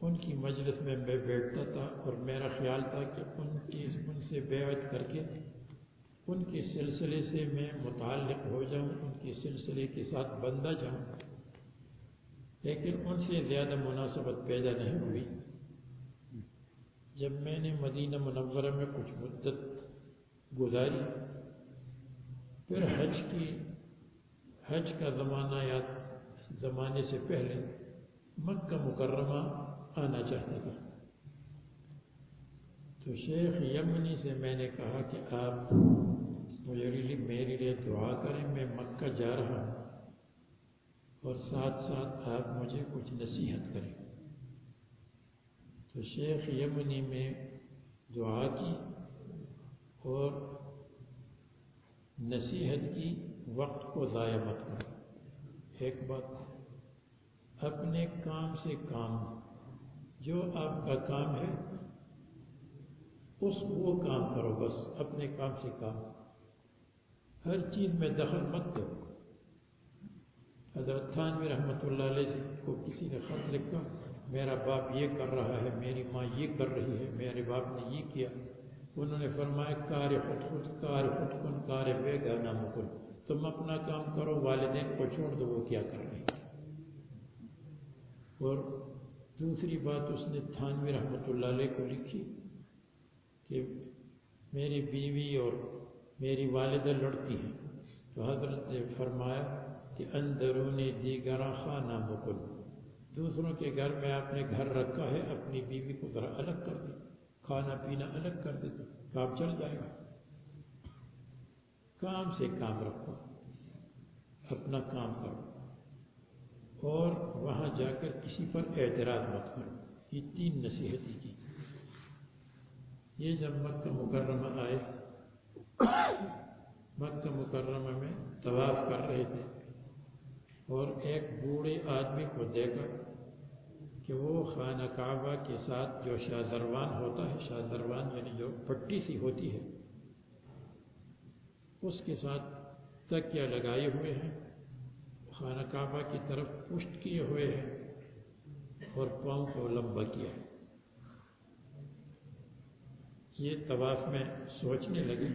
ان کی مجلس میں میں بیٹھتا تھا اور میرا خیال تھا کہ ان کی ان سے بیعت کر کے ان کے سلسلے سے میں متعلق ہو جاؤں، ان کے سلسلے کے ساتھ بندہ جاؤں۔ لیکن ان سے زیادہ مناسبت پیدا نہیں ہوئی۔ جب میں نے مدینہ منورہ میں کچھ مدت گزاری، پھر حج کی، حج کا زمانہ یا زمانے سے پہلے مکہ مکرمہ آنا چاہتا تھا۔ تو شیخ یمنی سے میں نے کہا کہ آپ مجھے میرے لیے دعا کریں، میں مکہ جا رہا ہوں۔ اور ساتھ ساتھ آپ مجھے کچھ نصیحت کریں۔ تو شیخ یمنی میں دعا کی اور نصیحت کی وقت کو ضائع مت کرو ایک بات، اپنے کام سے کام، جو آپ کا کام ہے، اس وہ کام کرو بس، اپنے کام سے کام۔ ہر چیز میں دخل مت دو۔ حضرت تھانوی رحمۃ اللہ علیہ جی کو کسی نے خط لکھا، میرا باپ یہ کر رہا ہے، میری ماں یہ کر رہی ہے، میرے باپ نے یہ کیا۔ انہوں نے فرمایا، کار خود خود، کار خود کن، کار بے گانا مکن۔ تم اپنا کام کرو، والدین کو چھوڑ دو، وہ کیا کر رہے ہیں؟ اور دوسری بات اس نے تھانوی رحمۃ اللہ علیہ کو لکھی کہ میری بیوی اور میری والدہ لڑتی ہیں۔ تو حضرت نے فرمایا کہ اندرونی دیگرہ خانہ مکن دوسروں کے گھر میں آپ نے گھر رکھا ہے، اپنی بیوی کو ذرا الگ کر دے کھانا پینا الگ کر دے تو کام چل جائے گا کام سے کام رکھو۔ اپنا کام کرو۔ اور وہاں جا کر کسی پر اعتراض مت کرو۔ یہ تین نصیحتیں کی۔ یہ جب مکہ مکرمہ آئے، مکہ مکرمہ میں طواف کر رہے تھے۔ اور ایک بوڑھے آدمی کو دیکھا کہ وہ خانہ کعبہ کے ساتھ جو شاہدروان ہوتا ہے شاہدروان یعنی جو پٹی سی ہوتی ہے، اس کے ساتھ تکیا لگائے ہوئے ہیں۔ خانہ کعبہ کی طرف پشت کیے ہوئے ہیں اور پاؤں کو لمبا کیا یہ طواف میں سوچنے لگے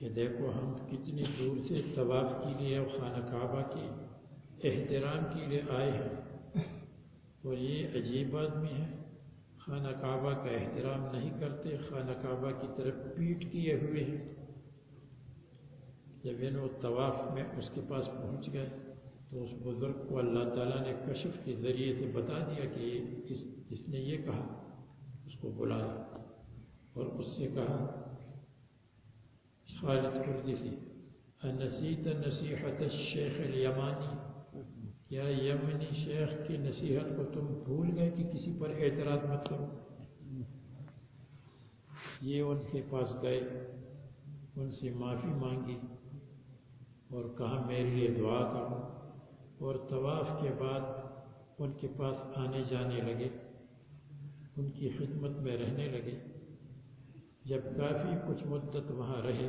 کہ دیکھو ہم کتنی دور سے طواف کے لیے اور خانہ کعبہ کے احترام کے لیے آئے ہیں۔ اور یہ عجیب آدمی ہے خانہ کعبہ کا احترام نہیں کرتے، خانہ کعبہ کی طرف پیٹ کیے ہوئے ہیں۔ جب انہوں طواف میں اس کے پاس پہنچ گئے تو اس بزرگ کو اللہ تعالیٰ نے کشف کے ذریعے سے بتا دیا کہ اس اس نے یہ کہا، اس کو بلایا اور اس سے کہا خالد کردی سے نصیحت نصیحت الشیخ الیمانی۔ کیا یمنی شیخ کی نصیحت کو تم بھول گئے کہ کسی پر اعتراض مت کرو۔ یہ ان کے پاس گئے، ان سے معافی مانگی اور کہا، میرے لیے دعا کرو۔ اور طواف کے بعد ان کے پاس آنے جانے لگے، ان کی خدمت میں رہنے لگے۔ جب کافی کچھ مدت وہاں رہے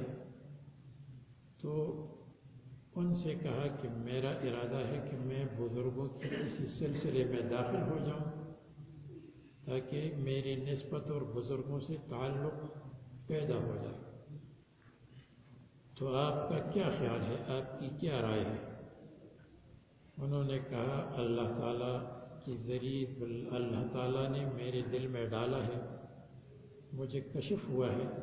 تو ان سے کہا کہ میرا ارادہ ہے کہ میں بزرگوں کے کسی سلسلے میں داخل ہو جاؤں تاکہ میری نسبت اور بزرگوں سے تعلق پیدا ہو جائے۔ تو آپ کا کیا خیال ہے؟ آپ کی کیا رائے ہے؟ انہوں نے کہا، اللہ تعالیٰ کی ذریعے اللہ تعالیٰ نے میرے دل میں ڈالا ہے مجھے کشف ہوا ہے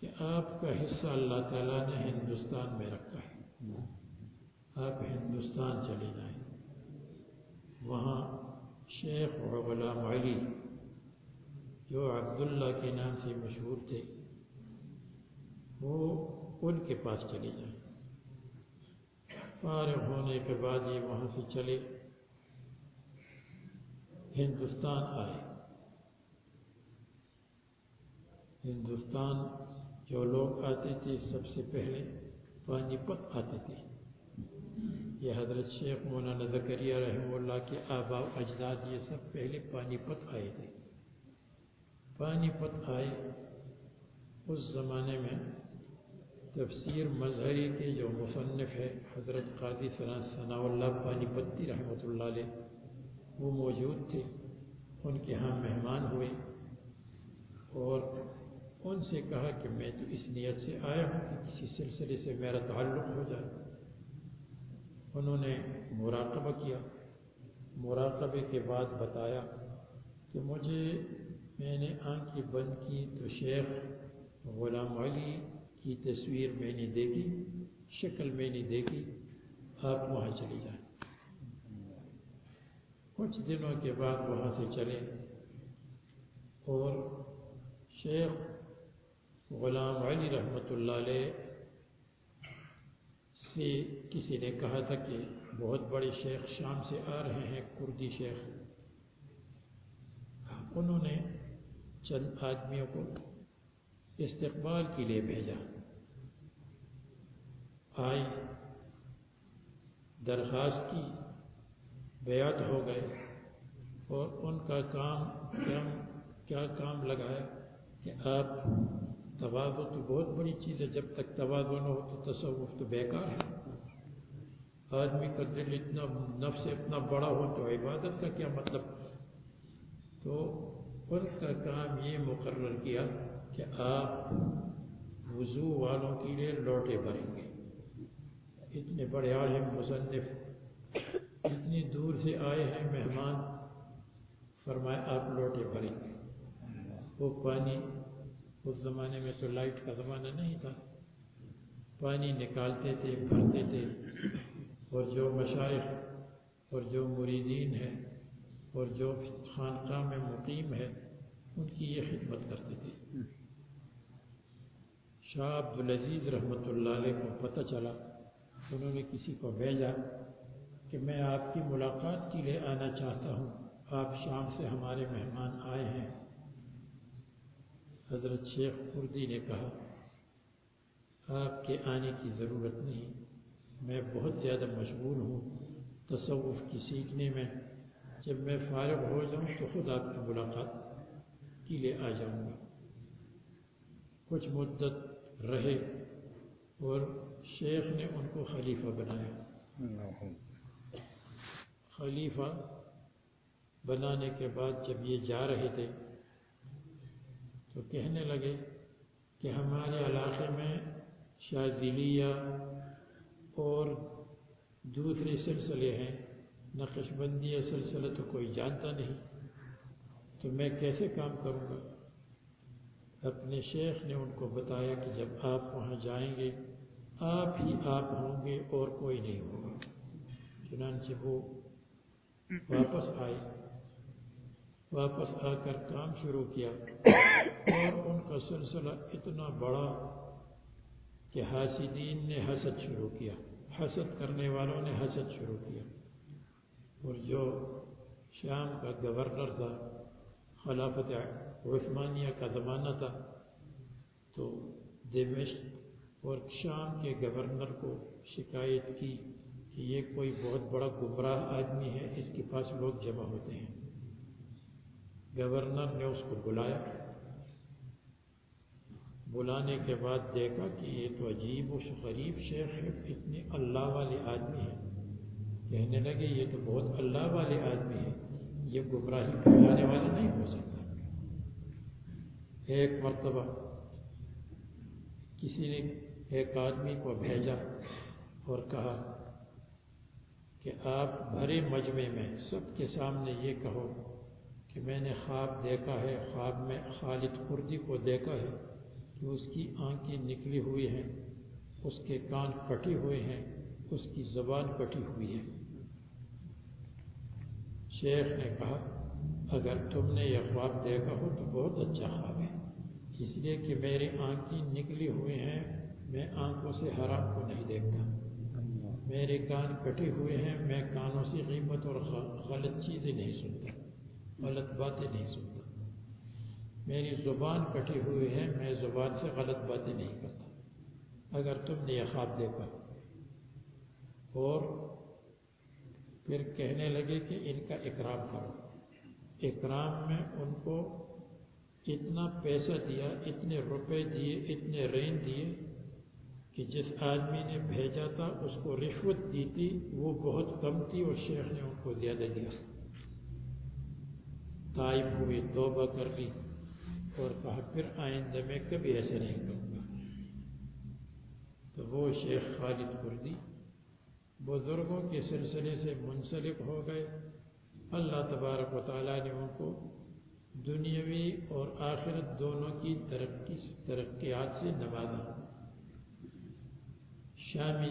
کہ آپ کا حصہ اللہ تعالیٰ نے ہندوستان میں رکھا ہے۔ آپ ہندوستان چلے جائیں۔ وہاں شیخ و غلام علی جو عبداللہ کے نام سے مشہور تھے، وہ ان کے پاس چلے جائیں۔ فارغ ہونے کے بعد یہ وہاں سے چلے، ہندوستان آئے۔ ہندوستان جو لوگ آتے تھے، سب سے پہلے پانی پت آتے تھے۔ یہ حضرت شیخ مولانا زکریہ رحمہ اللہ کے آبا اجداد، یہ سب پہلے پانی پت آئے تھے۔ پانی پت آئے اس زمانے میں تفسیر مظہری کے جو مصنف ہے حضرت قاضی ثناء اللہ پانی پتی رحمۃ اللہ علیہ۔ وہ موجود تھے، ان کے ہاں مہمان ہوئے اور ان سے کہا کہ میں تو اس نیت سے آیا ہوں کہ کسی سلسلے سے میرا تعلق ہو جائے۔ انہوں نے مراقبہ کیا۔ مراقبے کے بعد بتایا کہ مجھے، میں نے آنکھیں بند کی تو شیخ غلام علی کی تصویر میں نے دیکھی، شکل میں نے دیکھی، آپ وہاں چلی جائیں۔ کچھ دنوں کے بعد وہاں سے چلے اور شیخ غلام علی رحمۃ اللہ علیہ سے کسی نے کہا تھا کہ بہت بڑے شیخ شام سے آ رہے ہیں، کردی شیخ۔ انہوں نے چند آدمیوں کو استقبال کے لیے بھیجا۔ آئی درخواست کی، بیعت ہو گئے اور ان کا کام کیا کیا کام لگایا کہ آپ توازو تو بہت بڑی چیز ہے۔ جب تک توازو نہ ہو تو تصوف تو بیکار ہے۔ آدمی کا دل اتنا نفس اتنا بڑا ہو تو عبادت کا کیا مطلب؟ تو ان کا کام یہ مقرر کیا کہ آپ وضو والوں کے لیے لوٹے بھریں گے۔ اتنے بڑے عالم مصنف اتنی دور سے آئے ہیں مہمان، فرمائے آپ لوٹے بھریں گے۔ وہ پانی اس زمانے میں تو لائٹ کا زمانہ نہیں تھا۔ پانی نکالتے تھے، بھرتے تھے۔ اور جو مشائق اور جو مریدین ہیں اور جو خانقاہ میں مقیم ہے ان کی یہ خدمت کرتے تھے۔ شاہ عبدالعزیز رحمۃ اللہ علیہ کو پتہ چلا، انہوں نے کسی کو بھیجا کہ میں آپ کی ملاقات کے لیے آنا چاہتا ہوں۔ آپ شام سے ہمارے مہمان آئے ہیں۔ حضرت شیخ خردی نے کہا، آپ کے آنے کی ضرورت نہیں، میں بہت زیادہ مشغول ہوں تصوف کی سیکھنے میں، جب میں فارغ ہو جاؤں تو خود آپ کی ملاقات کے لیے آ جاؤں گا۔ کچھ مدت رہے اور شیخ نے ان کو خلیفہ بنایا۔ خلیفہ بنانے کے بعد جب یہ جا رہے تھے تو کہنے لگے کہ ہمارے علاقے میں شاذلیہ اور دوسرے سلسلے ہیں، نقش بندی یا سلسلہ تو کوئی جانتا نہیں۔ تو میں کیسے کام کروں گا؟ اپنے شیخ نے ان کو بتایا کہ جب آپ وہاں جائیں گے، آپ ہی آپ ہوں گے اور کوئی نہیں ہوگا۔ چنانچہ وہ واپس آئے۔ واپس آ کر کام شروع کیا اور ان کا سلسلہ اتنا بڑا کہ حاسدین نے حسد شروع کیا۔ حسد کرنے والوں نے حسد شروع کیا۔ اور جو شام کا گورنر تھا خلافت عثمانیہ کا زمانہ تھا تو دمشق اور شام کے گورنر کو شکایت کی کہ یہ کوئی بہت بڑا گمراہ آدمی ہے اس کے پاس لوگ جمع ہوتے ہیں۔ گورنر نے اس کو بلایا۔ بلانے کے بعد دیکھا کہ یہ تو عجیب و غریب شیخ ہے، اتنے اللہ والے آدمی ہیں۔ کہنے لگے، یہ تو بہت اللہ والے آدمی ہیں، یہ گمراہی پھیلانے والا نہیں ہو سکتا۔ ایک مرتبہ کسی نے ایک آدمی کو بھیجا اور کہا کہ آپ بھرے مجمع میں سب کے سامنے یہ کہو کہ میں نے خواب دیکھا ہے، خواب میں خالد کردی کو دیکھا ہے کہ اس کی آنکھیں نکلی ہوئی ہیں، اس کے کان کٹے ہوئے ہیں، اس کی زبان کٹی ہوئی ہے۔ شیخ نے کہا، اگر تم نے یہ خواب دیکھا ہو تو بہت اچھا خواب ہے۔ اس لیے کہ میری آنکھیں نکلی ہوئی ہیں، میں آنکھوں سے حرام کو نہیں دیکھتا۔ میرے کان کٹے ہوئے ہیں، میں کانوں سے قیمت اور غلط چیزیں نہیں سنتا۔ غلط باتیں نہیں سنتا۔ میری زبان کٹی ہوئی ہے، میں زبان سے غلط باتیں نہیں کرتا۔ اگر تم نے یہ خواب دیکھا اور پھر کہنے لگے کہ ان کا اکرام کرو۔ اکرام میں ان کو اتنا پیسہ دیا، اتنے روپے دیے، اتنے رین دیے کہ جس آدمی نے بھیجا تھا، اس کو رشوت دی تھی، وہ بہت کم تھی اور شیخ نے ان کو زیادہ دیا۔ تائب ہوئی توبہ کر لی اور کہا، پھر آئندہ میں کبھی ایسے نہیں کروں گا. تو وہ شیخ خالد کردی بزرگوں کے سلسلے سے منسلک ہو گئے۔ اللہ تبارک و تعالیٰ نے ان کو دنیاوی اور آخرت دونوں کی ترقی، ترقیات سے نوازا۔ شامی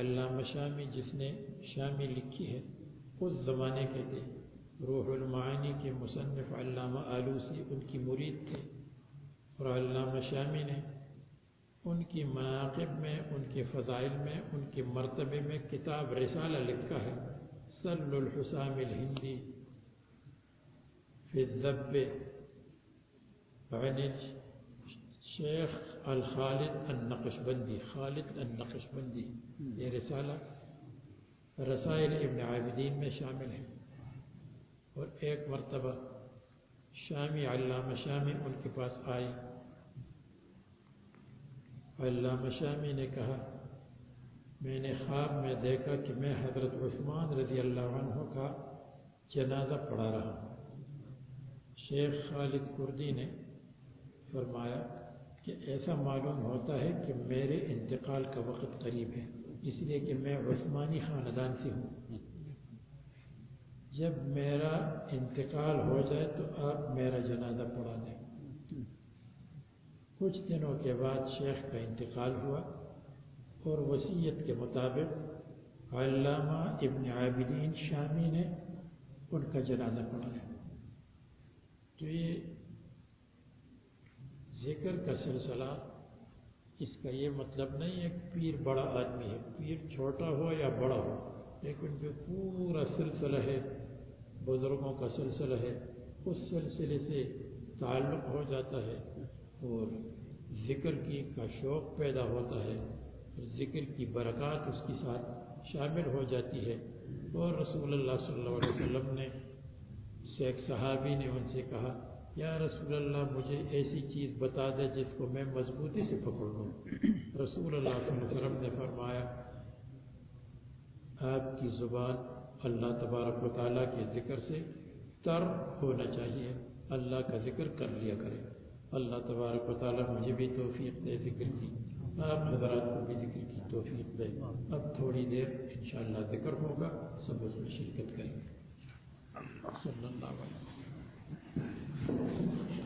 علامہ شامی جس نے شامی لکھی ہے، اس زمانے کے تھے۔ روح المعانی کے مصنف علامہ آلوسی ان کی مرید تھے اور علامہ شامی نے ان کی مناقب میں، ان کے فضائل میں، ان کے مرتبے میں کتاب رسالہ لکھا ہے سل الحسام الہندی فی الذب عن شیخ الخالد النقش بندی خالد النقش بندی یہ رسالہ رسائل ابن عابدین میں شامل ہے۔ اور ایک مرتبہ شامی علامہ شامی ان کے پاس آئی۔ علامہ شامی نے کہا، میں نے خواب میں دیکھا کہ میں حضرت عثمان رضی اللہ عنہ کا جنازہ پڑھا رہا ہوں۔ شیخ خالد کردی نے فرمایا کہ ایسا معلوم ہوتا ہے کہ میرے انتقال کا وقت قریب ہے، اس لیے کہ میں عثمانی خاندان سے ہوں۔ جب میرا انتقال ہو جائے تو آپ میرا جنازہ پڑھا دیں۔ کچھ دنوں کے بعد شیخ کا انتقال ہوا اور وصیت کے مطابق علامہ ابن عابدین شامی نے ان کا جنازہ پڑھایا تو یہ ذکر کا سلسلہ، اس کا یہ مطلب نہیں ہے کہ پیر بڑا آدمی ہے، پیر چھوٹا ہو یا بڑا ہو، لیکن جو پورا سلسلہ ہے بزرگوں کا سلسلہ ہے، اس سلسلے سے تعلق ہو جاتا ہے اور ذکر کی کا شوق پیدا ہوتا ہے ذکر کی برکات اس کے ساتھ شامل ہو جاتی ہے۔ اور رسول اللہ صلی اللہ علیہ وسلم نے سے ایک صحابی نے ان سے کہا، یا رسول اللہ، مجھے ایسی چیز بتا دے جس کو میں مضبوطی سے پکڑ لوں. رسول اللہ صلی اللہ علیہ وسلم نے فرمایا، آپ کی زبان اللہ تبارک و تعالیٰ کے ذکر سے تر ہونا چاہیے۔ اللہ کا ذکر کر لیا کرے۔ اللہ تبارک و تعالیٰ مجھے بھی توفیق دے۔ ذکر کی۔ آپ حضرات کو بھی ذکر کی توفیق دے۔ اب تھوڑی دیر انشاءاللہ ذکر ہوگا۔ سب اس میں شرکت کریں۔ گے صلی اللہ علیہ وسلم۔